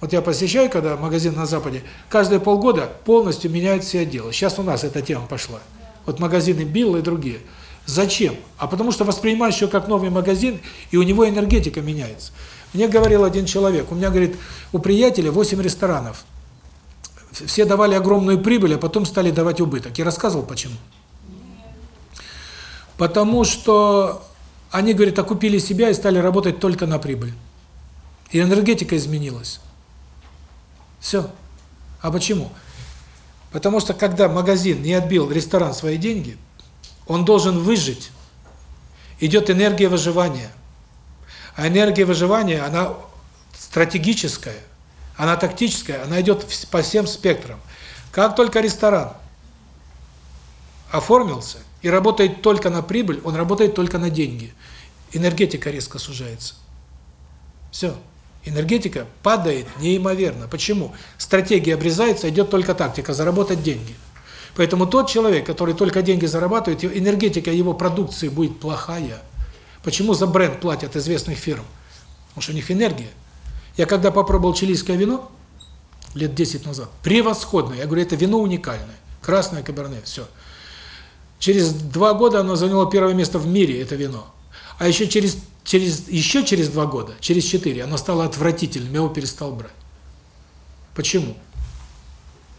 Вот я посещаю, когда магазин на Западе, каждые полгода полностью меняют все отделы. Сейчас у нас эта тема пошла. Вот магазины Билл и другие. Зачем? А потому что воспринимаешь еще как новый магазин, и у него энергетика меняется. Мне говорил один человек, у меня, говорит, у приятеля 8 ресторанов. Все давали огромную прибыль, а потом стали давать убыток. Я рассказывал, почему. Потому что они, говорит, окупили себя и стали работать только на прибыль. И энергетика изменилась. Все. А почему? Потому что когда магазин не отбил ресторан свои деньги, он должен выжить. Идет энергия выживания. А энергия выживания, она стратегическая, она тактическая, она идет по всем спектрам. Как только ресторан оформился, и работает только на прибыль, он работает только на деньги. Энергетика резко сужается. Все. Энергетика падает неимоверно. Почему? Стратегия обрезается, идет только тактика заработать деньги. Поэтому тот человек, который только деньги зарабатывает, энергетика его продукции будет плохая. Почему за бренд платят известных фирм? Потому что у них энергия. Я когда попробовал чилийское вино, лет 10 назад, превосходное. Я говорю, это вино уникальное. Красное каберне, все. Через два года оно заняло первое место в мире, это вино. А еще через через еще через два года, через четыре, оно стало отвратительным, я его перестал брать. Почему?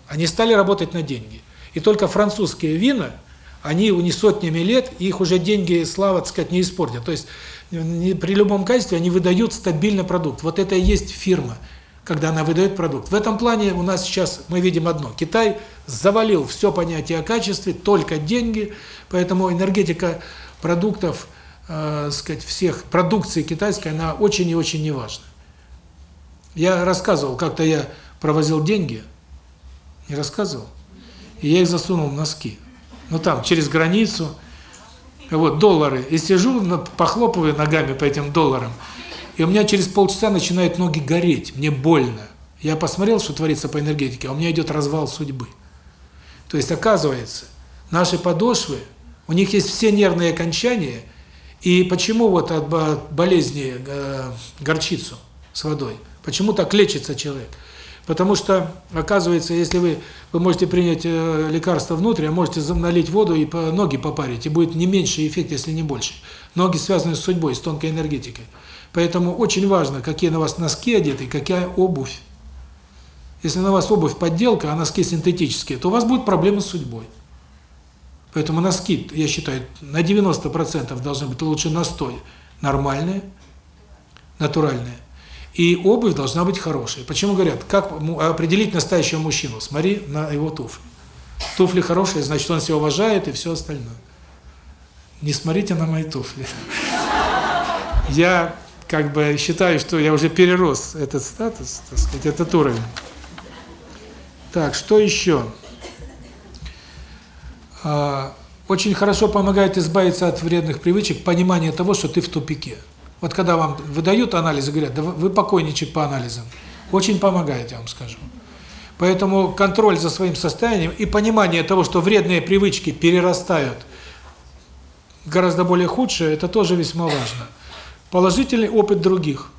Они стали работать на деньги. И только французские вина, они у них сотнями лет, их уже деньги и слава, так сказать, не испортят. То есть при любом качестве они выдают стабильный продукт. Вот это и есть фирма, когда она выдает продукт. В этом плане у нас сейчас мы видим одно. Китай завалил все понятие о качестве, только деньги, поэтому энергетика продуктов – э, сказать, всех продукции китайской, она очень и очень неважна. Я рассказывал, как-то я провозил деньги, не рассказывал, и я их засунул в носки. Ну там, через границу, вот, доллары, и сижу, похлопываю ногами по этим долларам, и у меня через полчаса начинают ноги гореть, мне больно. Я посмотрел, что творится по энергетике, а у меня идет развал судьбы. То есть, оказывается, наши подошвы, у них есть все нервные окончания, и почему вот от болезни э, горчицу с водой? Почему так лечится человек? Потому что, оказывается, если вы вы можете принять э, лекарство внутрь, а можете налить воду и по ноги попарить, и будет не меньший эффект, если не больше. Ноги связаны с судьбой, с тонкой энергетикой. Поэтому очень важно, какие на вас носки одеты, какая обувь. Если на вас обувь подделка, а носки синтетические, то у вас будет проблемы с судьбой. Поэтому носки, я считаю, на 90% должны быть лучше настой нормальные, натуральные. И обувь должна быть хорошая. Почему говорят, как определить настоящего мужчину? Смотри на его туфли. Туфли хорошие, значит, он себя уважает и все остальное. Не смотрите на мои туфли. Я как бы считаю, что я уже перерос этот статус, так сказать, этот уровень. Так, что еще? А, очень хорошо помогает избавиться от вредных привычек понимание того, что ты в тупике. Вот когда вам выдают анализы, говорят, да вы покойничек по анализам, очень помогает, я вам скажу. Поэтому контроль за своим состоянием и понимание того, что вредные привычки перерастают гораздо более худшие, это тоже весьма важно. Положительный опыт других.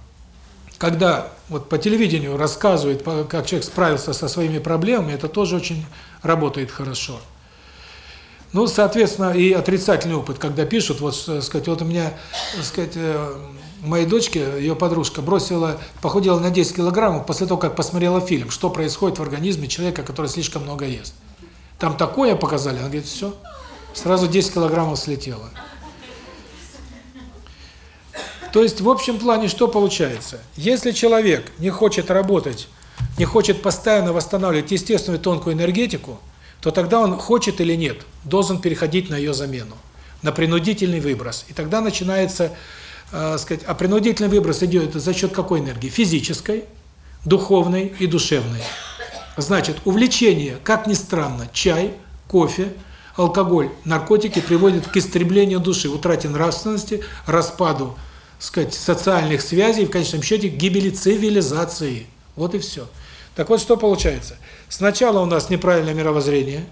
Когда вот по телевидению рассказывают, как человек справился со своими проблемами, это тоже очень работает хорошо. Ну, соответственно, и отрицательный опыт, когда пишут, вот, сказать, вот у меня, сказать, э, моей дочке, ее подружка, бросила, похудела на 10 килограммов после того, как посмотрела фильм, что происходит в организме человека, который слишком много ест. Там такое показали, она говорит, все, сразу 10 килограммов слетело. То есть, в общем плане, что получается? Если человек не хочет работать, не хочет постоянно восстанавливать естественную тонкую энергетику, то тогда он, хочет или нет, должен переходить на ее замену, на принудительный выброс. И тогда начинается, э, сказать, а принудительный выброс идет за счет какой энергии? Физической, духовной и душевной. Значит, увлечение, как ни странно, чай, кофе, алкоголь, наркотики приводят к истреблению души, утрате нравственности, распаду, сказать, социальных связей, в конечном счете к гибели цивилизации. Вот и все. Так вот, что получается? Сначала у нас неправильное мировоззрение,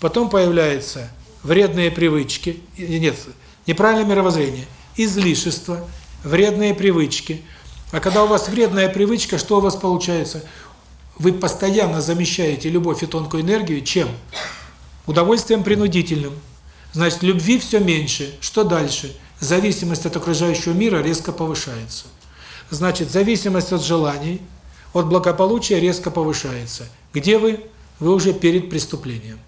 потом появляются вредные привычки, нет, неправильное мировоззрение, излишество, вредные привычки. А когда у вас вредная привычка, что у вас получается? Вы постоянно замещаете любовь и тонкую энергию чем? Удовольствием принудительным. Значит, любви все меньше. Что дальше? Зависимость от окружающего мира резко повышается. Значит, зависимость от желаний – от благополучия резко повышается. Где вы? Вы уже перед преступлением.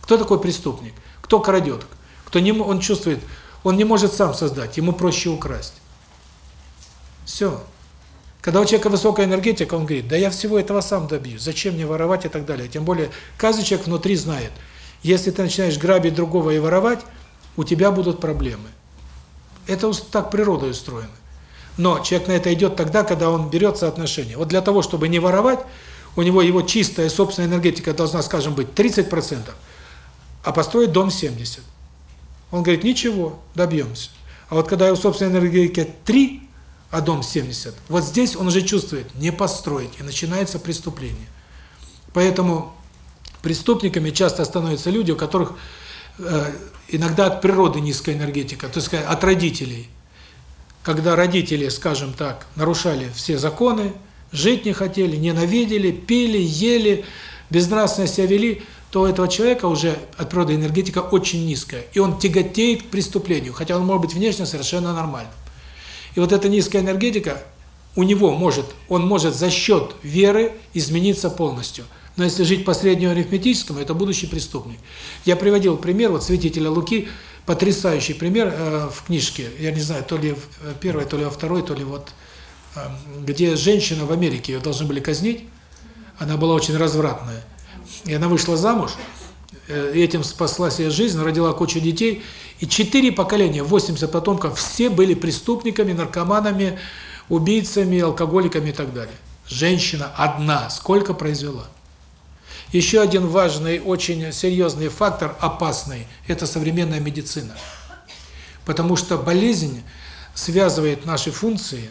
Кто такой преступник? Кто крадет? Кто не он чувствует, он не может сам создать, ему проще украсть. Все. Когда у человека высокая энергетика, он говорит: "Да я всего этого сам добьюсь. Зачем мне воровать и так далее". Тем более каждый человек внутри знает, если ты начинаешь грабить другого и воровать, у тебя будут проблемы. Это так природой устроено. Но человек на это идет тогда, когда он берется отношения. Вот для того, чтобы не воровать, у него его чистая собственная энергетика должна, скажем, быть 30%, а построить дом 70. Он говорит, ничего, добьемся. А вот когда его собственная энергетика 3, а дом 70, вот здесь он уже чувствует, не построить, и начинается преступление. Поэтому преступниками часто становятся люди, у которых э, иногда от природы низкая энергетика, то есть от родителей. Когда родители, скажем так, нарушали все законы, жить не хотели, ненавидели, пили, ели, безнравственно себя вели, то у этого человека уже от природы энергетика очень низкая, и он тяготеет к преступлению, хотя он может быть внешне совершенно нормальным. И вот эта низкая энергетика у него может, он может за счет веры измениться полностью. Но если жить по среднему арифметическому, это будущий преступник. Я приводил пример, вот святителя Луки, потрясающий пример э, в книжке, я не знаю, то ли в первой, то ли во второй, то ли вот, э, где женщина в Америке, ее должны были казнить, она была очень развратная. И она вышла замуж, э, этим спасла себе жизнь, родила кучу детей, и четыре поколения, 80 потомков, все были преступниками, наркоманами, убийцами, алкоголиками и так далее. Женщина одна сколько произвела? Еще один важный, очень серьезный фактор, опасный, это современная медицина. Потому что болезнь связывает наши функции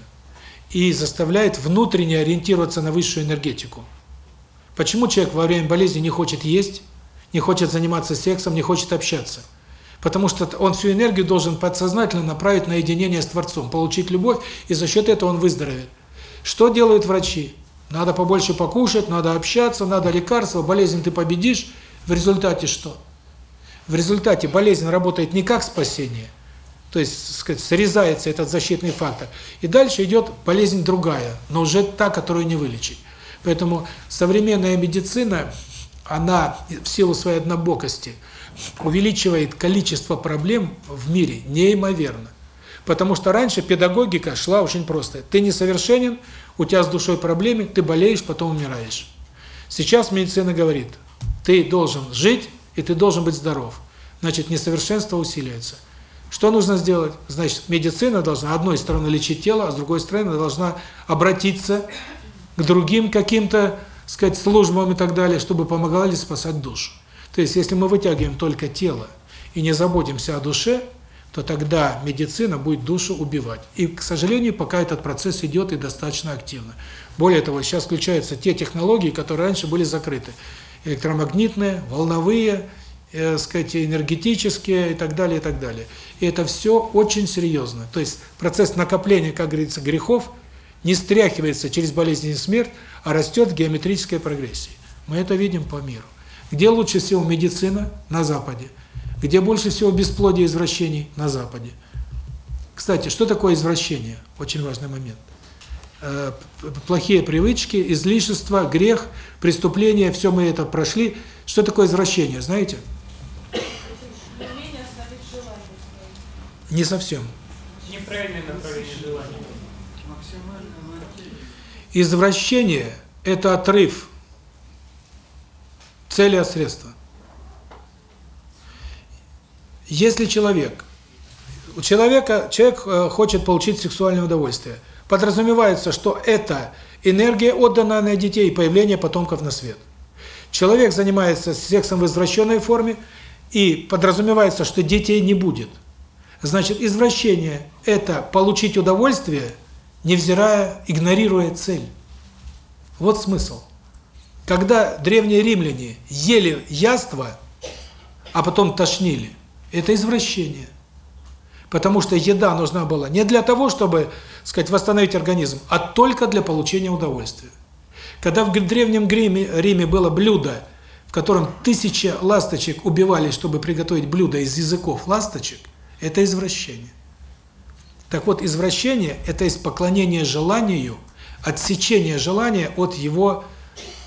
и заставляет внутренне ориентироваться на высшую энергетику. Почему человек во время болезни не хочет есть, не хочет заниматься сексом, не хочет общаться? Потому что он всю энергию должен подсознательно направить на единение с Творцом, получить любовь, и за счет этого он выздоровеет. Что делают врачи? Надо побольше покушать, надо общаться, надо лекарства, болезнь ты победишь. В результате что? В результате болезнь работает не как спасение, то есть, сказать, срезается этот защитный фактор. И дальше идет болезнь другая, но уже та, которую не вылечить. Поэтому современная медицина, она в силу своей однобокости увеличивает количество проблем в мире неимоверно. Потому что раньше педагогика шла очень просто. Ты несовершенен, у тебя с душой проблемы, ты болеешь, потом умираешь. Сейчас медицина говорит, ты должен жить, и ты должен быть здоров. Значит, несовершенство усиливается. Что нужно сделать? Значит, медицина должна, одной стороны, лечить тело, а с другой стороны, должна обратиться к другим каким-то, сказать, службам и так далее, чтобы помогали спасать душу. То есть, если мы вытягиваем только тело и не заботимся о душе, то тогда медицина будет душу убивать. И, к сожалению, пока этот процесс идет и достаточно активно. Более того, сейчас включаются те технологии, которые раньше были закрыты. Электромагнитные, волновые, э, сказать, энергетические и так далее, и так далее. И это все очень серьезно. То есть процесс накопления, как говорится, грехов не стряхивается через болезнь и смерть, а растет в геометрической прогрессии. Мы это видим по миру. Где лучше всего медицина? На Западе. Где больше всего бесплодия извращений? На Западе. Кстати, что такое извращение? Очень важный момент. Э, плохие привычки, излишества, грех, преступления, все мы это прошли. Что такое извращение, знаете? Не совсем. Неправильное направление желания. Извращение – это отрыв цели от средства. Если человек, у человека, человек э, хочет получить сексуальное удовольствие, подразумевается, что это энергия, отданная на детей, и появление потомков на свет. Человек занимается сексом в извращенной форме, и подразумевается, что детей не будет. Значит, извращение – это получить удовольствие, невзирая, игнорируя цель. Вот смысл. Когда древние римляне ели яство, а потом тошнили, это извращение. Потому что еда нужна была не для того, чтобы, сказать, восстановить организм, а только для получения удовольствия. Когда в древнем Риме, Риме было блюдо, в котором тысячи ласточек убивали, чтобы приготовить блюдо из языков ласточек, это извращение. Так вот, извращение – это есть поклонение желанию, отсечение желания от его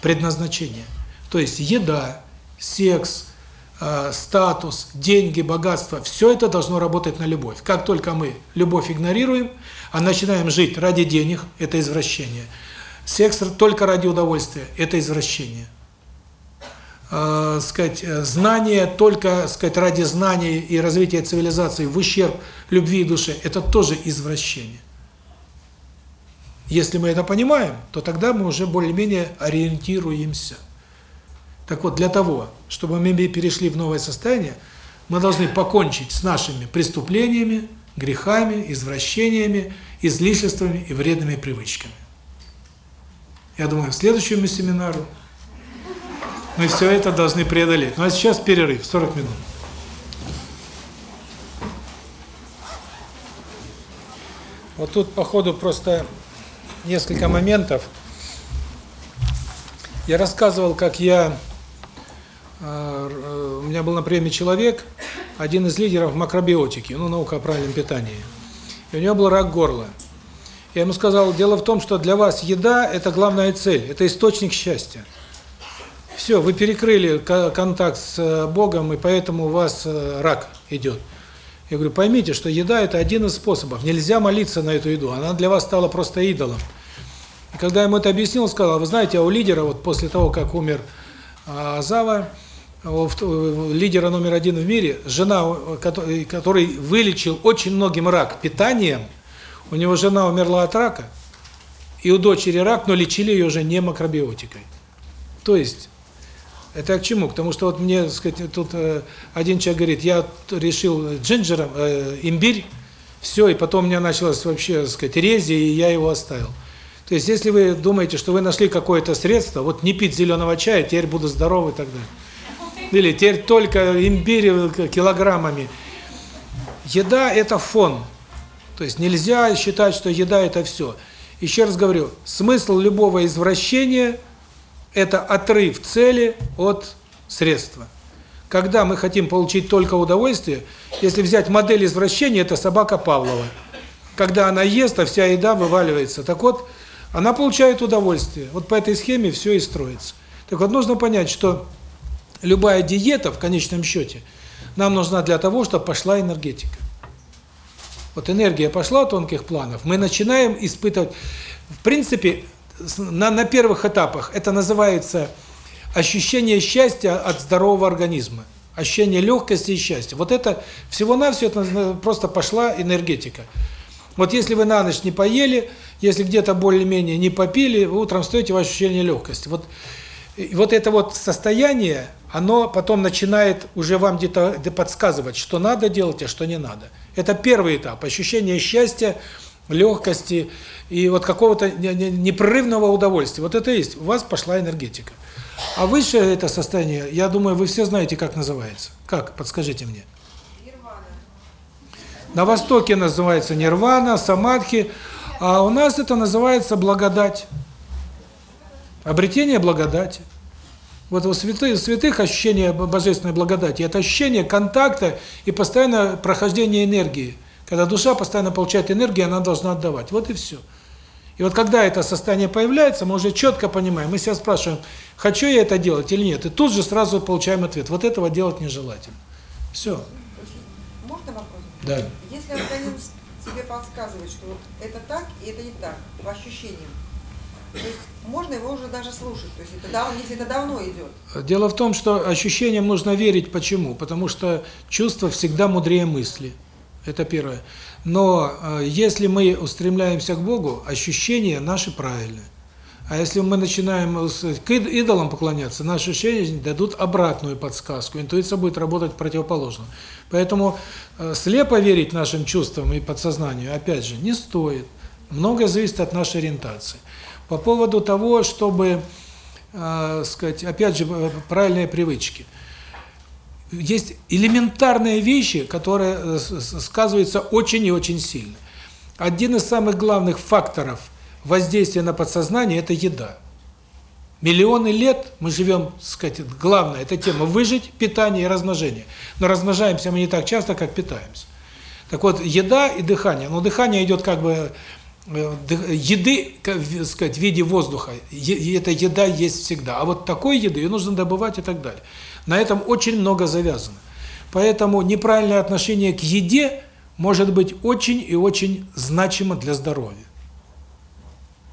предназначения. То есть еда, секс, статус, деньги, богатство – все это должно работать на любовь. Как только мы любовь игнорируем, а начинаем жить ради денег – это извращение. Секс только ради удовольствия – это извращение. Э, сказать, знание только, сказать, ради знаний и развития цивилизации в ущерб любви и душе – это тоже извращение. Если мы это понимаем, то тогда мы уже более-менее ориентируемся. Так вот, для того, чтобы мы перешли в новое состояние, мы должны покончить с нашими преступлениями, грехами, извращениями, излишествами и вредными привычками. Я думаю, в следующем семинару мы все это должны преодолеть. Ну а сейчас перерыв, 40 минут. Вот тут, по ходу, просто несколько моментов. Я рассказывал, как я... Э, у меня был на приеме человек, один из лидеров макробиотики, ну, наука о правильном питании. И у него был рак горла. Я ему сказал, дело в том, что для вас еда – это главная цель, это источник счастья. Все, вы перекрыли контакт с э, Богом, и поэтому у вас э, рак идет. Я говорю, поймите, что еда – это один из способов. Нельзя молиться на эту еду, она для вас стала просто идолом. И когда я ему это объяснил, сказал, вы знаете, а у лидера, вот после того, как умер а, Азава, лидера номер один в мире, жена, который, вылечил очень многим рак питанием, у него жена умерла от рака, и у дочери рак, но лечили ее уже не макробиотикой. То есть, это к чему? К тому, что вот мне, сказать, тут э, один человек говорит, я решил джинджером, э, имбирь, все, и потом у меня началось вообще, сказать, рези, и я его оставил. То есть, если вы думаете, что вы нашли какое-то средство, вот не пить зеленого чая, теперь буду здоровый и так далее. Или теперь только имбирь килограммами. Еда – это фон. То есть, нельзя считать, что еда – это все. Еще раз говорю, смысл любого извращения – это отрыв цели от средства. Когда мы хотим получить только удовольствие, если взять модель извращения, это собака Павлова. Когда она ест, а вся еда вываливается. Так вот, она получает удовольствие. Вот по этой схеме все и строится. Так вот, нужно понять, что любая диета, в конечном счете, нам нужна для того, чтобы пошла энергетика. Вот энергия пошла тонких планов, мы начинаем испытывать... В принципе, на, на первых этапах это называется ощущение счастья от здорового организма. Ощущение легкости и счастья. Вот это всего-навсего это просто пошла энергетика. Вот если вы на ночь не поели, если где-то более-менее не попили, утром встаете в ощущение легкости. Вот, вот это вот состояние, оно потом начинает уже вам где-то подсказывать, что надо делать, а что не надо. Это первый этап, ощущение счастья, легкости и вот какого-то непрерывного удовольствия. Вот это есть. У вас пошла энергетика. А высшее это состояние, я думаю, вы все знаете, как называется. Как? Подскажите мне. На Востоке называется нирвана, самадхи, а у нас это называется благодать. Обретение благодати. Вот у святых, святых ощущение божественной благодати – это ощущение контакта и постоянное прохождение энергии. Когда душа постоянно получает энергию, она должна отдавать. Вот и все. И вот когда это состояние появляется, мы уже четко понимаем, мы себя спрашиваем, хочу я это делать или нет, и тут же сразу получаем ответ, вот этого делать нежелательно. Все. Можно вопрос? Да. Если организм тебе подсказывает, что это так и это не так, по ощущениям, можно его уже даже слушать, то есть это давно, это давно идет. Дело в том, что ощущениям нужно верить. Почему? Потому что чувство всегда мудрее мысли. Это первое. Но э, если мы устремляемся к Богу, ощущения наши правильные. А если мы начинаем к идолам поклоняться, наши ощущения дадут обратную подсказку. Интуиция будет работать противоположно. Поэтому э, слепо верить нашим чувствам и подсознанию, опять же, не стоит. Многое зависит от нашей ориентации. По поводу того, чтобы, э, сказать, опять же, э, правильные привычки – есть элементарные вещи, которые э, сказываются очень и очень сильно. Один из самых главных факторов воздействия на подсознание – это еда. Миллионы лет мы живем, сказать, главное – это тема выжить, питание и размножение. Но размножаемся мы не так часто, как питаемся. Так вот, еда и дыхание. Но дыхание идет как бы еды, как сказать, в виде воздуха. Эта еда есть всегда. А вот такой еды ее нужно добывать и так далее. На этом очень много завязано. Поэтому неправильное отношение к еде может быть очень и очень значимо для здоровья.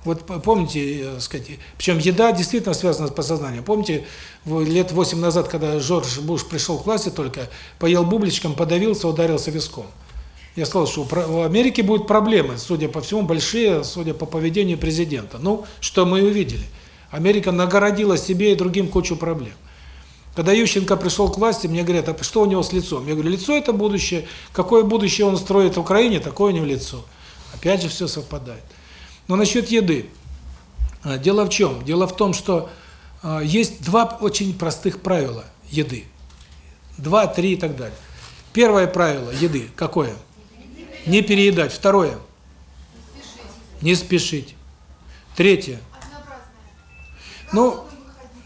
Вот помните, э, сказать, причем еда действительно связана с подсознанием. Помните, лет 8 назад, когда Жорж Буш пришел к власти только, поел бубличком, подавился, ударился виском. Я сказал, что в Америке будут проблемы, судя по всему, большие, судя по поведению президента. Ну, что мы увидели. Америка нагородила себе и другим кучу проблем. Когда Ющенко пришел к власти, мне говорят, а что у него с лицом? Я говорю, лицо – это будущее. Какое будущее он строит в Украине, такое у него лицо. Опять же все совпадает. Но насчет еды. А, дело в чем? Дело в том, что а, есть два очень простых правила еды. Два, три и так далее. Первое правило еды какое? Не переедать. Второе – не спешить. Третье – ну,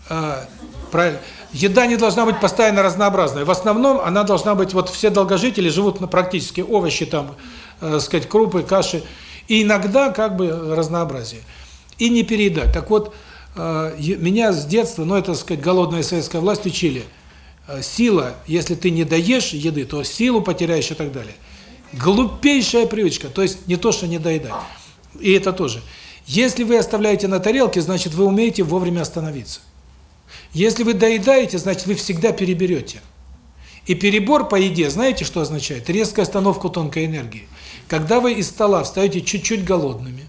а, правильно. Еда не должна быть постоянно разнообразной. В основном она должна быть, вот все долгожители живут на практически овощи, там, э, сказать, крупы, каши. И иногда как бы разнообразие. И не переедать. Так вот, э, меня с детства, ну это, сказать, голодная советская власть учили. Э, сила, если ты не доешь еды, то силу потеряешь и так далее. Глупейшая привычка. То есть не то, что не доедать. И это тоже. Если вы оставляете на тарелке, значит вы умеете вовремя остановиться. Если вы доедаете, значит вы всегда переберете. И перебор по еде, знаете, что означает? Резкая остановка тонкой энергии. Когда вы из стола встаете чуть-чуть голодными,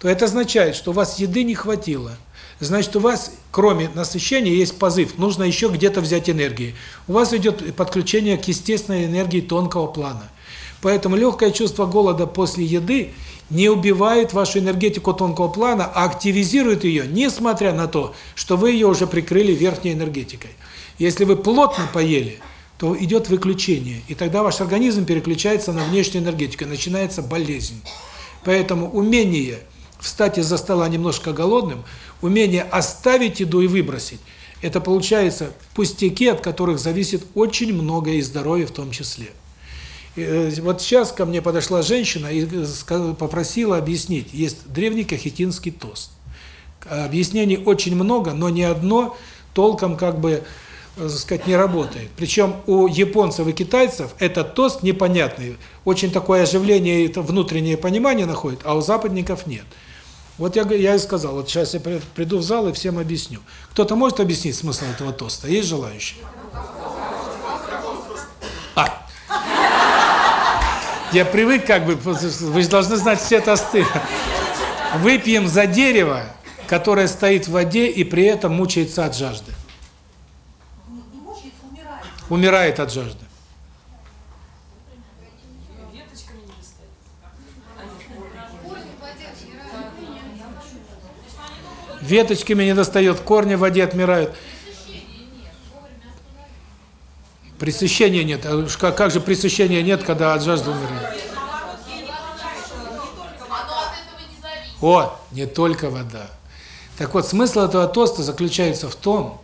то это означает, что у вас еды не хватило. Значит, у вас, кроме насыщения, есть позыв. Нужно еще где-то взять энергии. У вас идет подключение к естественной энергии тонкого плана. Поэтому легкое чувство голода после еды не убивает вашу энергетику тонкого плана, а активизирует ее, несмотря на то, что вы ее уже прикрыли верхней энергетикой. Если вы плотно поели, то идет выключение, и тогда ваш организм переключается на внешнюю энергетику, начинается болезнь. Поэтому умение встать из-за стола немножко голодным, умение оставить еду и выбросить, это получается пустяки, от которых зависит очень многое и здоровье в том числе. Э, вот сейчас ко мне подошла женщина и попросила объяснить. Есть древний кахетинский тост. Объяснений очень много, но ни одно толком как бы, э, сказать, не работает. Причем у японцев и китайцев этот тост непонятный. Очень такое оживление и внутреннее понимание находит, а у западников нет. Вот я, я и сказал, вот сейчас я приду в зал и всем объясню. Кто-то может объяснить смысл этого тоста? Есть желающие? Я привык как бы, вы же должны знать все тосты. Выпьем за дерево, которое стоит в воде и при этом мучается от жажды. Умирает от жажды. Веточками не достает, корни в воде отмирают. Пресыщения нет. А как, как же пресыщения нет, когда от жажды умирает? О, не только вода. Так вот, смысл этого тоста заключается в том,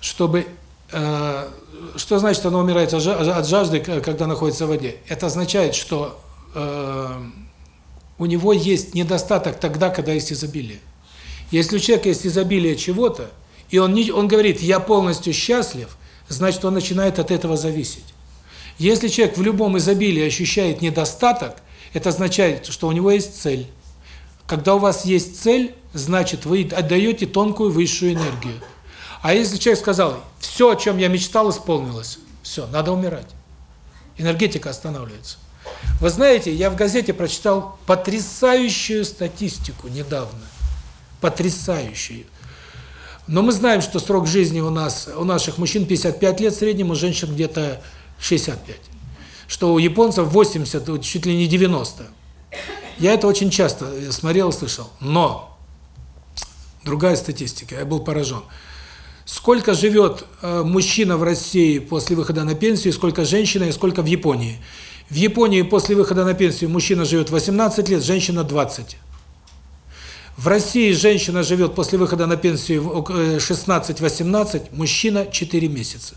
чтобы... Э, что значит оно умирает от жажды, когда находится в воде? Это означает, что э, у него есть недостаток тогда, когда есть изобилие. Если у человека есть изобилие чего-то, и он, не, он говорит, я полностью счастлив, значит, он начинает от этого зависеть. Если человек в любом изобилии ощущает недостаток, это означает, что у него есть цель. Когда у вас есть цель, значит, вы отдаете тонкую высшую энергию. А если человек сказал, все, о чем я мечтал, исполнилось, все, надо умирать. Энергетика останавливается. Вы знаете, я в газете прочитал потрясающую статистику недавно. Потрясающую. Но мы знаем, что срок жизни у нас, у наших мужчин 55 лет в среднем, у женщин где-то 65. Что у японцев 80, чуть ли не 90. Я это очень часто смотрел и слышал. Но другая статистика, я был поражен. Сколько живет э, мужчина в России после выхода на пенсию, сколько женщина и сколько в Японии. В Японии после выхода на пенсию мужчина живет 18 лет, женщина 20. В России женщина живет после выхода на пенсию 16-18, э, мужчина 4 месяца.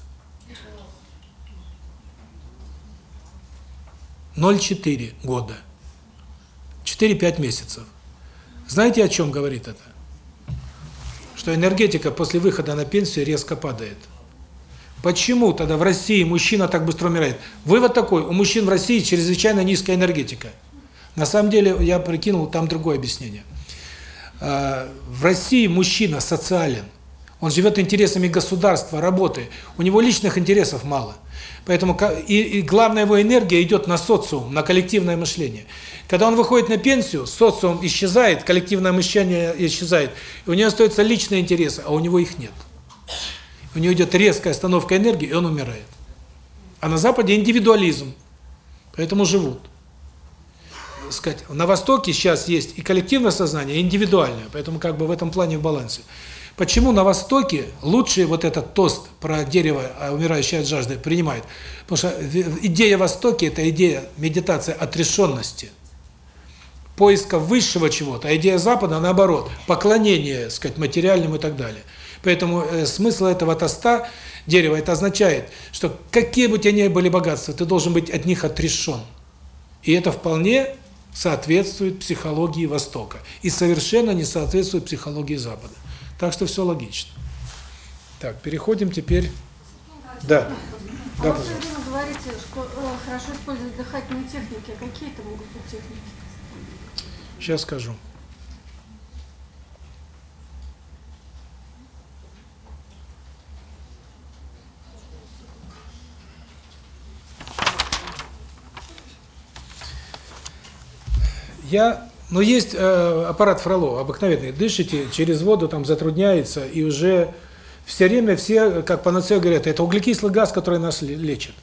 0,4 года. 4-5 месяцев. Знаете, о чем говорит это? Что энергетика после выхода на пенсию резко падает. Почему тогда в России мужчина так быстро умирает? Вывод такой, у мужчин в России чрезвычайно низкая энергетика. На самом деле, я прикинул, там другое объяснение. А, в России мужчина социален. Он живет интересами государства, работы. У него личных интересов мало. Поэтому и, и главная его энергия идет на социум, на коллективное мышление. Когда он выходит на пенсию, социум исчезает, коллективное мышление исчезает. У него остаются личные интересы, а у него их нет. у него идет резкая остановка энергии, и он умирает. А на Западе индивидуализм, поэтому живут. Сказать, на Востоке сейчас есть и коллективное сознание, и индивидуальное, поэтому как бы в этом плане в балансе. Почему на Востоке лучше вот этот тост про дерево, а умирающее от жажды, принимает? Потому что идея Востока – это идея медитации отрешенности, поиска высшего чего-то, а идея Запада, наоборот, поклонение, сказать, материальным и так далее. Поэтому э, смысл этого тоста дерева, это означает, что какие бы у тебя ни были богатства, ты должен быть от них отрешен. И это вполне соответствует психологии Востока. И совершенно не соответствует психологии Запада. Так что все логично. Так, переходим теперь... Да. А Да, вы все пожалуйста. говорите, что э, хорошо использовать дыхательные техники. А какие это могут быть техники? Сейчас скажу. Я, ну есть э, аппарат Фролова, обыкновенный, дышите, через воду там затрудняется, и уже все время все, как панацея говорят, это углекислый газ, который нас ле- лечит.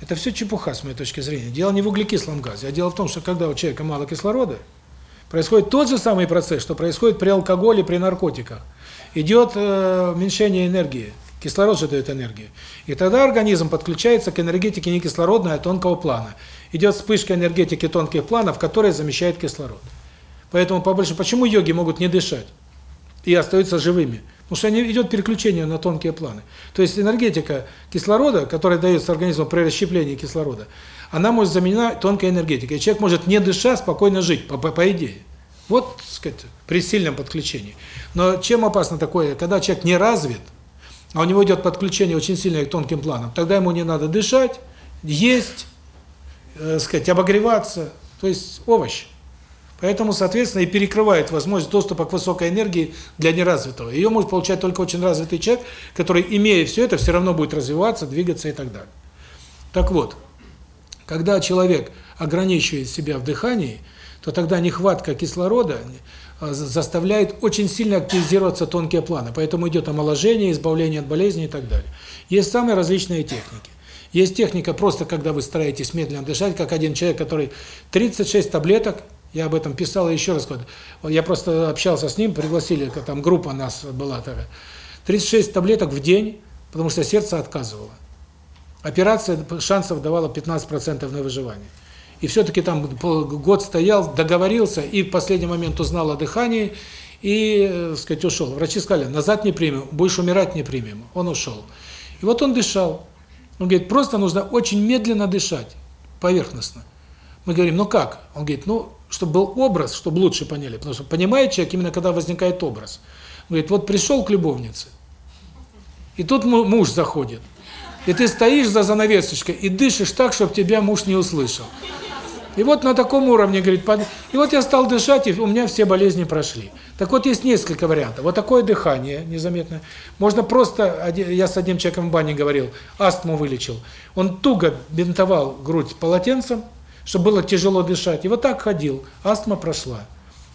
Это все чепуха, с моей точки зрения. Дело не в углекислом газе, а дело в том, что когда у человека мало кислорода, происходит тот же самый процесс, что происходит при алкоголе, при наркотиках. Идет э, уменьшение энергии, кислород же дает энергию. И тогда организм подключается к энергетике не кислородной, а тонкого плана. Идет вспышка энергетики тонких планов, которая замещает кислород. Поэтому, по большому, почему йоги могут не дышать и остаются живыми? Потому что они, идет переключение на тонкие планы. То есть энергетика кислорода, которая дается организму при расщеплении кислорода, она может заменена тонкой энергетикой. И человек может, не дыша, спокойно жить, по, по, по идее. Вот, так сказать, при сильном подключении. Но чем опасно такое, когда человек не развит, а у него идет подключение очень сильное к тонким планам, тогда ему не надо дышать, есть, э, сказать, обогреваться, то есть овощ. Поэтому, соответственно, и перекрывает возможность доступа к высокой энергии для неразвитого. Ее может получать только очень развитый человек, который, имея все это, все равно будет развиваться, двигаться и так далее. Так вот, когда человек ограничивает себя в дыхании, то тогда нехватка кислорода э, заставляет очень сильно активизироваться тонкие планы. Поэтому идет омоложение, избавление от болезней и так далее. Есть самые различные техники. Есть техника просто, когда вы стараетесь медленно дышать, как один человек, который 36 таблеток, я об этом писал и еще раз я просто общался с ним, пригласили, там группа нас была такая, 36 таблеток в день, потому что сердце отказывало. Операция шансов давала 15% на выживание. И все-таки там год стоял, договорился, и в последний момент узнал о дыхании, и, э, сказать, ушел. Врачи сказали, назад не примем, будешь умирать, не примем. Он ушел. И вот он дышал. Он говорит, просто нужно очень медленно дышать, поверхностно. Мы говорим, ну как? Он говорит, ну, чтобы был образ, чтобы лучше поняли. Потому что понимает человек именно, когда возникает образ. Он говорит, вот пришел к любовнице, и тут муж заходит. И ты стоишь за занавесочкой и дышишь так, чтобы тебя муж не услышал. И вот на таком уровне, говорит, под... и вот я стал дышать, и у меня все болезни прошли. Так вот, есть несколько вариантов. Вот такое дыхание незаметное. Можно просто, я с одним человеком в бане говорил, астму вылечил. Он туго бинтовал грудь полотенцем, чтобы было тяжело дышать, и вот так ходил, астма прошла.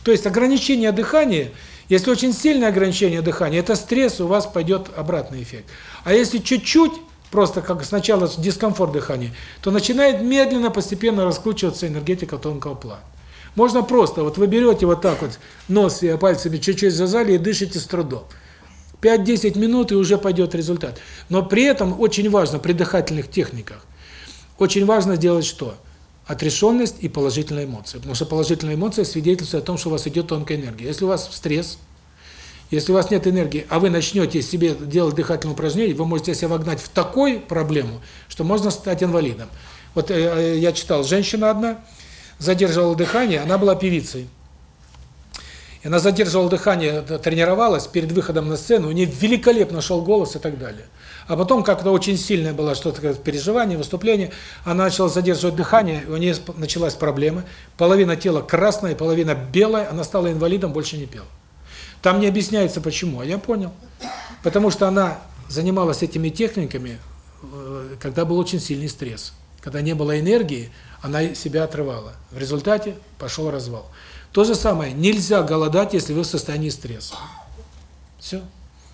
То есть ограничение дыхания, если очень сильное ограничение дыхания, это стресс, у вас пойдет обратный эффект. А если чуть-чуть, просто как сначала дискомфорт дыхания, то начинает медленно, постепенно раскручиваться энергетика тонкого плана. Можно просто, вот вы берете вот так вот нос и пальцами чуть-чуть зазали и дышите с трудом. 5-10 минут и уже пойдет результат. Но при этом очень важно при дыхательных техниках, очень важно сделать что? Отрешенность и положительная эмоция. Потому что положительная эмоция свидетельствует о том, что у вас идет тонкая энергия. Если у вас стресс, если у вас нет энергии, а вы начнете себе делать дыхательные упражнения, вы можете себя вогнать в такую проблему, что можно стать инвалидом. Вот э, я читал, женщина одна задерживала дыхание, она была певицей. И она задерживала дыхание, тренировалась перед выходом на сцену, у нее великолепно шел голос и так далее. А потом как-то очень сильное было что-то переживание, выступление, она начала задерживать дыхание, у нее началась проблема. Половина тела красная, половина белая, она стала инвалидом, больше не пела. Там не объясняется почему, а я понял. Потому что она занималась этими техниками, когда был очень сильный стресс. Когда не было энергии, она себя отрывала. В результате пошел развал. То же самое, нельзя голодать, если вы в состоянии стресса. Все.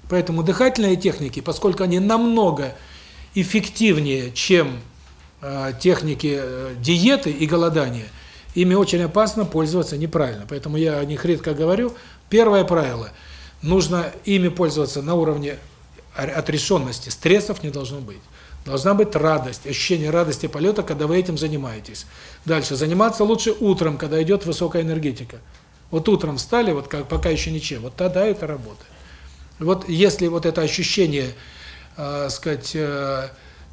Поэтому дыхательные техники, поскольку они намного эффективнее, чем э, техники э, диеты и голодания, ими очень опасно пользоваться неправильно. Поэтому я о них редко говорю. Первое правило – нужно ими пользоваться на уровне отрешенности, стрессов не должно быть. Должна быть радость, ощущение радости полета, когда вы этим занимаетесь. Дальше. Заниматься лучше утром, когда идет высокая энергетика. Вот утром встали, вот как пока еще ничем, вот тогда это работает. Вот если вот это ощущение, э, сказать, э,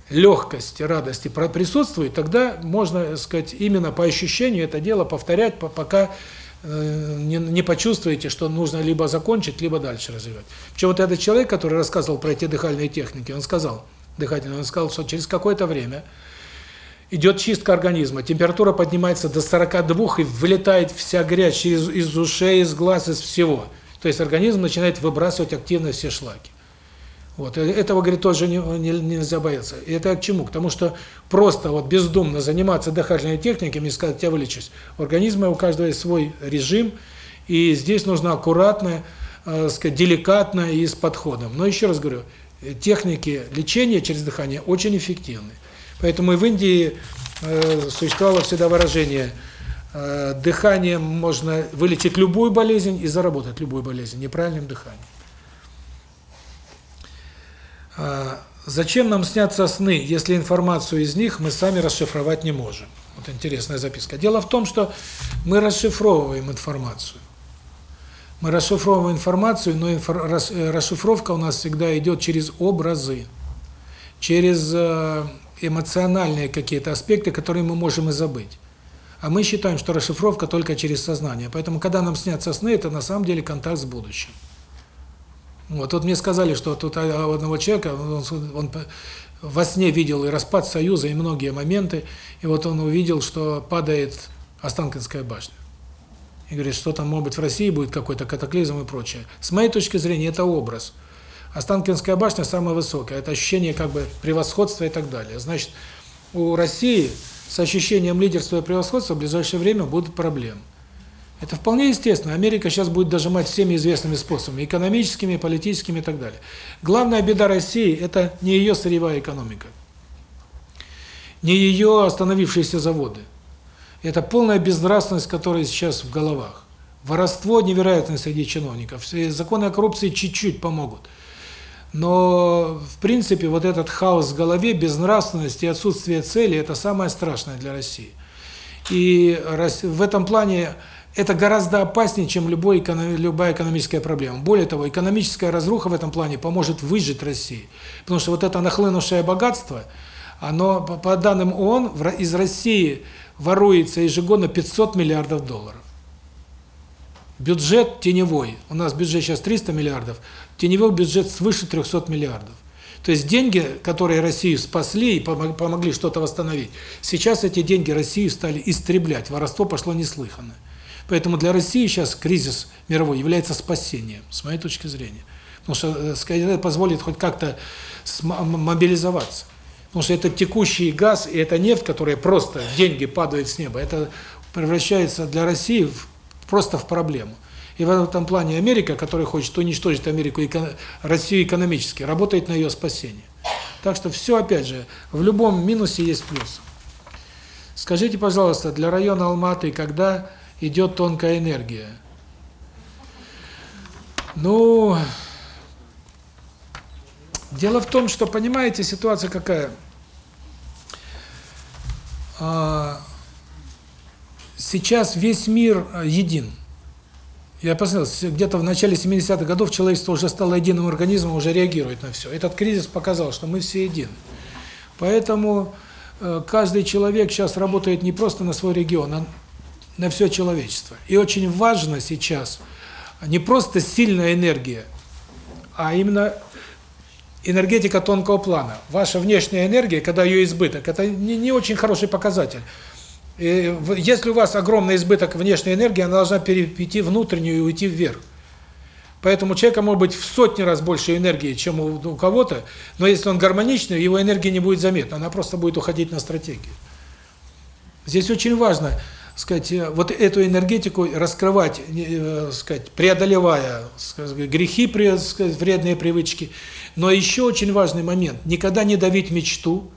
легкости, радости присутствует, тогда можно, сказать, именно по ощущению это дело повторять, пока э, не, не почувствуете, что нужно либо закончить, либо дальше развивать. Причем вот этот человек, который рассказывал про эти дыхательные техники, он сказал, дыхательные, он сказал, что через какое-то время идет чистка организма, температура поднимается до 42 и вылетает вся грязь из, из ушей, из глаз, из всего. То есть организм начинает выбрасывать активно все шлаки. Вот. Этого, говорит, тоже не, не, нельзя бояться. И это к чему? К тому, что просто вот бездумно заниматься дыхательными техниками и сказать, я вылечусь. У организма у каждого есть свой режим, и здесь нужно аккуратно, э, сказать, деликатно и с подходом. Но еще раз говорю, техники лечения через дыхание очень эффективны. Поэтому и в Индии э, существовало всегда выражение э, дыханием можно вылечить любую болезнь и заработать любую болезнь неправильным дыханием. А, зачем нам снятся сны, если информацию из них мы сами расшифровать не можем? Вот интересная записка. Дело в том, что мы расшифровываем информацию. Мы расшифровываем информацию, но э, расшифровка у нас всегда идет через образы, через э, эмоциональные какие-то аспекты, которые мы можем и забыть. А мы считаем, что расшифровка только через сознание. Поэтому, когда нам снятся сны, это на самом деле контакт с будущим. Вот тут мне сказали, что тут одного человека, он, он во сне видел и распад Союза, и многие моменты, и вот он увидел, что падает Останкинская башня. И говорит, что там, может быть, в России будет какой-то катаклизм и прочее. С моей точки зрения, это образ. Останкинская башня самая высокая, это ощущение как бы превосходства и так далее. Значит, у России с ощущением лидерства и превосходства в ближайшее время будут проблемы. Это вполне естественно. Америка сейчас будет дожимать всеми известными способами, экономическими, политическими и так далее. Главная беда России – это не ее сырьевая экономика, не ее остановившиеся заводы. Это полная безнравственность, которая сейчас в головах. Воровство невероятное среди чиновников. Законы о коррупции чуть-чуть помогут. Но, в принципе, вот этот хаос в голове, безнравственность и отсутствие цели – это самое страшное для России. И в этом плане это гораздо опаснее, чем любой, любая экономическая проблема. Более того, экономическая разруха в этом плане поможет выжить России. Потому что вот это нахлынувшее богатство, оно, по данным ООН, из России воруется ежегодно 500 миллиардов долларов. Бюджет теневой, у нас бюджет сейчас 300 миллиардов, теневой бюджет свыше 300 миллиардов. То есть деньги, которые Россию спасли и помогли что-то восстановить, сейчас эти деньги Россию стали истреблять, воровство пошло неслыханное. Поэтому для России сейчас кризис мировой является спасением, с моей точки зрения. Потому что э, это позволит хоть как-то мобилизоваться. Потому что это текущий газ и это нефть, которая просто деньги падают с неба, это превращается для России в, просто в проблему. И в этом плане Америка, которая хочет уничтожить Америку и Россию экономически, работает на ее спасение. Так что все, опять же, в любом минусе есть плюс. Скажите, пожалуйста, для района Алматы, когда идет тонкая энергия. Ну, дело в том, что, понимаете, ситуация какая? А, сейчас весь мир а, един. Я посмотрел, где-то в начале 70-х годов человечество уже стало единым организмом, уже реагирует на все. Этот кризис показал, что мы все едины. Поэтому э, каждый человек сейчас работает не просто на свой регион, а на все человечество. И очень важно сейчас не просто сильная энергия, а именно энергетика тонкого плана. Ваша внешняя энергия, когда ее избыток, это не, не очень хороший показатель. И если у вас огромный избыток внешней энергии, она должна перейти внутреннюю и уйти вверх. Поэтому у человека может быть в сотни раз больше энергии, чем у, у кого-то, но если он гармоничный, его энергия не будет заметна, она просто будет уходить на стратегию. Здесь очень важно сказать, э, вот эту энергетику раскрывать, э, сказать, преодолевая сказать, грехи, сказать, вредные привычки. Но еще очень важный момент – никогда не давить мечту,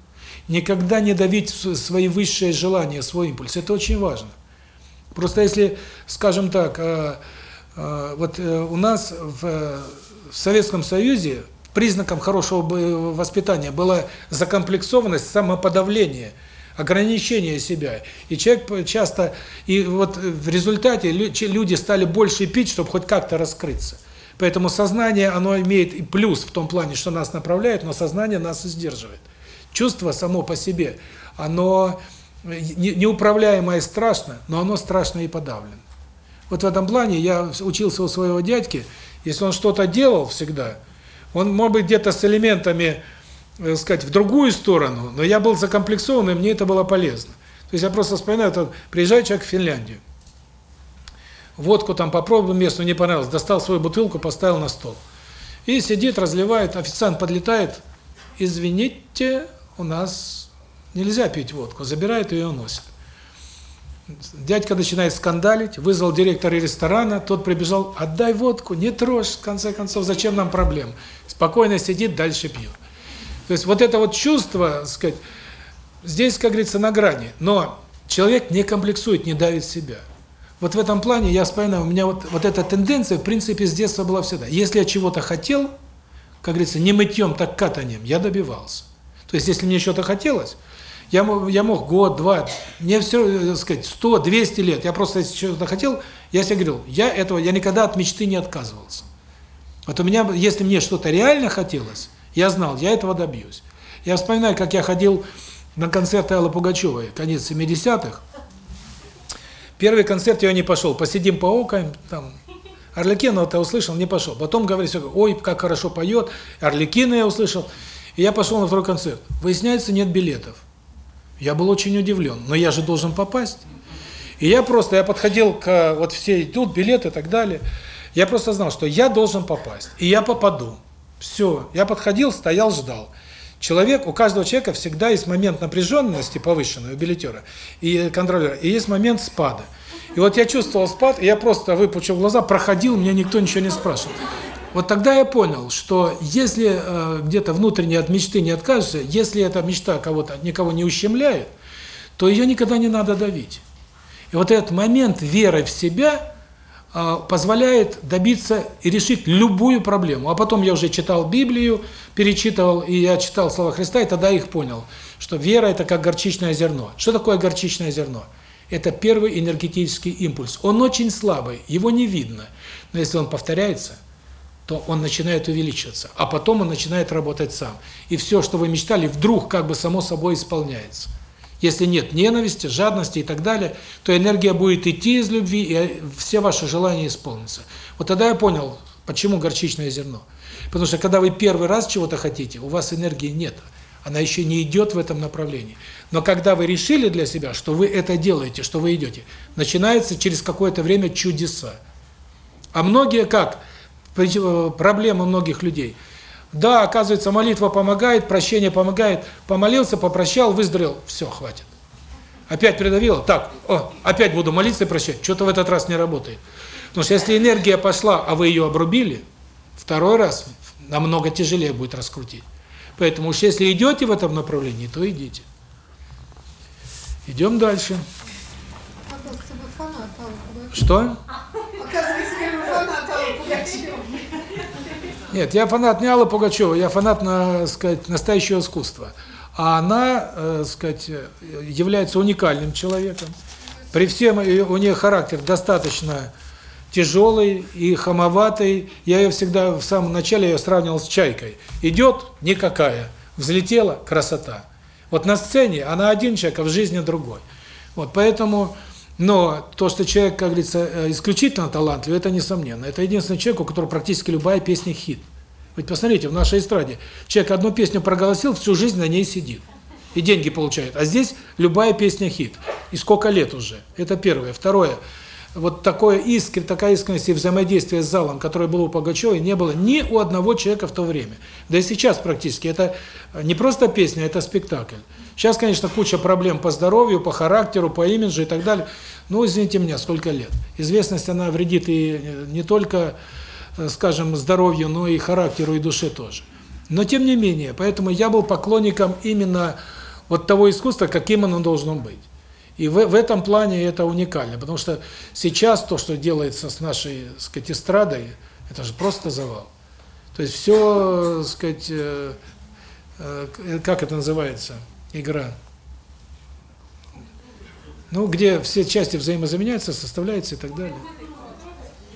никогда не давить свои высшие желания, свой импульс. Это очень важно. Просто если, скажем так, э, э, вот э, у нас в, Советском Союзе признаком хорошего воспитания была закомплексованность, самоподавление, ограничение себя. И человек часто, и вот в результате люди стали больше пить, чтобы хоть как-то раскрыться. Поэтому сознание, оно имеет и плюс в том плане, что нас направляет, но сознание нас и сдерживает. Чувство само по себе, оно не- неуправляемое страшно, но оно страшно и подавлено. Вот в этом плане я учился у своего дядьки, если он что-то делал всегда, он, может быть, где-то с элементами, э, сказать, в другую сторону, но я был закомплексован, и мне это было полезно. То есть я просто вспоминаю, вот, приезжает человек в Финляндию, водку там попробовал местную, не понравилось, достал свою бутылку, поставил на стол. И сидит, разливает, официант подлетает, извините, у нас нельзя пить водку, забирает ее и уносит. Дядька начинает скандалить, вызвал директора ресторана, тот прибежал, отдай водку, не трожь, в конце концов, зачем нам проблем? Спокойно сидит, дальше пьет. То есть вот это вот чувство, сказать, здесь, как говорится, на грани, но человек не комплексует, не давит себя. Вот в этом плане я вспоминаю, у меня вот, вот эта тенденция, в принципе, с детства была всегда. Если я чего-то хотел, как говорится, не мытьем, так катанием, я добивался. То есть, если мне что-то хотелось, я мог, я мог год, два, мне все, так сказать, 100, 200 лет, я просто что-то хотел, я себе говорил, я этого, я никогда от мечты не отказывался. Вот у меня, если мне что-то реально хотелось, я знал, я этого добьюсь. Я вспоминаю, как я ходил на концерты Аллы Пугачевой, конец 70-х. Первый концерт я не пошел, посидим поокаем, там, Арлекинова-то услышал, не пошел. Потом говорит, ой, как хорошо поет, Арлекина я услышал. И я пошел на второй концерт. Выясняется, нет билетов. Я был очень удивлен, но я же должен попасть. И я просто, я подходил к, вот все идут, билеты и так далее. Я просто знал, что я должен попасть, и я попаду. Все, я подходил, стоял, ждал. Человек, у каждого человека всегда есть момент напряженности повышенной у билетера и контролера, и есть момент спада. И вот я чувствовал спад, и я просто, выпучил глаза, проходил, меня никто ничего не спрашивал. Вот тогда я понял, что если э, где-то внутренне от мечты не откажешься, если эта мечта кого-то никого не ущемляет, то ее никогда не надо давить. И вот этот момент веры в себя э, позволяет добиться и решить любую проблему. А потом я уже читал Библию, перечитывал, и я читал слова Христа, и тогда их понял, что вера – это как горчичное зерно. Что такое горчичное зерно? Это первый энергетический импульс. Он очень слабый, его не видно. Но если он повторяется, то он начинает увеличиваться. А потом он начинает работать сам. И все, что вы мечтали, вдруг как бы само собой исполняется. Если нет ненависти, жадности и так далее, то энергия будет идти из любви, и все ваши желания исполнятся. Вот тогда я понял, почему горчичное зерно. Потому что когда вы первый раз чего-то хотите, у вас энергии нет. Она еще не идет в этом направлении. Но когда вы решили для себя, что вы это делаете, что вы идете, начинается через какое-то время чудеса. А многие как? Проблема многих людей. Да, оказывается, молитва помогает, прощение помогает. Помолился, попрощал, выздоровел. Все, хватит. Опять придавило. Так, о, опять буду молиться и прощать. Что-то в этот раз не работает. Потому что если энергия пошла, а вы ее обрубили, второй раз намного тяжелее будет раскрутить. Поэтому уж если идете в этом направлении, то идите. Идем дальше. Что? Оказывается, вы фанат Аллы. Нет, я фанат не Аллы Пугачевой, я фанат, на, сказать, настоящего искусства. А она, э, сказать, является уникальным человеком. При всем у нее характер достаточно тяжелый и хамоватый. Я ее всегда в самом начале ее сравнивал с чайкой. Идет никакая, взлетела красота. Вот на сцене она один человек, а в жизни другой. Вот поэтому, но то, что человек, как говорится, исключительно талантлив, это несомненно. Это единственный человек, у которого практически любая песня хит. Ведь посмотрите, в нашей эстраде человек одну песню проголосил, всю жизнь на ней сидит. И деньги получает. А здесь любая песня хит. И сколько лет уже. Это первое. Второе. вот такое искр, такая искренность и взаимодействие с залом, которое было у Пугачевой, не было ни у одного человека в то время. Да и сейчас практически. Это не просто песня, это спектакль. Сейчас, конечно, куча проблем по здоровью, по характеру, по имиджу и так далее. Ну, извините меня, сколько лет. Известность, она вредит и не только, э, скажем, здоровью, но и характеру, и душе тоже. Но тем не менее, поэтому я был поклонником именно вот того искусства, каким оно должно быть. И в, в этом плане это уникально, потому что сейчас то, что делается с нашей, так сказать, эстрадой, это же просто завал. То есть все, так сказать, э, э, как это называется, игра. Ну, где все части взаимозаменяются, составляются и так далее.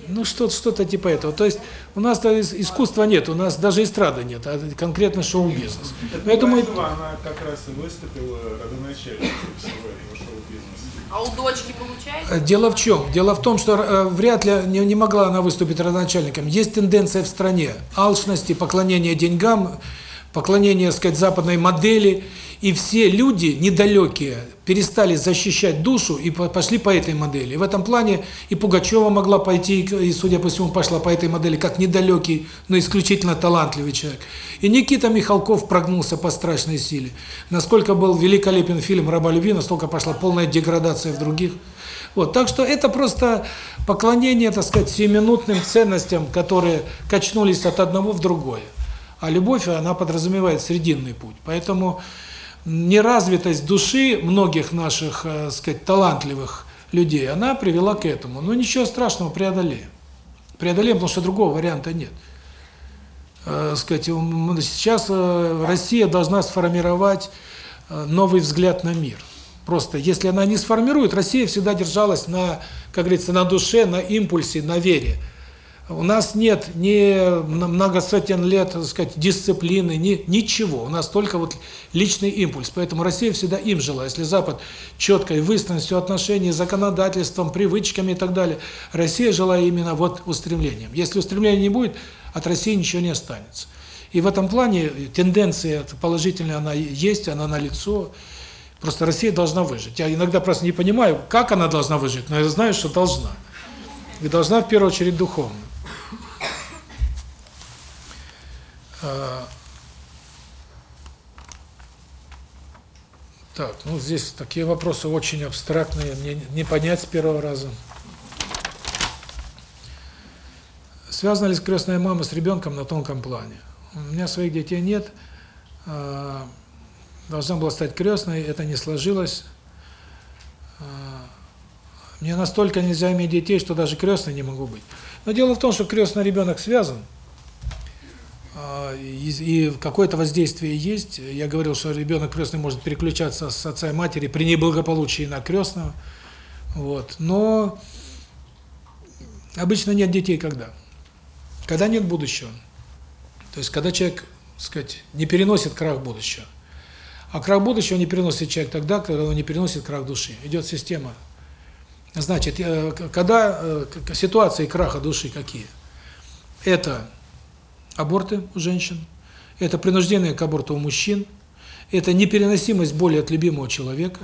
Ну, что-то что типа этого. То есть у нас -то искусства нет, у нас даже эстрады нет, а конкретно шоу-бизнес. Поэтому... Она как раз и выступила родоначальницей всего этого шоу-бизнеса. А у дочки получается? Дело в чем? Дело в том, что э, вряд ли не, не могла она выступить родоначальником. Есть тенденция в стране алчности, поклонения деньгам, поклонения, так сказать, западной модели, и все люди недалекие перестали защищать душу и пошли по этой модели. В этом плане и Пугачева могла пойти, и, судя по всему, пошла по этой модели, как недалекий, но исключительно талантливый человек. И Никита Михалков прогнулся по страшной силе. Насколько был великолепен фильм «Раба любви», настолько пошла полная деградация в других. Вот, так что это просто поклонение, так сказать, сиюминутным ценностям, которые качнулись от одного в другое. А любовь, она подразумевает срединный путь. Поэтому неразвитость души многих наших, э, сказать, талантливых людей, она привела к этому. Но ничего страшного, преодолеем. Преодолеем, потому что другого варианта нет. Э, сказать, сейчас э, Россия должна сформировать э, новый взгляд на мир. Просто если она не сформирует, Россия всегда держалась на, как говорится, на душе, на импульсе, на вере. У нас нет ни много сотен лет, так сказать, дисциплины, ни ничего. У нас только вот личный импульс. Поэтому Россия всегда им жила. Если Запад четко и выстроенностью отношений, законодательством, привычками и так далее, Россия жила именно вот устремлением. Если устремления не будет, от России ничего не останется. И в этом плане тенденция положительная, она есть, она налицо. Просто Россия должна выжить. Я иногда просто не понимаю, как она должна выжить, но я знаю, что должна. И должна в первую очередь духовно. А, так, ну здесь такие вопросы очень абстрактные, мне не понять с первого раза. Связана ли крестная мама с ребенком на тонком плане? У меня своих детей нет. А, должна была стать крестной, это не сложилось. А, мне настолько нельзя иметь детей, что даже крестной не могу быть. Но дело в том, что крестный ребенок связан – а, какое-то воздействие есть. Я говорил, что ребенок крестный может переключаться с отца и матери при неблагополучии на крестного. Вот. Но обычно нет детей когда? Когда нет будущего. То есть, когда человек, сказать, не переносит крах будущего. А крах будущего не переносит человек тогда, когда он не переносит крах души. Идет система. Значит, э, когда э, ситуации краха души какие? Это аборты у женщин, это принуждение к аборту у мужчин, это непереносимость боли от любимого человека,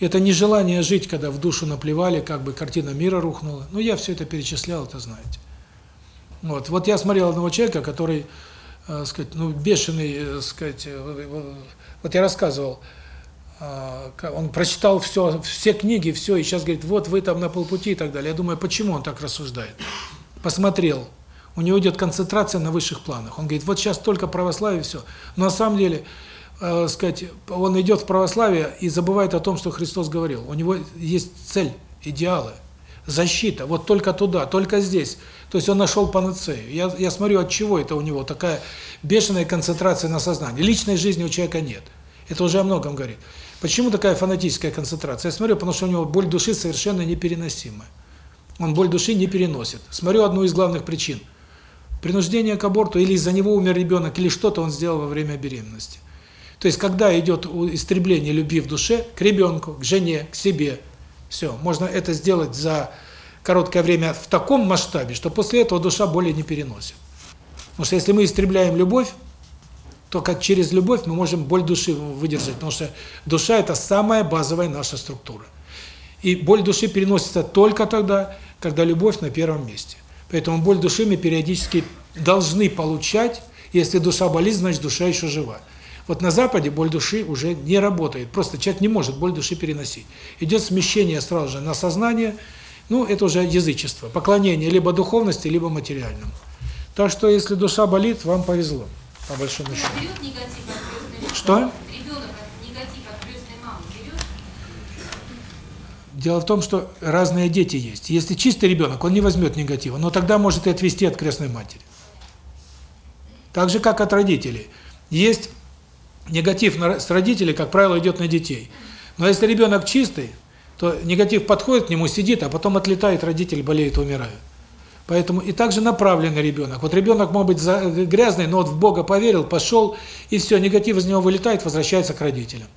это нежелание жить, когда в душу наплевали, как бы картина мира рухнула. Ну, я все это перечислял, это знаете. Вот, вот я смотрел одного человека, который, э, сказать, ну, бешеный, э, сказать, э, вот я рассказывал, э, он прочитал все, все книги, все, и сейчас говорит, вот вы там на полпути и так далее. Я думаю, почему он так рассуждает? Посмотрел, у него идет концентрация на высших планах. Он говорит, вот сейчас только православие, все. Но на самом деле, э, сказать, он идет в православие и забывает о том, что Христос говорил. У него есть цель, идеалы, защита. Вот только туда, только здесь. То есть он нашел панацею. Я, я смотрю, от чего это у него такая бешеная концентрация на сознании. Личной жизни у человека нет. Это уже о многом говорит. Почему такая фанатическая концентрация? Я смотрю, потому что у него боль души совершенно непереносимая. Он боль души не переносит. Смотрю одну из главных причин – принуждение к аборту, или из-за него умер ребенок, или что-то он сделал во время беременности. То есть, когда идет истребление любви в душе к ребенку, к жене, к себе, все, можно это сделать за короткое время в таком масштабе, что после этого душа более не переносит. Потому что если мы истребляем любовь, то как через любовь мы можем боль души выдержать, потому что душа – это самая базовая наша структура. И боль души переносится только тогда, когда любовь на первом месте. Поэтому боль души мы периодически должны получать. Если душа болит, значит душа еще жива. Вот на Западе боль души уже не работает. Просто человек не может боль души переносить. Идет смещение сразу же на сознание. Ну, это уже язычество. Поклонение либо духовности, либо материальному. Так что, если душа болит, вам повезло, по большому счету. Что? Ребенок от негатив от крестной мамы берет? Дело в том, что разные дети есть. Если чистый ребенок, он не возьмет негатива, но тогда может и отвести от крестной матери. Так же, как от родителей. Есть негатив с родителей, как правило, идет на детей. Но если ребенок чистый, то негатив подходит к нему, сидит, а потом отлетает, родитель болеет, умирает. Поэтому и также направленный ребенок. Вот ребенок может быть грязный, но вот в Бога поверил, пошел, и все, негатив из него вылетает, возвращается к родителям.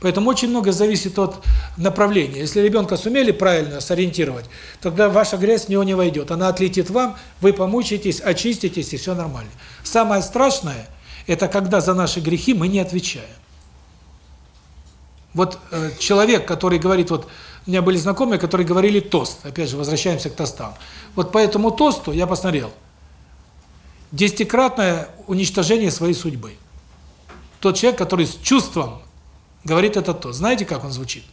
Поэтому очень много зависит от направления. Если ребенка сумели правильно сориентировать, тогда ваша грязь в него не войдет. Она отлетит вам, вы помучаетесь, очиститесь, и все нормально. Самое страшное – это когда за наши грехи мы не отвечаем. Вот э, человек, который говорит, вот у меня были знакомые, которые говорили тост. Опять же, возвращаемся к тостам. Вот по этому тосту я посмотрел. Десятикратное уничтожение своей судьбы. Тот человек, который с чувством говорит это тост. Знаете, как он звучит?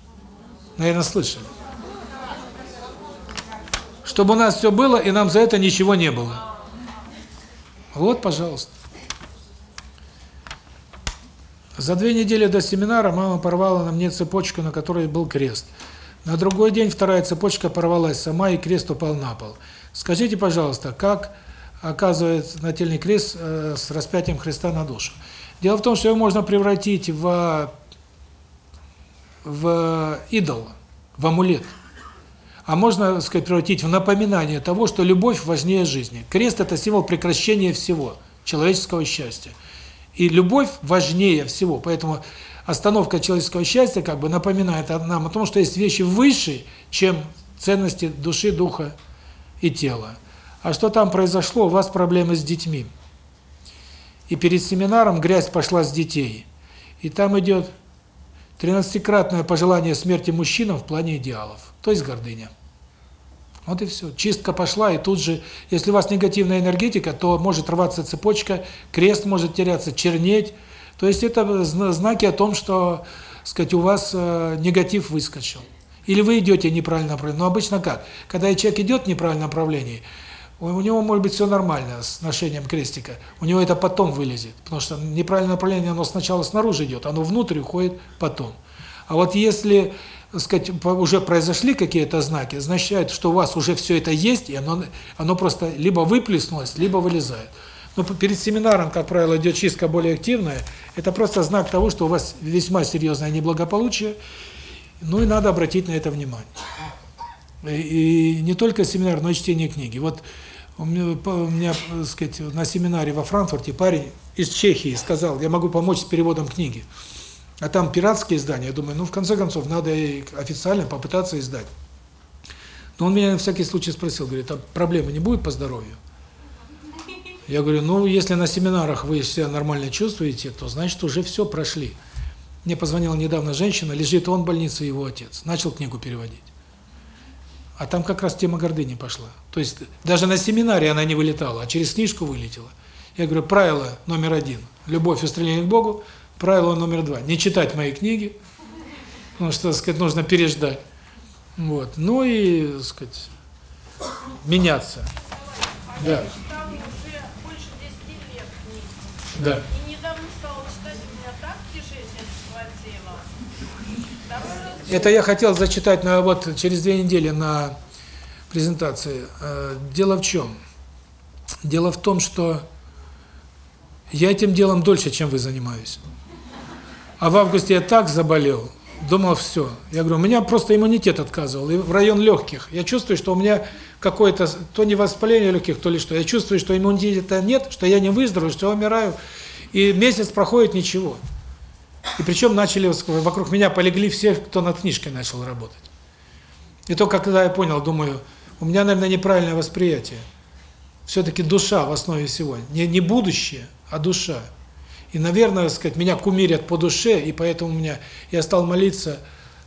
Наверное, слышали. Чтобы у нас все было, и нам за это ничего не было. Вот, пожалуйста. За две недели до семинара мама порвала на мне цепочку, на которой был крест. На другой день вторая цепочка порвалась сама, и крест упал на пол. Скажите, пожалуйста, как оказывает нательный крест э, с распятием Христа на душу? Дело в том, что его можно превратить в в идол, в амулет. А можно, так сказать, превратить в напоминание того, что любовь важнее жизни. Крест – это символ прекращения всего, человеческого счастья. И любовь важнее всего. Поэтому остановка человеческого счастья как бы напоминает нам о том, что есть вещи выше, чем ценности души, духа и тела. А что там произошло? У вас проблемы с детьми. И перед семинаром грязь пошла с детей. И там идет тринадцатикратное пожелание смерти мужчинам в плане идеалов, то есть гордыня. Вот и все. Чистка пошла, и тут же, если у вас негативная энергетика, то может рваться цепочка, крест может теряться, чернеть, то есть это знаки о том, что, сказать, у вас э, негатив выскочил. Или вы идете неправильно направление. Но обычно как? Когда человек идет в неправильном направлении, у него может быть все нормально с ношением крестика. У него это потом вылезет. Потому что неправильное направление, оно сначала снаружи идет, оно внутрь уходит потом. А вот если, сказать, уже произошли какие-то знаки, означает, что у вас уже все это есть, и оно, оно просто либо выплеснулось, либо вылезает. Но перед семинаром, как правило, идет чистка более активная. Это просто знак того, что у вас весьма серьезное неблагополучие. Ну и надо обратить на это внимание. И не только семинар, но и чтение книги. Вот у меня, у меня, так сказать, на семинаре во Франкфурте парень из Чехии сказал, я могу помочь с переводом книги. А там пиратские издания. Я думаю, ну, в конце концов, надо официально попытаться издать. Но он меня на всякий случай спросил, говорит, а проблемы не будет по здоровью? Я говорю, ну, если на семинарах вы себя нормально чувствуете, то значит уже все прошли. Мне позвонила недавно женщина, лежит он в больнице, его отец. Начал книгу переводить. А там как раз тема гордыни пошла. То есть даже на семинаре она не вылетала, а через книжку вылетела. Я говорю, правило номер один – любовь и стремление к Богу. Правило номер два – не читать мои книги, потому что, так сказать, нужно переждать. Вот. Ну и, так сказать, меняться. Да. Да. И недавно стала читать, у меня так кишечник схватило. Это я хотел зачитать на вот через две недели на презентации. Э, дело в чем? Дело в том, что я этим делом дольше, чем вы занимаюсь. А в августе я так заболел, думал, все. Я говорю, у меня просто иммунитет отказывал, и в район легких. Я чувствую, что у меня какое-то, то не воспаление легких, то ли что. Я чувствую, что иммунитета нет, что я не выздоровлю, что я умираю. И месяц проходит ничего. И причем начали, вокруг меня полегли все, кто над книжкой начал работать. И то, когда я понял, думаю, у меня, наверное, неправильное восприятие. Все-таки душа в основе всего. Не, не будущее, а душа. И, наверное, сказать, меня кумирят по душе, и поэтому меня я стал молиться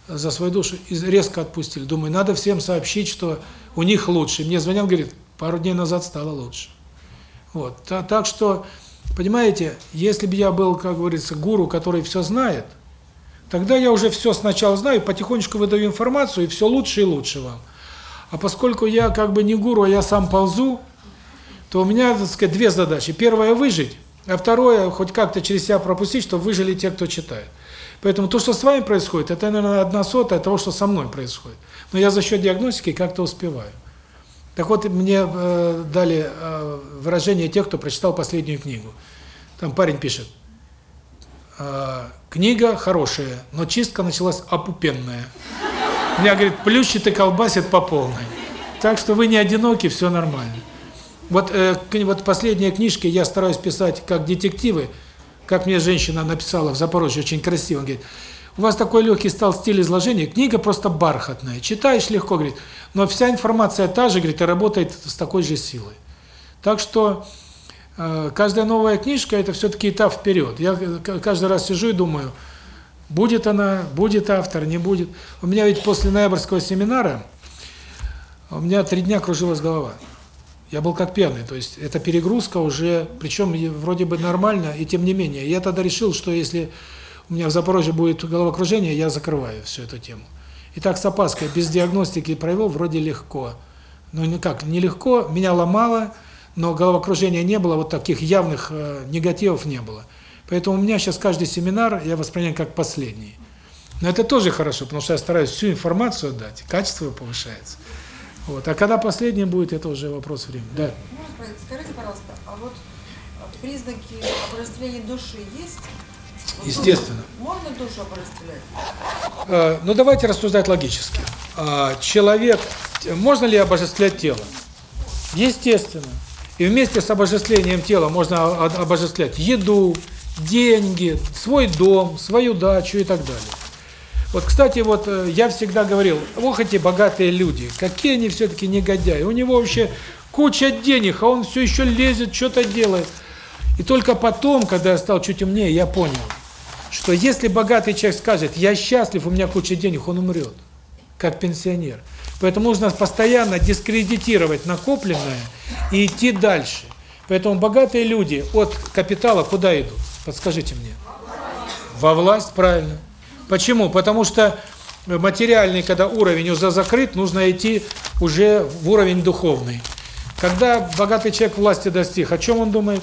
за свою душу и резко отпустили. Думаю, надо всем сообщить, что у них лучше. Мне звонят, говорит, пару дней назад стало лучше. Вот. Так что, понимаете, если бы я был, как говорится, гуру, который все знает, тогда я уже все сначала знаю, потихонечку выдаю информацию, и все лучше и лучше вам. А поскольку я как бы не гуру, а я сам ползу, то у меня, так сказать, две задачи. Первая – выжить, а второе – хоть как-то через себя пропустить, чтобы выжили те, кто читает. Поэтому то, что с вами происходит, это, наверное, одна сотая того, что со мной происходит. Но я за счет диагностики как-то успеваю. Так вот, мне э, дали э, выражение тех, кто прочитал последнюю книгу. Там парень пишет, э, книга хорошая, но чистка началась опупенная. Меня, говорит, плющит и колбасит по полной. Так что вы не одиноки, все нормально. Вот, э, вот последние книжки я стараюсь писать как детективы, как мне женщина написала в Запорожье, очень красиво, говорит, у вас такой легкий стал стиль изложения, книга просто бархатная, читаешь легко, говорит, но вся информация та же, говорит, и работает с такой же силой. Так что каждая новая книжка – это все-таки этап вперед. Я каждый раз сижу и думаю, будет она, будет автор, не будет. У меня ведь после ноябрьского семинара у меня три дня кружилась голова. Я был как пьяный, то есть это перегрузка уже, причем вроде бы нормально, и тем не менее. Я тогда решил, что если у меня в Запорожье будет головокружение, я закрываю всю эту тему. И так с опаской, без диагностики провел, вроде легко. Ну никак, нелегко, меня ломало, но головокружения не было, вот таких явных э, негативов не было. Поэтому у меня сейчас каждый семинар я воспринимаю как последний. Но это тоже хорошо, потому что я стараюсь всю информацию дать, качество повышается. Вот. А когда последний будет, это уже вопрос времени. Да. Скажите, пожалуйста, а вот признаки обожествления души есть? Естественно. Можно душу обожествлять? Э, ну давайте рассуждать логически. Э, человек, можно ли обожествлять тело? Естественно. И вместе с обожествлением тела можно обожествлять еду, деньги, свой дом, свою дачу и так далее. Вот, кстати, вот э, я всегда говорил, ох эти богатые люди, какие они все-таки негодяи. У него вообще куча денег, а он все еще лезет, что-то делает. И только потом, когда я стал чуть умнее, я понял, что если богатый человек скажет, я счастлив, у меня куча денег, он умрет, как пенсионер. Поэтому нужно постоянно дискредитировать накопленное и идти дальше. Поэтому богатые люди от капитала куда идут? Подскажите мне. Во власть, правильно. Почему? Потому что материальный, когда уровень уже закрыт, нужно идти уже в уровень духовный. Когда богатый человек власти достиг, о чем он думает?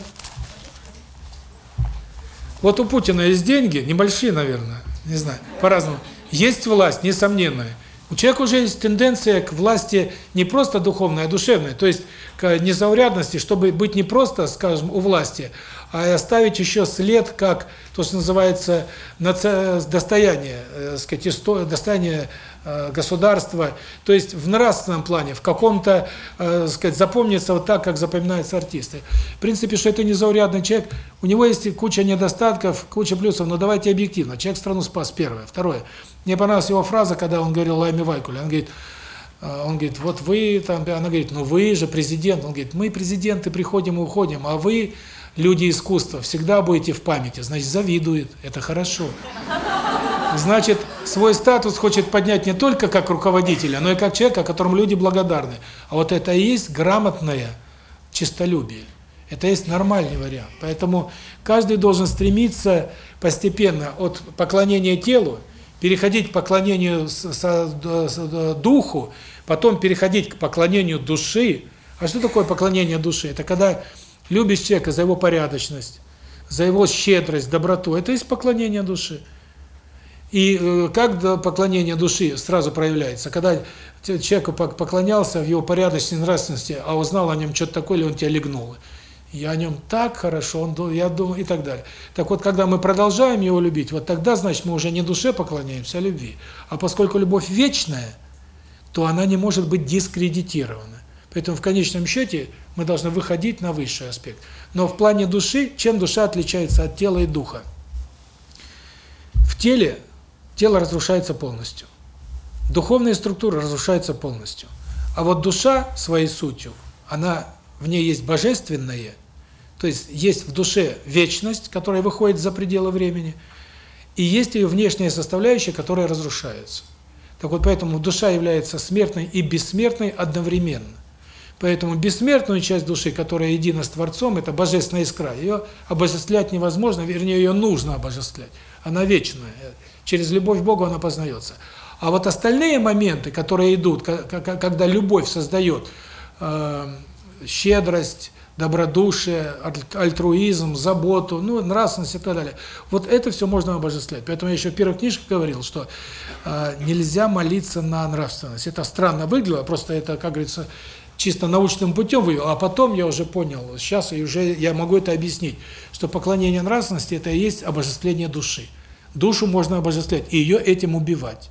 Вот у Путина есть деньги, небольшие, наверное, не знаю, по-разному. Есть власть, несомненная. У человека уже есть тенденция к власти не просто духовной, а душевной, то есть к незаурядности, чтобы быть не просто, скажем, у власти, а оставить еще след, как то, что называется достояние, э, сказать, достояние э, государства, то есть в нравственном плане, в каком-то, э, сказать, запомнится вот так, как запоминаются артисты. В принципе, что это незаурядный человек, у него есть куча недостатков, куча плюсов, но давайте объективно. Человек страну спас, первое. Второе. Мне понравилась его фраза, когда он говорил Лайме Вайкуле, он говорит, он говорит, вот вы там, она говорит, ну вы же президент, он говорит, мы президенты приходим и уходим, а вы люди искусства, всегда будете в памяти, значит, завидует, это хорошо. Значит, свой статус хочет поднять не только как руководителя, но и как человека, которому люди благодарны. А вот это и есть грамотное чистолюбие. Это есть нормальный вариант. Поэтому каждый должен стремиться постепенно от поклонения телу, переходить к поклонению духу, потом переходить к поклонению души. А что такое поклонение души? Это когда Любишь человека за его порядочность, за его щедрость, доброту. Это есть поклонение души. И э, как поклонение души сразу проявляется? Когда человеку поклонялся в его порядочности, нравственности, а узнал о нем что-то такое, или он тебя легнул. Я о нем так хорошо, он, я думаю, и так далее. Так вот, когда мы продолжаем его любить, вот тогда, значит, мы уже не душе поклоняемся, а любви. А поскольку любовь вечная, то она не может быть дискредитирована. Поэтому в конечном счете мы должны выходить на высший аспект. Но в плане души, чем душа отличается от тела и духа? В теле тело разрушается полностью. Духовные структуры разрушаются полностью. А вот душа своей сутью, она в ней есть божественное, то есть есть в душе вечность, которая выходит за пределы времени, и есть ее внешняя составляющая, которая разрушается. Так вот, поэтому душа является смертной и бессмертной одновременно. Поэтому бессмертную часть души, которая едина с Творцом, это божественная искра. Ее обожествлять невозможно, вернее, ее нужно обожествлять. Она вечная. Через любовь к Богу она познается. А вот остальные моменты, которые идут, когда любовь создает э, щедрость, добродушие, альтруизм, заботу, ну, нравственность и так далее. Вот это все можно обожествлять. Поэтому я еще в первой книжке говорил, что э, нельзя молиться на нравственность. Это странно выглядело, просто это, как говорится, чисто научным путем вывел, а потом я уже понял, сейчас и уже я могу это объяснить, что поклонение нравственности – это и есть обожествление души. Душу можно обожествлять, и ее этим убивать.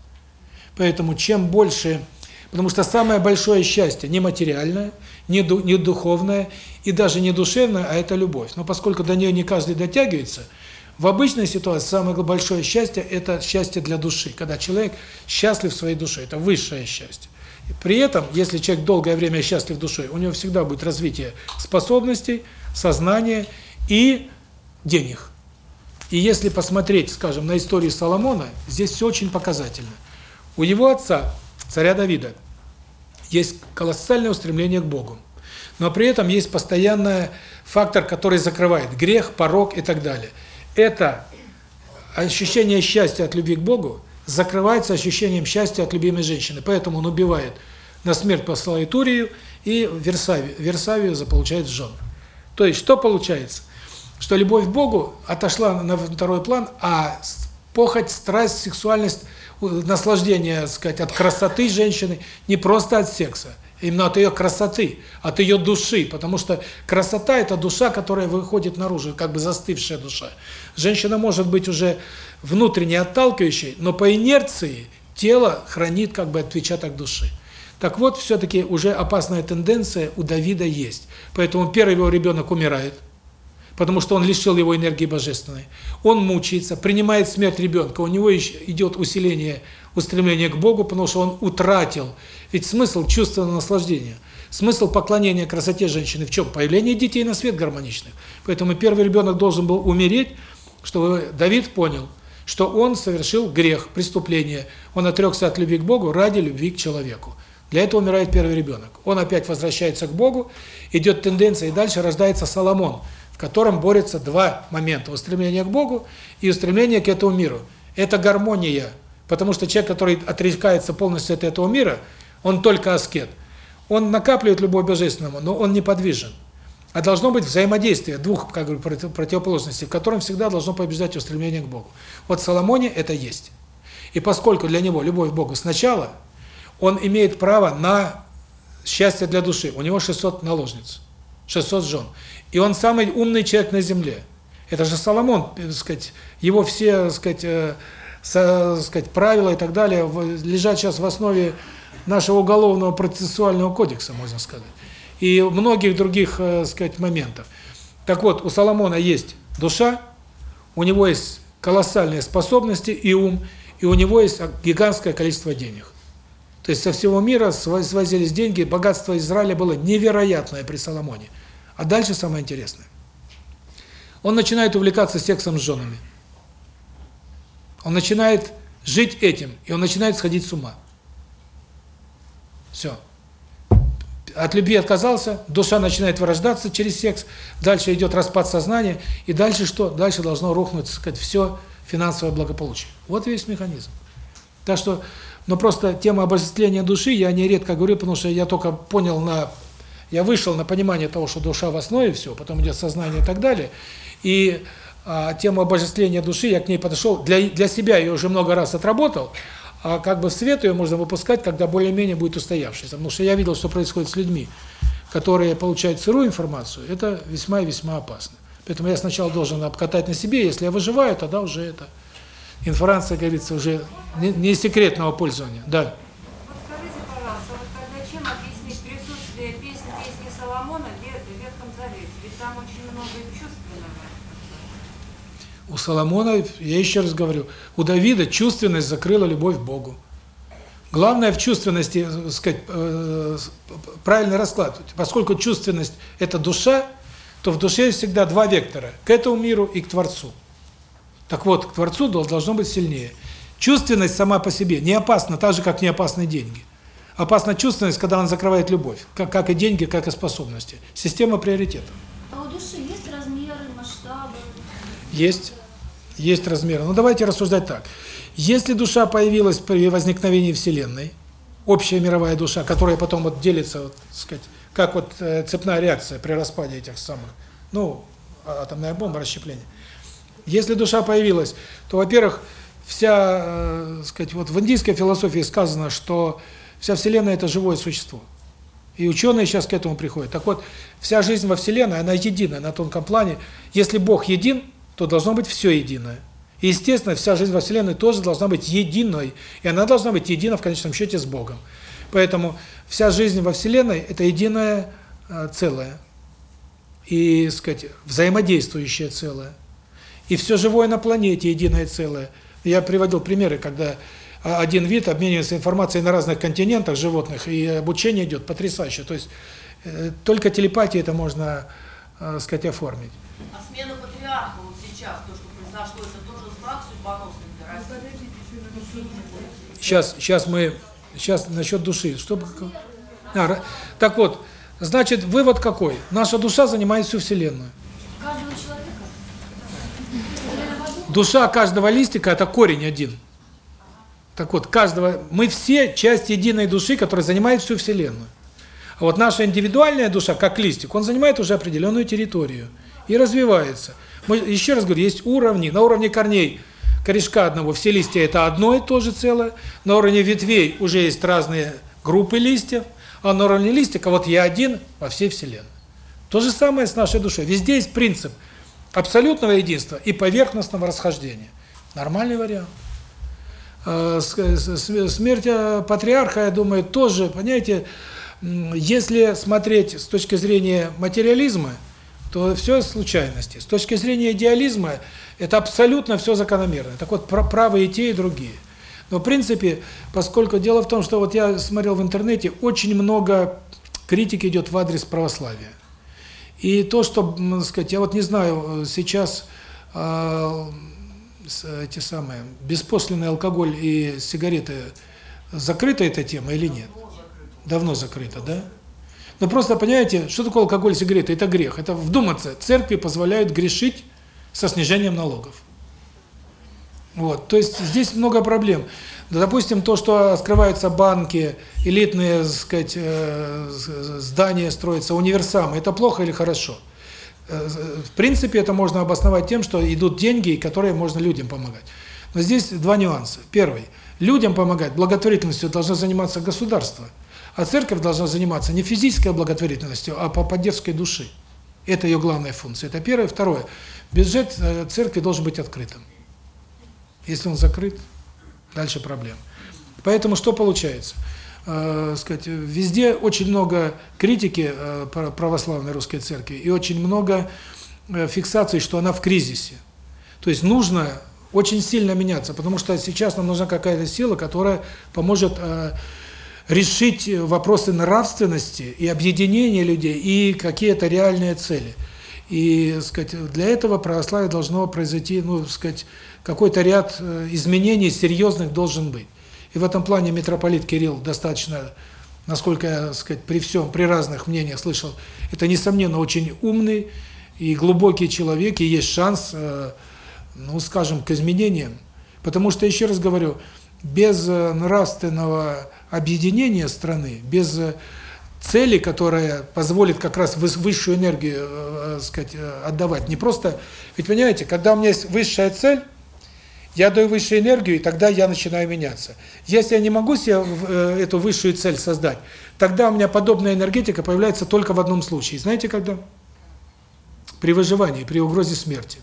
Поэтому чем больше... Потому что самое большое счастье не материальное, не, не духовное и даже не душевное, а это любовь. Но поскольку до нее не каждый дотягивается, в обычной ситуации самое большое счастье – это счастье для души, когда человек счастлив своей душой, это высшее счастье. При этом, если человек долгое время счастлив душой, у него всегда будет развитие способностей, сознания и денег. И если посмотреть, скажем, на историю Соломона, здесь все очень показательно. У его отца, царя Давида, есть колоссальное устремление к Богу. Но при этом есть постоянный фактор, который закрывает грех, порог и так далее. Это ощущение счастья от любви к Богу закрывается ощущением счастья от любимой женщины. Поэтому он убивает, на смерть посылает Урию и Версавию, Версавию заполучает в жен. То есть, что получается? Что любовь к Богу отошла на второй план, а похоть, страсть, сексуальность, наслаждение, сказать, от красоты женщины, не просто от секса, именно от ее красоты, от ее души, потому что красота – это душа, которая выходит наружу, как бы застывшая душа. Женщина может быть уже внутренне отталкивающей, но по инерции тело хранит как бы отпечаток души. Так вот, все-таки уже опасная тенденция у Давида есть. Поэтому первый его ребенок умирает, потому что он лишил его энергии божественной. Он мучается, принимает смерть ребенка, у него идет усиление устремления к Богу, потому что он утратил. Ведь смысл чувственного наслаждения, смысл поклонения красоте женщины в чем? Появление детей на свет гармоничных. Поэтому первый ребенок должен был умереть, чтобы Давид понял, что он совершил грех, преступление. Он отрекся от любви к Богу ради любви к человеку. Для этого умирает первый ребенок. Он опять возвращается к Богу, идет тенденция, и дальше рождается Соломон, в котором борются два момента – устремление к Богу и устремление к этому миру. Это гармония, потому что человек, который отрекается полностью от этого мира, он только аскет. Он накапливает любовь божественному, но он неподвижен. А должно быть взаимодействие двух как бы, противоположностей, в котором всегда должно побеждать устремление к Богу. Вот Соломоне это есть. И поскольку для него любовь к Богу сначала, он имеет право на счастье для души. У него 600 наложниц, 600 жен. И он самый умный человек на земле. Это же Соломон, так сказать, его все, так сказать, э, так сказать, правила и так далее лежат сейчас в основе нашего уголовного процессуального кодекса, можно сказать и многих других, э, сказать, моментов. Так вот, у Соломона есть душа, у него есть колоссальные способности и ум, и у него есть гигантское количество денег. То есть со всего мира свозились деньги, богатство Израиля было невероятное при Соломоне. А дальше самое интересное. Он начинает увлекаться сексом с женами. Он начинает жить этим, и он начинает сходить с ума. Все от любви отказался, душа начинает вырождаться через секс, дальше идет распад сознания, и дальше что? Дальше должно рухнуть, сказать, все финансовое благополучие. Вот весь механизм. Так что, но просто тема обожествления души, я нередко говорю, потому что я только понял на... Я вышел на понимание того, что душа в основе все, потом идет сознание и так далее, и а, тему обожествления души, я к ней подошел, для, для себя я уже много раз отработал, а как бы в свет ее можно выпускать, когда более-менее будет устоявшийся. Потому что я видел, что происходит с людьми, которые получают сырую информацию, это весьма и весьма опасно. Поэтому я сначала должен обкатать на себе, если я выживаю, тогда уже это информация, говорится, уже не, не секретного пользования. Да. Вот скажите, пожалуйста, вот тогда чем объяснить присутствие песни, песни Соломона в Ветхом Завете? Ведь там очень много чувственного. У Соломона, я еще раз говорю, у Давида чувственность закрыла любовь к Богу. Главное в чувственности, э, сказать, э, правильный расклад. Поскольку чувственность – это душа, то в душе всегда два вектора – к этому миру и к Творцу. Так вот, к Творцу должно быть сильнее. Чувственность сама по себе не опасна, так же, как не опасны деньги. Опасна чувственность, когда она закрывает любовь, как, как и деньги, как и способности. Система приоритетов. А у души есть размеры, масштабы? Есть, есть размеры. Ну давайте рассуждать так. Если душа появилась при возникновении Вселенной, общая мировая душа, которая потом вот делится, вот, так сказать, как вот э, цепная реакция при распаде этих самых, ну, а- атомная бомба, расщепление. Если душа появилась, то, во-первых, вся, э, сказать, вот в индийской философии сказано, что вся Вселенная – это живое существо. И ученые сейчас к этому приходят. Так вот, вся жизнь во Вселенной, она единая на тонком плане. Если Бог един, то должно быть все единое. И, естественно, вся жизнь во Вселенной тоже должна быть единой. И она должна быть едина в конечном счете с Богом. Поэтому вся жизнь во Вселенной – это единое э, целое. И, сказать, взаимодействующее целое. И все живое на планете – единое целое. Я приводил примеры, когда а, один вид обменивается информацией на разных континентах животных, и обучение идет потрясающе. То есть э, только телепатией это можно, э, сказать, оформить. А смена патриарха сейчас, то, что произошло, это тоже знак судьбоносный для России? Сейчас, сейчас мы, сейчас насчет души. Что, а, так вот, значит, вывод какой? Наша душа занимает всю Вселенную. Каждого человека? Душа каждого листика – это корень один. Так вот, каждого, мы все часть единой души, которая занимает всю Вселенную. А вот наша индивидуальная душа, как листик, он занимает уже определенную территорию и развивается. Мы, еще раз говорю, есть уровни. На уровне корней корешка одного все листья – это одно и то же целое. На уровне ветвей уже есть разные группы листьев. А на уровне листика вот я один во всей Вселенной. То же самое с нашей душой. Везде есть принцип абсолютного единства и поверхностного расхождения. Нормальный вариант. Э, Смерть э, патриарха, я думаю, тоже, понимаете, если смотреть с точки зрения материализма, то все случайности. С точки зрения идеализма, это абсолютно все закономерно. Так вот, пра- правы и те, и другие. Но в принципе, поскольку дело в том, что вот я смотрел в интернете, очень много критики идет в адрес православия. И то, что, сказать, я вот не знаю, э, сейчас э, эти самые беспошлиный алкоголь и сигареты закрыта эта тема или нет? Давно закрыта, да? Но просто понимаете, что такое алкоголь сигареты? Это грех. Это вдуматься. Церкви позволяют грешить со снижением налогов. Вот, то есть здесь много проблем. Допустим, то, что открываются банки, элитные, так сказать, э, здания строятся, универсамы, это плохо или хорошо? Э, В принципе, это можно обосновать тем, что идут деньги, которые можно людям помогать. Но здесь два нюанса. Первый. Людям помогать, благотворительностью должно заниматься государство. А церковь должна заниматься не физической благотворительностью, а по поддержке души. Это ее главная функция. Это первое. Второе. Бюджет э, церкви должен быть открытым. Если он закрыт, дальше проблем. Поэтому что получается? Э, сказать, везде очень много критики э, пра- православной русской церкви и очень много э, фиксаций, что она в кризисе. То есть нужно очень сильно меняться, потому что сейчас нам нужна какая-то сила, которая поможет э, решить вопросы нравственности и объединения людей и какие-то реальные цели. И, сказать, для этого православие должно произойти, ну, сказать, какой-то ряд э, изменений серьезных должен быть. И в этом плане митрополит Кирилл достаточно, насколько я, сказать, при всем, при разных мнениях слышал, это, несомненно, очень умный и глубокий человек, и есть шанс, э, ну, скажем, к изменениям. Потому что, еще раз говорю, без э, нравственного объединения страны, без э, цели, которая позволит как раз выс- высшую энергию, э, э, сказать, э, отдавать. Не просто, ведь понимаете, когда у меня есть высшая цель, я даю высшую энергию, и тогда я начинаю меняться. Если я не могу себе э, эту высшую цель создать, тогда у меня подобная энергетика появляется только в одном случае. Знаете, когда? При выживании, при угрозе смерти.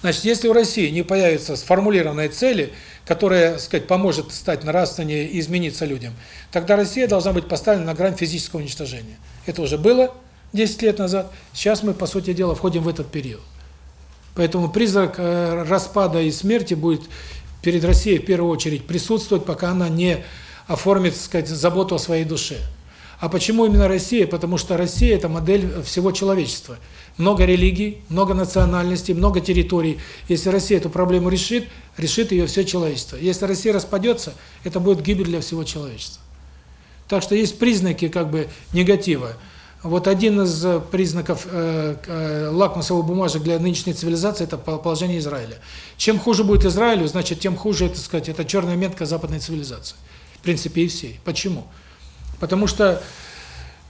Значит, если у России не появится сформулированной цели, которая, так сказать, поможет стать нравственнее и измениться людям, тогда Россия должна быть поставлена на грань физического уничтожения. Это уже было 10 лет назад, сейчас мы, по сути дела, входим в этот период. Поэтому призрак э, распада и смерти будет перед Россией в первую очередь присутствовать, пока она не оформит, так сказать, заботу о своей душе. А почему именно Россия? Потому что Россия – это модель всего человечества. Много религий, много национальностей, много территорий. Если Россия эту проблему решит, решит ее все человечество. Если Россия распадется, это будет гибель для всего человечества. Так что есть признаки как бы негатива. Вот один из признаков э, э, лакмусовых бумажек для нынешней цивилизации – это положение Израиля. Чем хуже будет Израилю, значит, тем хуже, так сказать, это черная метка западной цивилизации. В принципе, и всей. Почему? Потому что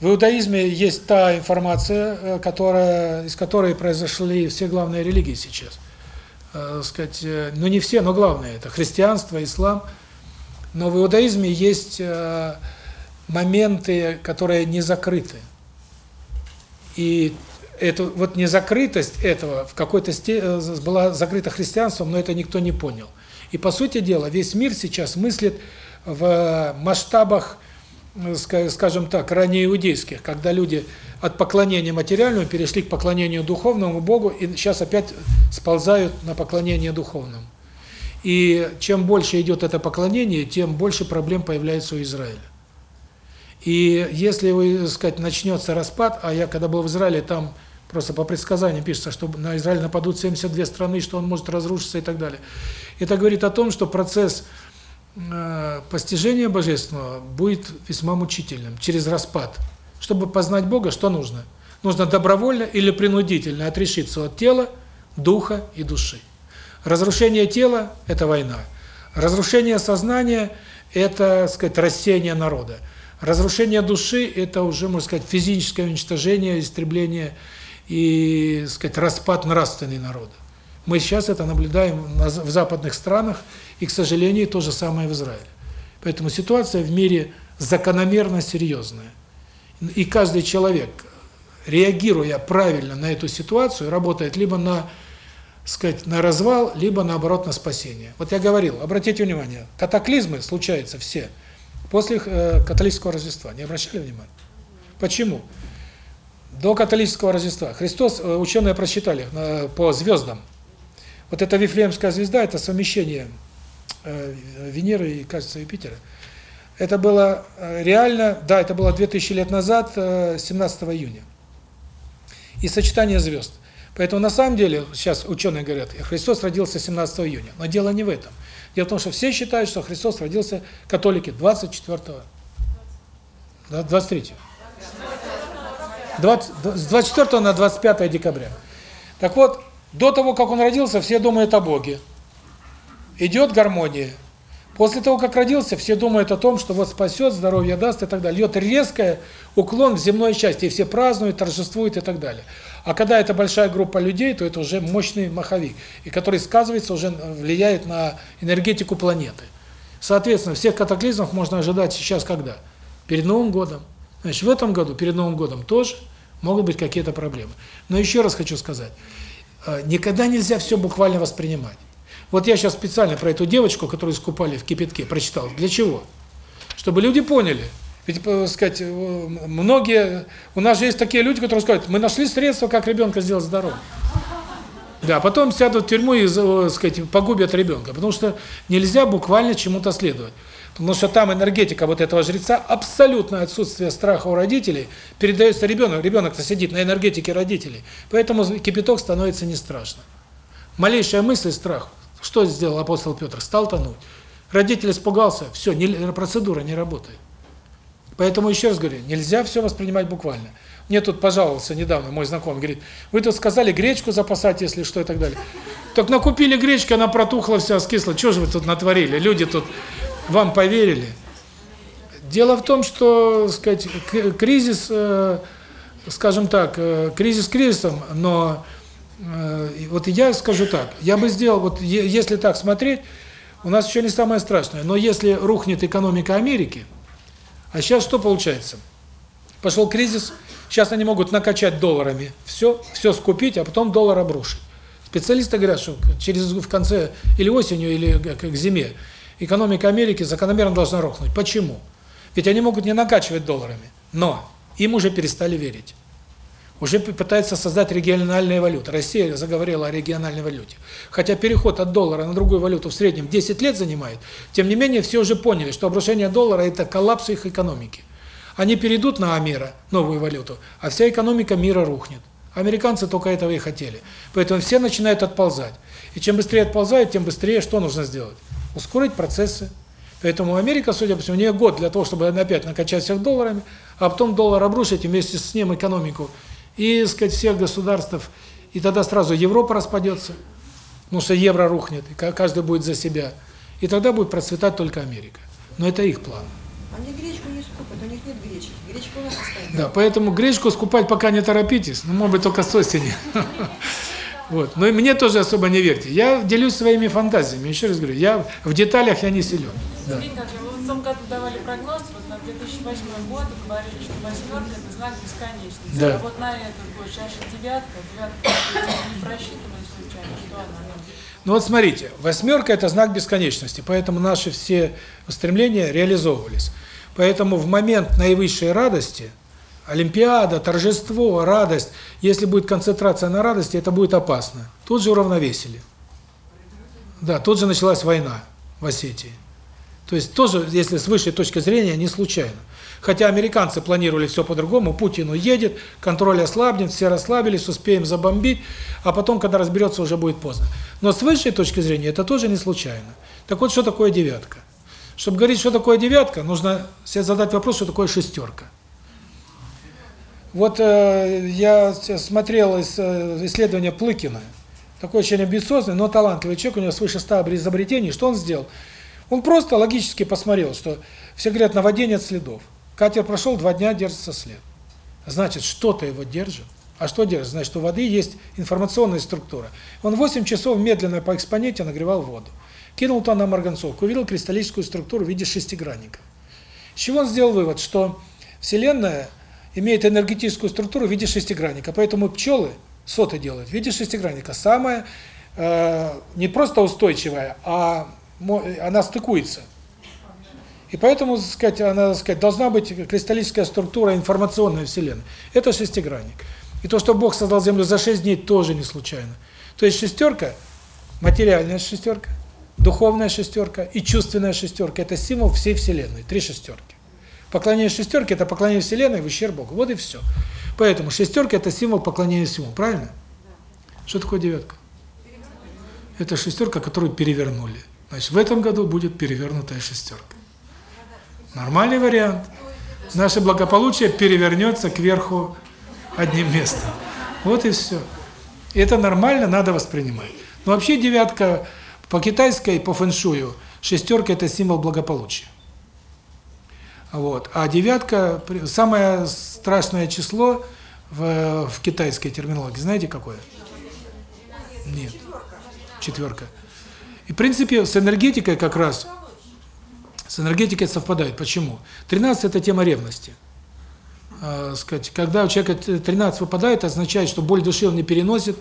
в иудаизме есть та информация, которая, из которой произошли все главные религии сейчас. Э, сказать, ну не все, но главные – это христианство, ислам. Но в иудаизме есть моменты, которые не закрыты. И эту вот незакрытость этого в какой-то степени была закрыта христианством, но это никто не понял. И по сути дела, весь мир сейчас мыслит в масштабах, скажем так, ранее иудейских, когда люди от поклонения материальному перешли к поклонению духовному Богу и сейчас опять сползают на поклонение духовному. И чем больше идет это поклонение, тем больше проблем появляется у Израиля. И если, вы, сказать, начнется распад, а я когда был в Израиле, там просто по предсказаниям пишется, что на Израиль нападут 72 страны, что он может разрушиться и так далее. Это говорит о том, что процесс э, постижения божественного будет весьма мучительным через распад. Чтобы познать Бога, что нужно? Нужно добровольно или принудительно отрешиться от тела, духа и души. Разрушение тела – это война. Разрушение сознания – это, сказать, рассеяние народа. Разрушение души – это уже, можно сказать, физическое уничтожение, истребление и, сказать, распад нравственной народа. Мы сейчас это наблюдаем в западных странах, и, к сожалению, то же самое в Израиле. Поэтому ситуация в мире закономерно серьезная. И каждый человек, реагируя правильно на эту ситуацию, работает либо на, сказать, на развал, либо наоборот на спасение. Вот я говорил, обратите внимание, катаклизмы случаются все – После э, католического Рождества. Не обращали внимания? Почему? До католического Рождества Христос, э, ученые просчитали э, по звездам. Вот эта Вифлеемская звезда, это совмещение Венеры и, кажется, Юпитера. Это было реально, да, это было 2000 лет назад, 17 июня. И сочетание звезд. Поэтому на самом деле, сейчас ученые говорят, Христос родился 17 июня. Но дело не в этом. Дело в том, что все считают, что Христос родился, католики, 24-го, 23 20, с 24 на 25 декабря. Так вот, до того, как он родился, все думают о Боге. Идет гармония. После того, как родился, все думают о том, что вот спасет, здоровье даст и так далее. Идет резкое уклон в земное счастье, и все празднуют, торжествуют и так далее. А когда это большая группа людей, то это уже мощный маховик, и который сказывается, уже влияет на энергетику планеты. Соответственно, всех катаклизмов можно ожидать сейчас когда? Перед Новым годом. Значит, в этом году, перед Новым годом тоже могут быть какие-то проблемы. Но еще раз хочу сказать, э, никогда нельзя все буквально воспринимать. Вот я сейчас специально про эту девочку, которую искупали в кипятке, прочитал. Для чего? Чтобы люди поняли, ведь, э, сказать, э, многие, у нас же есть такие люди, которые скажут, мы нашли средства, как ребенка сделать здоровым. Да, потом сядут в тюрьму и, э, сказать, погубят ребенка, потому что нельзя буквально чему-то следовать. Потому что там энергетика вот этого жреца, абсолютное отсутствие страха у родителей, передается ребенок. Ребенок-то сидит на энергетике родителей. Поэтому кипяток становится не страшно. Малейшая мысль – страх. Что сделал апостол Петр? Стал тонуть. Родитель испугался, все, не, процедура не работает. Поэтому еще раз говорю, нельзя все воспринимать буквально. Мне тут пожаловался недавно мой знакомый, говорит, вы тут сказали гречку запасать, если что и так далее. Так накупили гречки, она протухла вся, скисла. Что же вы тут натворили? Люди тут вам поверили. Дело в том, что, сказать, кризис, э, скажем так, э, кризис кризисом, но вот я скажу так, я бы сделал, вот если так смотреть, у нас еще не самое страшное, но если рухнет экономика Америки, а сейчас что получается? Пошел кризис, сейчас они могут накачать долларами, все, все скупить, а потом доллар обрушить. Специалисты говорят, что через в конце или осенью, или к зиме экономика Америки закономерно должна рухнуть. Почему? Ведь они могут не накачивать долларами, но им уже перестали верить уже пытается создать региональные валюты. Россия заговорила о региональной валюте. Хотя переход от доллара на другую валюту в среднем 10 лет занимает, тем не менее все уже поняли, что обрушение доллара – это коллапс их экономики. Они перейдут на Амера, новую валюту, а вся экономика мира рухнет. Американцы только этого и хотели. Поэтому все начинают отползать. И чем быстрее отползают, тем быстрее что нужно сделать? Ускорить процессы. Поэтому Америка, судя по всему, у нее год для того, чтобы опять накачать всех долларами, а потом доллар обрушить и вместе с ним экономику и, сказать, всех государств, и тогда сразу Европа распадется, потому что евро рухнет, и каждый будет за себя. И тогда будет процветать только Америка. Но это их план. Они гречку не скупят, у них нет гречки. Гречка у нас остается. Да, поэтому гречку скупать пока не торопитесь, ну, может быть, только с осени. Вот. Но и мне тоже особо не верьте. Я делюсь своими фантазиями. Еще раз говорю, я в деталях я не силен. Да. Сергей Николаевич, вы в том году давали прогноз, вот на 2008 год, говорили, что восьмерка – это знак бесконечности. Да. А вот на год сейчас же девятка, девятка не просчитывали случайно, что она? Ну вот смотрите, восьмерка – это знак бесконечности, поэтому наши все устремления реализовывались. Поэтому в момент наивысшей радости, олимпиада, торжество, радость, если будет концентрация на радости, это будет опасно. Тут же уравновесили. Да, тут же началась война в Осетии. То есть тоже, если с высшей точки зрения, не случайно. Хотя американцы планировали все по-другому, Путин уедет, контроль ослабнет, все расслабились, успеем забомбить, а потом, когда разберется, уже будет поздно. Но с высшей точки зрения это тоже не случайно. Так вот, что такое девятка? Чтобы говорить, что такое девятка, нужно себе задать вопрос, что такое шестерка. Вот э, я смотрел из, э, исследование Плыкина, такой очень амбициозный, но талантливый человек, у него свыше 100 изобретений. Что он сделал? Он просто логически посмотрел, что все говорят, на воде нет следов. Катер прошел, два дня держится след. Значит, что-то его держит. А что держит? Значит, у воды есть информационная структура. Он 8 часов медленно по экспоненте нагревал воду. Кинул туда на марганцовку, увидел кристаллическую структуру в виде шестигранников. С чего он сделал вывод, что Вселенная имеет энергетическую структуру в виде шестигранника, поэтому пчелы соты делают в виде шестигранника. Самая э, не просто устойчивая, а она стыкуется. И поэтому, так сказать, она, так сказать, должна быть кристаллическая структура информационной Вселенной. Это шестигранник. И то, что Бог создал Землю за шесть дней, тоже не случайно. То есть шестерка, материальная шестерка, духовная шестерка и чувственная шестерка – это символ всей Вселенной, три шестерки. Поклонение шестерки – это поклонение Вселенной в ущерб Богу. Вот и все. Поэтому шестерка – это символ поклонения всему, правильно? Что такое девятка? Это шестерка, которую перевернули. Значит, в этом году будет перевернутая шестерка. Нормальный вариант. Наше благополучие перевернется кверху одним местом. Вот и все. Это нормально, надо воспринимать. Но вообще девятка по китайской, по фэншую, шестерка – это символ благополучия. Вот. А девятка – самое страшное число в, в китайской терминологии. Знаете, какое? Нет. Четверка. И, в принципе, с энергетикой как раз, с энергетикой совпадает. Почему? 13 – это тема ревности. Э, сказать, когда у человека 13 выпадает, означает, что боль души он не переносит,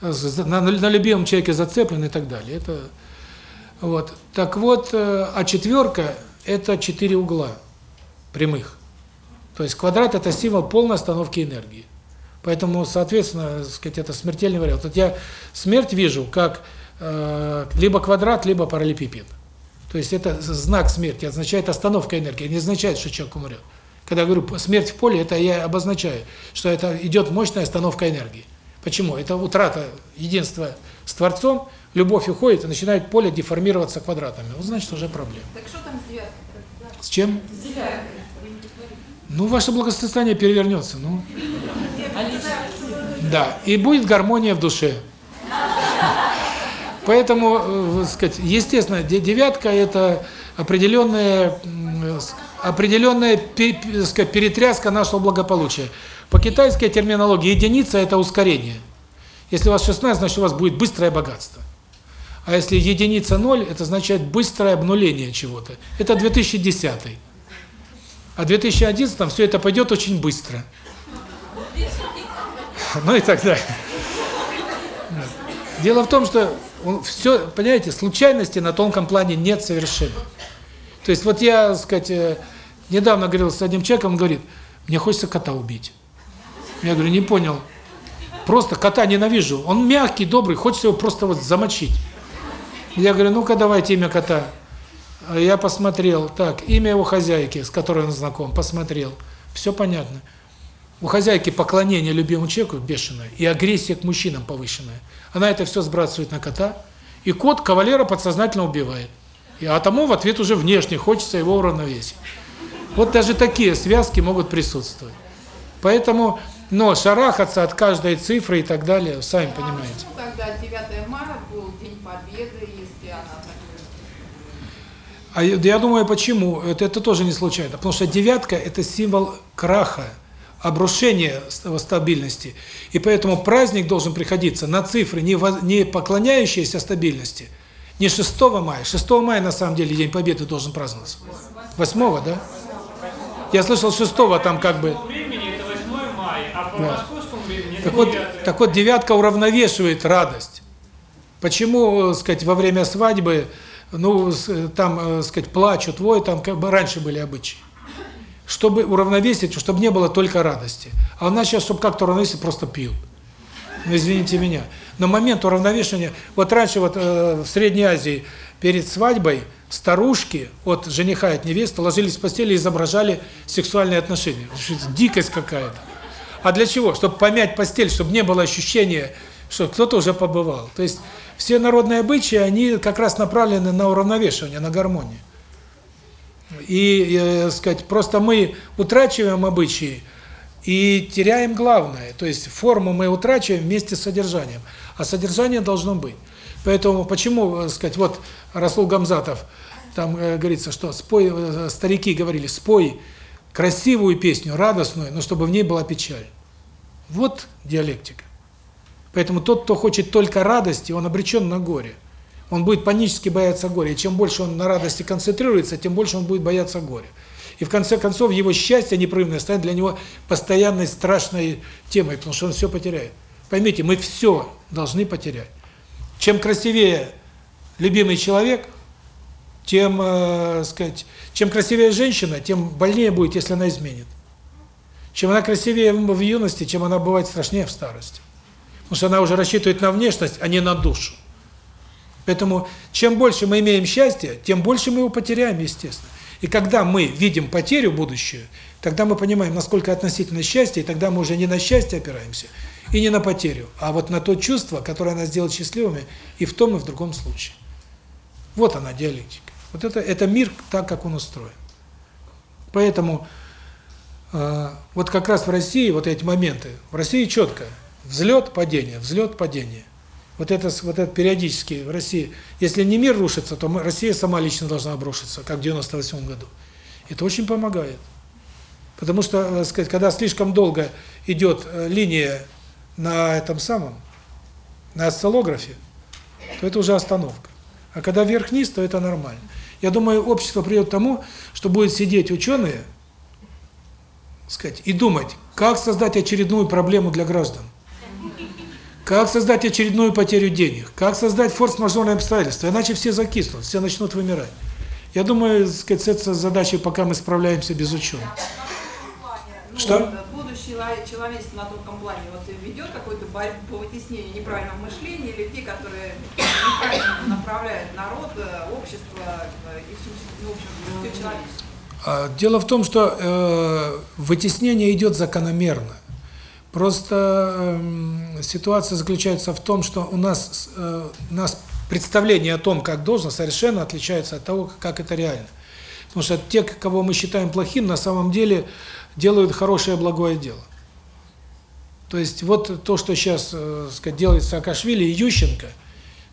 на, на любимом человеке зацеплен и так далее. Это вот. Так вот, а четверка – это четыре угла прямых. То есть квадрат – это символ полной остановки энергии. Поэтому, соответственно, сказать, это смертельный вариант. Вот я смерть вижу как э, либо квадрат, либо параллелепипед. То есть это знак смерти, означает остановка энергии, не означает, что человек умрет. Когда я говорю смерть в поле, это я обозначаю, что это идет мощная остановка энергии. Почему? Это утрата единства с Творцом, любовь уходит, и начинает поле деформироваться квадратами. Вот значит, уже проблема. Так что там с девяткой? С чем? С девяткой. Ну, ваше благосостояние перевернется. Ну. Да, и будет гармония в душе. Поэтому, э, сказать, естественно, девятка – это определенная, определенная перетряска нашего благополучия. По китайской терминологии единица – это ускорение. Если у вас 16, значит, у вас будет быстрое богатство. А если единица 0, это означает быстрое обнуление чего-то. Это 2010. А в 2011 все это пойдет очень быстро. Ну и так далее. Дело в том, что все, понимаете, случайности на тонком плане нет совершенно. То есть вот я, сказать, э, недавно говорил с одним человеком, он говорит, мне хочется кота убить. Я говорю, не понял. Просто кота ненавижу. Он мягкий, добрый, хочется его просто вот замочить. Я говорю, ну-ка давайте имя кота. Я посмотрел, так, имя его хозяйки, с которой он знаком, посмотрел. Все понятно. У хозяйки поклонение любимому человеку бешеное и агрессия к мужчинам повышенная. Она это все сбрасывает на кота, и кот кавалера подсознательно убивает. И а тому в ответ уже внешне хочется его уравновесить. Вот даже такие связки могут присутствовать. Поэтому, но шарахаться от каждой цифры и так далее, сами понимаете. Ну, когда 9 мая был День Победы, если она А я я думаю, почему? Это, это тоже не случайно. Потому что девятка – это символ краха, обрушения ст- стабильности. И поэтому праздник должен приходиться на цифры, не, не поклоняющиеся стабильности, не 6 мая. 6 мая, на самом деле, День Победы должен праздноваться. 8 да? Я слышал, 6 там как бы... По времени это 8 мая, по Да. Так вот, 9. так вот, девятка уравновешивает радость. Почему, э, сказать, во время свадьбы, ну, э, там, э, сказать, плачут, вой, там как бы раньше были обычаи. Чтобы уравновесить, чтобы не было только радости. А у нас сейчас, чтобы как-то уравновесить, просто пьют. Ну, извините меня. Но момент уравновешивания, вот раньше вот э, в Средней Азии перед свадьбой старушки от жениха и от невесты ложились в постели и изображали сексуальные отношения. Дикость какая-то. А для чего? Чтобы помять постель, чтобы не было ощущения, что кто-то уже побывал. То есть все народные обычаи, они как раз направлены на уравновешивание, на гармонию. И, э, сказать, просто мы утрачиваем обычаи и теряем главное. То есть форму мы утрачиваем вместе с содержанием. А содержание должно быть. Поэтому почему, э, сказать, вот Расул Гамзатов, там э, говорится, что спой, э, старики говорили, спой красивую песню, радостную, но чтобы в ней была печаль. Вот диалектика. Поэтому тот, кто хочет только радости, он обречен на горе. Он будет панически бояться горя. И чем больше он на радости концентрируется, тем больше он будет бояться горя. И в конце концов его счастье непрерывное станет для него постоянной страшной темой, потому что он все потеряет. Поймите, мы все должны потерять. Чем красивее любимый человек, тем, э, сказать, чем красивее женщина, тем больнее будет, если она изменит. Чем она красивее в юности, чем она бывает страшнее в старости. Потому что она уже рассчитывает на внешность, а не на душу. Поэтому чем больше мы имеем счастья, тем больше мы его потеряем, естественно. И когда мы видим потерю будущую, тогда мы понимаем, насколько относительно счастья, и тогда мы уже не на счастье опираемся, и не на потерю, а вот на то чувство, которое нас делает счастливыми и в том, и в другом случае. Вот она, диалектика. Вот это, это мир так, как он устроен. Поэтому э, вот как раз в России вот эти моменты, в России четко, взлет, падение, взлет, падение. Вот это, вот это периодически в России, если не мир рушится, то Россия сама лично должна обрушиться, как в 98 году. Это очень помогает. Потому что, э, сказать, когда слишком долго идет э, линия на этом самом, на осциллографе, то это уже остановка. А когда вверх-вниз, то это нормально. Я думаю, общество придет к тому, что будут сидеть ученые, сказать, и думать, как создать очередную проблему для граждан. Как создать очередную потерю денег? Как создать форс-мажорные обстоятельства? Иначе все закиснут, все начнут вымирать. Я думаю, сказать, с этой задачей пока мы справляемся без ученых. Ну, Что? вот, Будущее чело- человечества на тонком плане вот ведет какую-то борьбу по вытеснению неправильного мышления или те, которые неправильно направляют народ, э, общество э, и всю, ну, общем, все человечество. А, Дело в том, что э, вытеснение идет закономерно. Просто эм, ситуация заключается в том, что у нас э, у нас представление о том, как должно, совершенно отличается от того, как это реально. Потому что те, кого мы считаем плохим, на самом деле делают хорошее благое дело. То есть вот то, что сейчас, э, сказать, делает Саакашвили и Ющенко,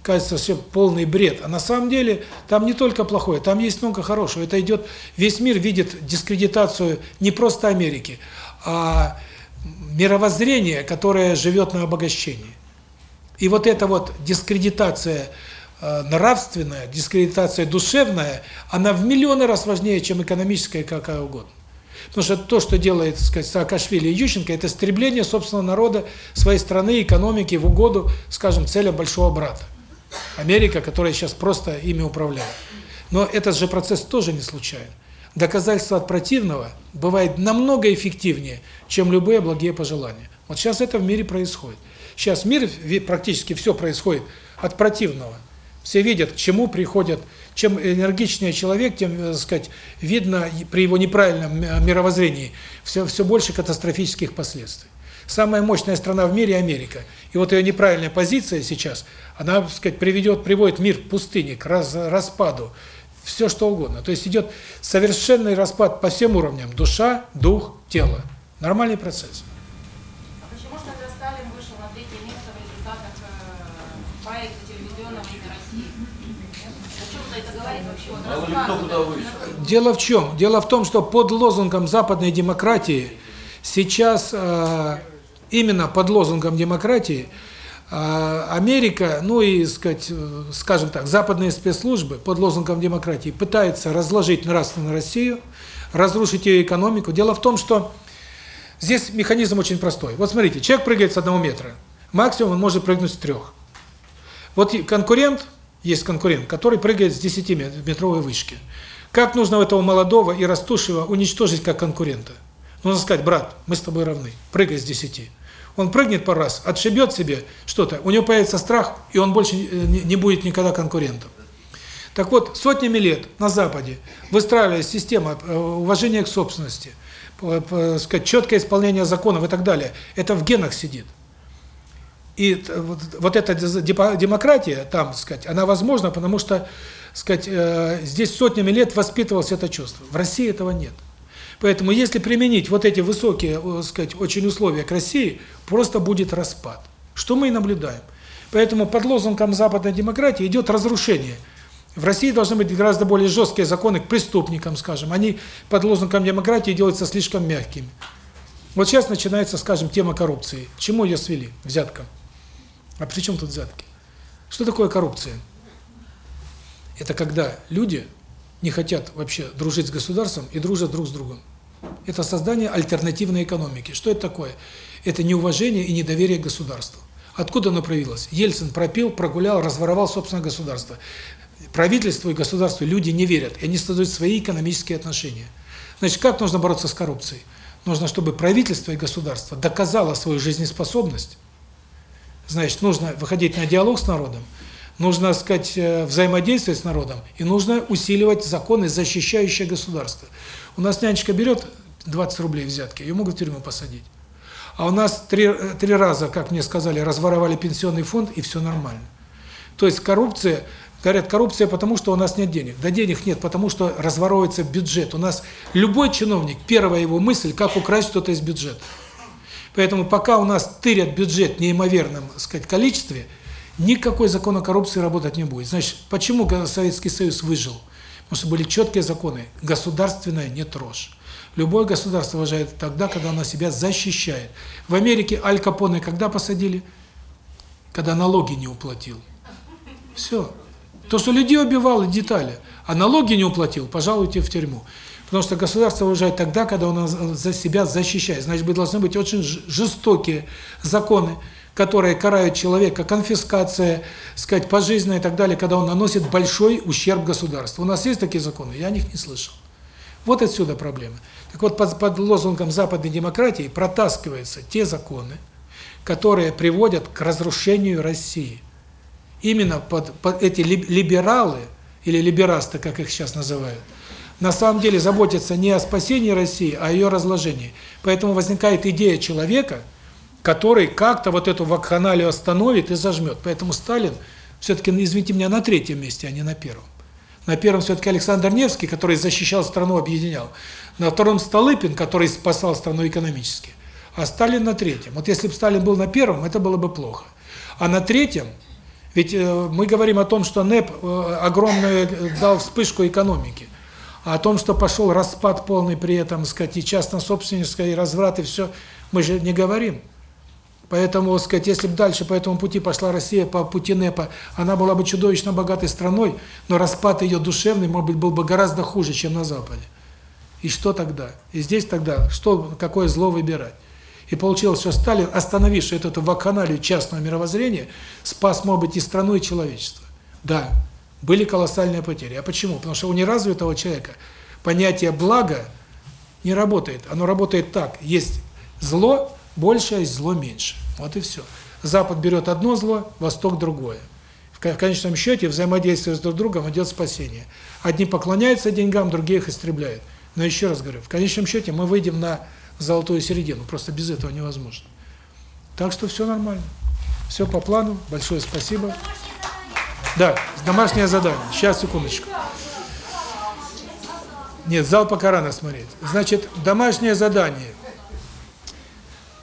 кажется, все полный бред. А на самом деле там не только плохое, там есть много хорошего. Это идет, весь мир видит дискредитацию не просто Америки, а мировоззрение, которое живет на обогащении. И вот эта вот дискредитация э, нравственная, дискредитация душевная, она в миллионы раз важнее, чем экономическая какая угодно. Потому что то, что делает, так сказать, Саакашвили и Ющенко, это стремление собственного народа, своей страны, экономики в угоду, скажем, целям большого брата. Америка, которая сейчас просто ими управляет. Но этот же процесс тоже не случайен. Доказательство от противного бывает намного эффективнее, чем любые благие пожелания. Вот сейчас это в мире происходит. Сейчас ви- практически все происходит от противного. Все видят, к чему приходят. Чем энергичнее человек, тем, так сказать, видно при его неправильном мировоззрении все, все больше катастрофических последствий. Самая мощная страна в мире – Америка. И вот ее неправильная позиция сейчас, она, так сказать, приведет, приводит мир к пустыне, к раз, распаду, все что угодно. То есть идет совершенный распад по всем уровням – душа, дух, тело. Нормальный процесс. А почему же тогда Сталин вышел на третье место в результатах э, проекта телевизионного имя России? О чем это говорит вообще? Ли распад кто куда вышел. Дело в чем? Дело в том, что под лозунгом западной демократии сейчас э, именно под лозунгом демократии э, Америка, ну и, сказать, э, скажем так, западные спецслужбы под лозунгом демократии пытаются разложить нравственную Россию, разрушить ее экономику. Дело в том, что здесь механизм очень простой. Вот смотрите, человек прыгает с одного метра, максимум он может прыгнуть с трех. Вот конкурент, есть конкурент, который прыгает с 10-метровой вышки. Как нужно этого молодого и растущего уничтожить как конкурента? Нужно сказать, брат, мы с тобой равны, прыгай с 10. Он прыгнет по раз, отшибет себе что-то, у него появится страх, и он больше не не будет никогда конкурентом. Так вот, сотнями лет на Западе выстраивалась система э, уважения к собственности, сказать, четкое исполнение законов и так далее. Это в генах сидит. И вот, вот эта демократия там, сказать, она возможна, потому что, сказать, э, здесь сотнями лет воспитывалось это чувство. В России этого нет. Поэтому если применить вот эти высокие, э, сказать, очень условия к России, просто будет распад. Что мы и наблюдаем. Поэтому под лозунгом западной демократии идет разрушение. В России должны быть гораздо более жесткие законы к преступникам, скажем. Они под лозунгом демократии делаются слишком мягкими. Вот сейчас начинается, скажем, тема коррупции. Чему ее свели? Взяткам. А при чем тут взятки? Что такое коррупция? Это когда люди не хотят вообще дружить с государством и дружат друг с другом. Это создание альтернативной экономики. Что это такое? Это неуважение и недоверие к государству. Откуда оно проявилось? Ельцин пропил, прогулял, разворовал собственное государство. Правительству и государству люди не верят, и они создают свои экономические отношения. Значит, как нужно бороться с коррупцией? Нужно, чтобы правительство и государство доказало свою жизнеспособность. Значит, нужно выходить на диалог с народом, нужно, так сказать, э, взаимодействовать с народом, и нужно усиливать законы, защищающие государство. У нас нянечка берет 20 рублей взятки, ее могут в тюрьму посадить. А у нас три, э, три раза, как мне сказали, разворовали пенсионный фонд, и все нормально. То есть коррупция, говорят, коррупция потому, что у нас нет денег. Да денег нет, потому что разворовывается бюджет. У нас любой чиновник, первая его мысль, как украсть что-то из бюджета. Поэтому пока у нас тырят бюджет неимоверном, так сказать, количестве, никакой закон о коррупции работать не будет. Значит, почему Советский Союз выжил? Потому что были четкие законы. Государственная не трожь. Любое государство уважает тогда, когда оно себя защищает. В Америке Аль Капоне когда посадили? Когда налоги не уплатил. Все. То, что людей убивало, детали. А налоги не уплатил, пожалуйте в тюрьму. Потому что государство уважает тогда, когда оно за себя защищает. Значит, должны быть очень жестокие законы, которые карают человека, конфискация, сказать, пожизненная и так далее, когда он наносит большой ущерб государству. У нас есть такие законы? Я о них не слышал. Вот отсюда проблема. Так вот, под, под лозунгом западной демократии протаскиваются те законы, которые приводят к разрушению России. Именно под, под эти ли- либералы, или либерасты, как их сейчас называют, на самом деле заботятся не о спасении России, а о ее разложении. Поэтому возникает идея человека, который как-то вот эту вакханалию остановит и зажмет. Поэтому Сталин все-таки, ну, извините меня, на третьем месте, а не на первом. На первом все-таки Александр Невский, который защищал страну, объединял. На втором Столыпин, который спасал страну экономически. А Сталин на третьем. Вот если бы Сталин был на первом, это было бы плохо. А на третьем, ведь э, мы говорим о том, что НЭП э, огромную э, дал вспышку экономики. А о том, что пошел распад полный при этом, сказать, и частно-собственническое, и разврат, и все, мы же не говорим. Поэтому, сказать, если бы дальше по этому пути пошла Россия, по пути НЭПа, она была бы чудовищно богатой страной, но распад ее душевный, может быть, был бы гораздо хуже, чем на Западе. И что тогда? И здесь тогда, что, какое зло выбирать? И получилось, что Сталин, остановивший эту вакханалию частного мировоззрения, спас, может быть, и страну, и человечество. Да, были колоссальные потери. А почему? Потому что у неразвитого человека понятие блага не работает. Оно работает так. Есть зло больше, есть зло меньше. Вот и все. Запад берет одно зло, Восток другое. В конечном счете, взаимодействие с друг другом идет спасение. Одни поклоняются деньгам, другие их истребляют. Но еще раз говорю, в конечном счете мы выйдем на золотую середину. Просто без этого невозможно. Так что все нормально. Все по плану. Большое спасибо. Да, домашнее задание. Сейчас, секундочку. Нет, зал пока рано смотреть. Значит, домашнее задание.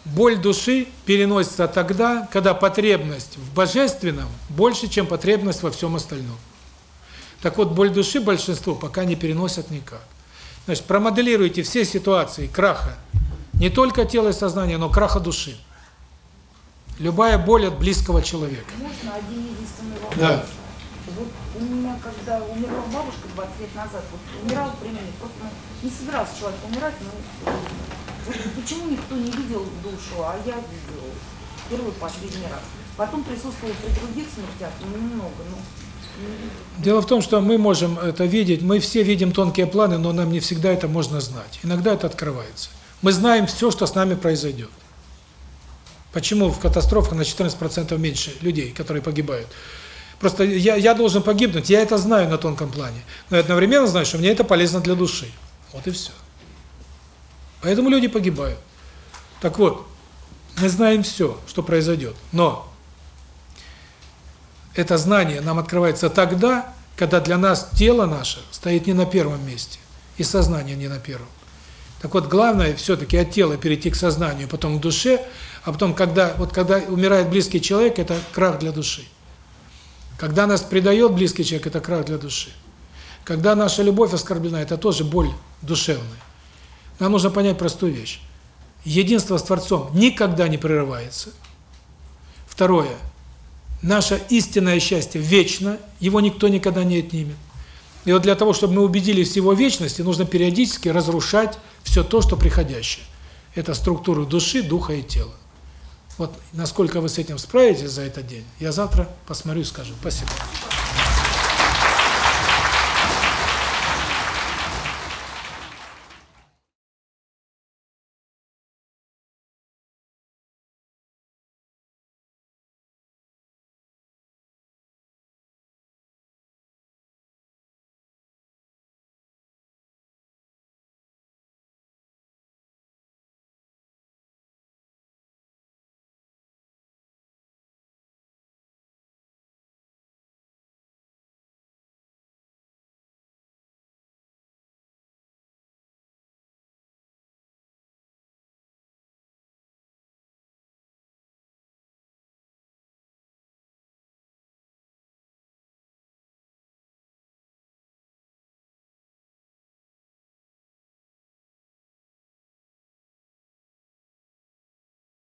Боль души переносится тогда, когда потребность в божественном больше, чем потребность во всем остальном. Так вот, боль души большинство пока не переносят никак. Значит, промоделируйте все ситуации краха, не только тела и сознания, но краха души. Любая боль от близкого человека. Можно один единственный вопрос? Да. Вот у меня, когда умерла бабушка 20 лет назад, вот умирал при мне, просто не собирался человек умирать, но почему никто не видел душу, а я видела первый последний раз. Потом присутствовал при других смертях, но немного, но не видела. Дело в том, что мы можем это видеть, мы все видим тонкие планы, но нам не всегда это можно знать. Иногда это открывается. Мы знаем все, что с нами произойдет. Почему в катастрофах на 14% меньше людей, которые погибают? Просто я, я должен погибнуть, я это знаю на тонком плане, но я одновременно знаю, что мне это полезно для души. Вот и все. Поэтому люди погибают. Так вот, мы знаем все, что произойдет, но это знание нам открывается тогда, когда для нас тело наше стоит не на первом месте, и сознание не на первом. Так вот, главное все-таки от тела перейти к сознанию, потом к душе, а потом, когда вот когда умирает близкий человек, это крах для души. Когда нас предает близкий человек, это крах для души. Когда наша любовь оскорблена, это тоже боль душевная. Нам нужно понять простую вещь. Единство с Творцом никогда не прерывается. Второе. Наше истинное счастье вечно, его никто никогда не отнимет. И вот для того, чтобы мы убедились в его вечности, нужно периодически разрушать все то, что приходящее. Это структуру души, духа и тела. Вот насколько вы с этим справитесь за этот день, я завтра посмотрю и скажу. Спасибо.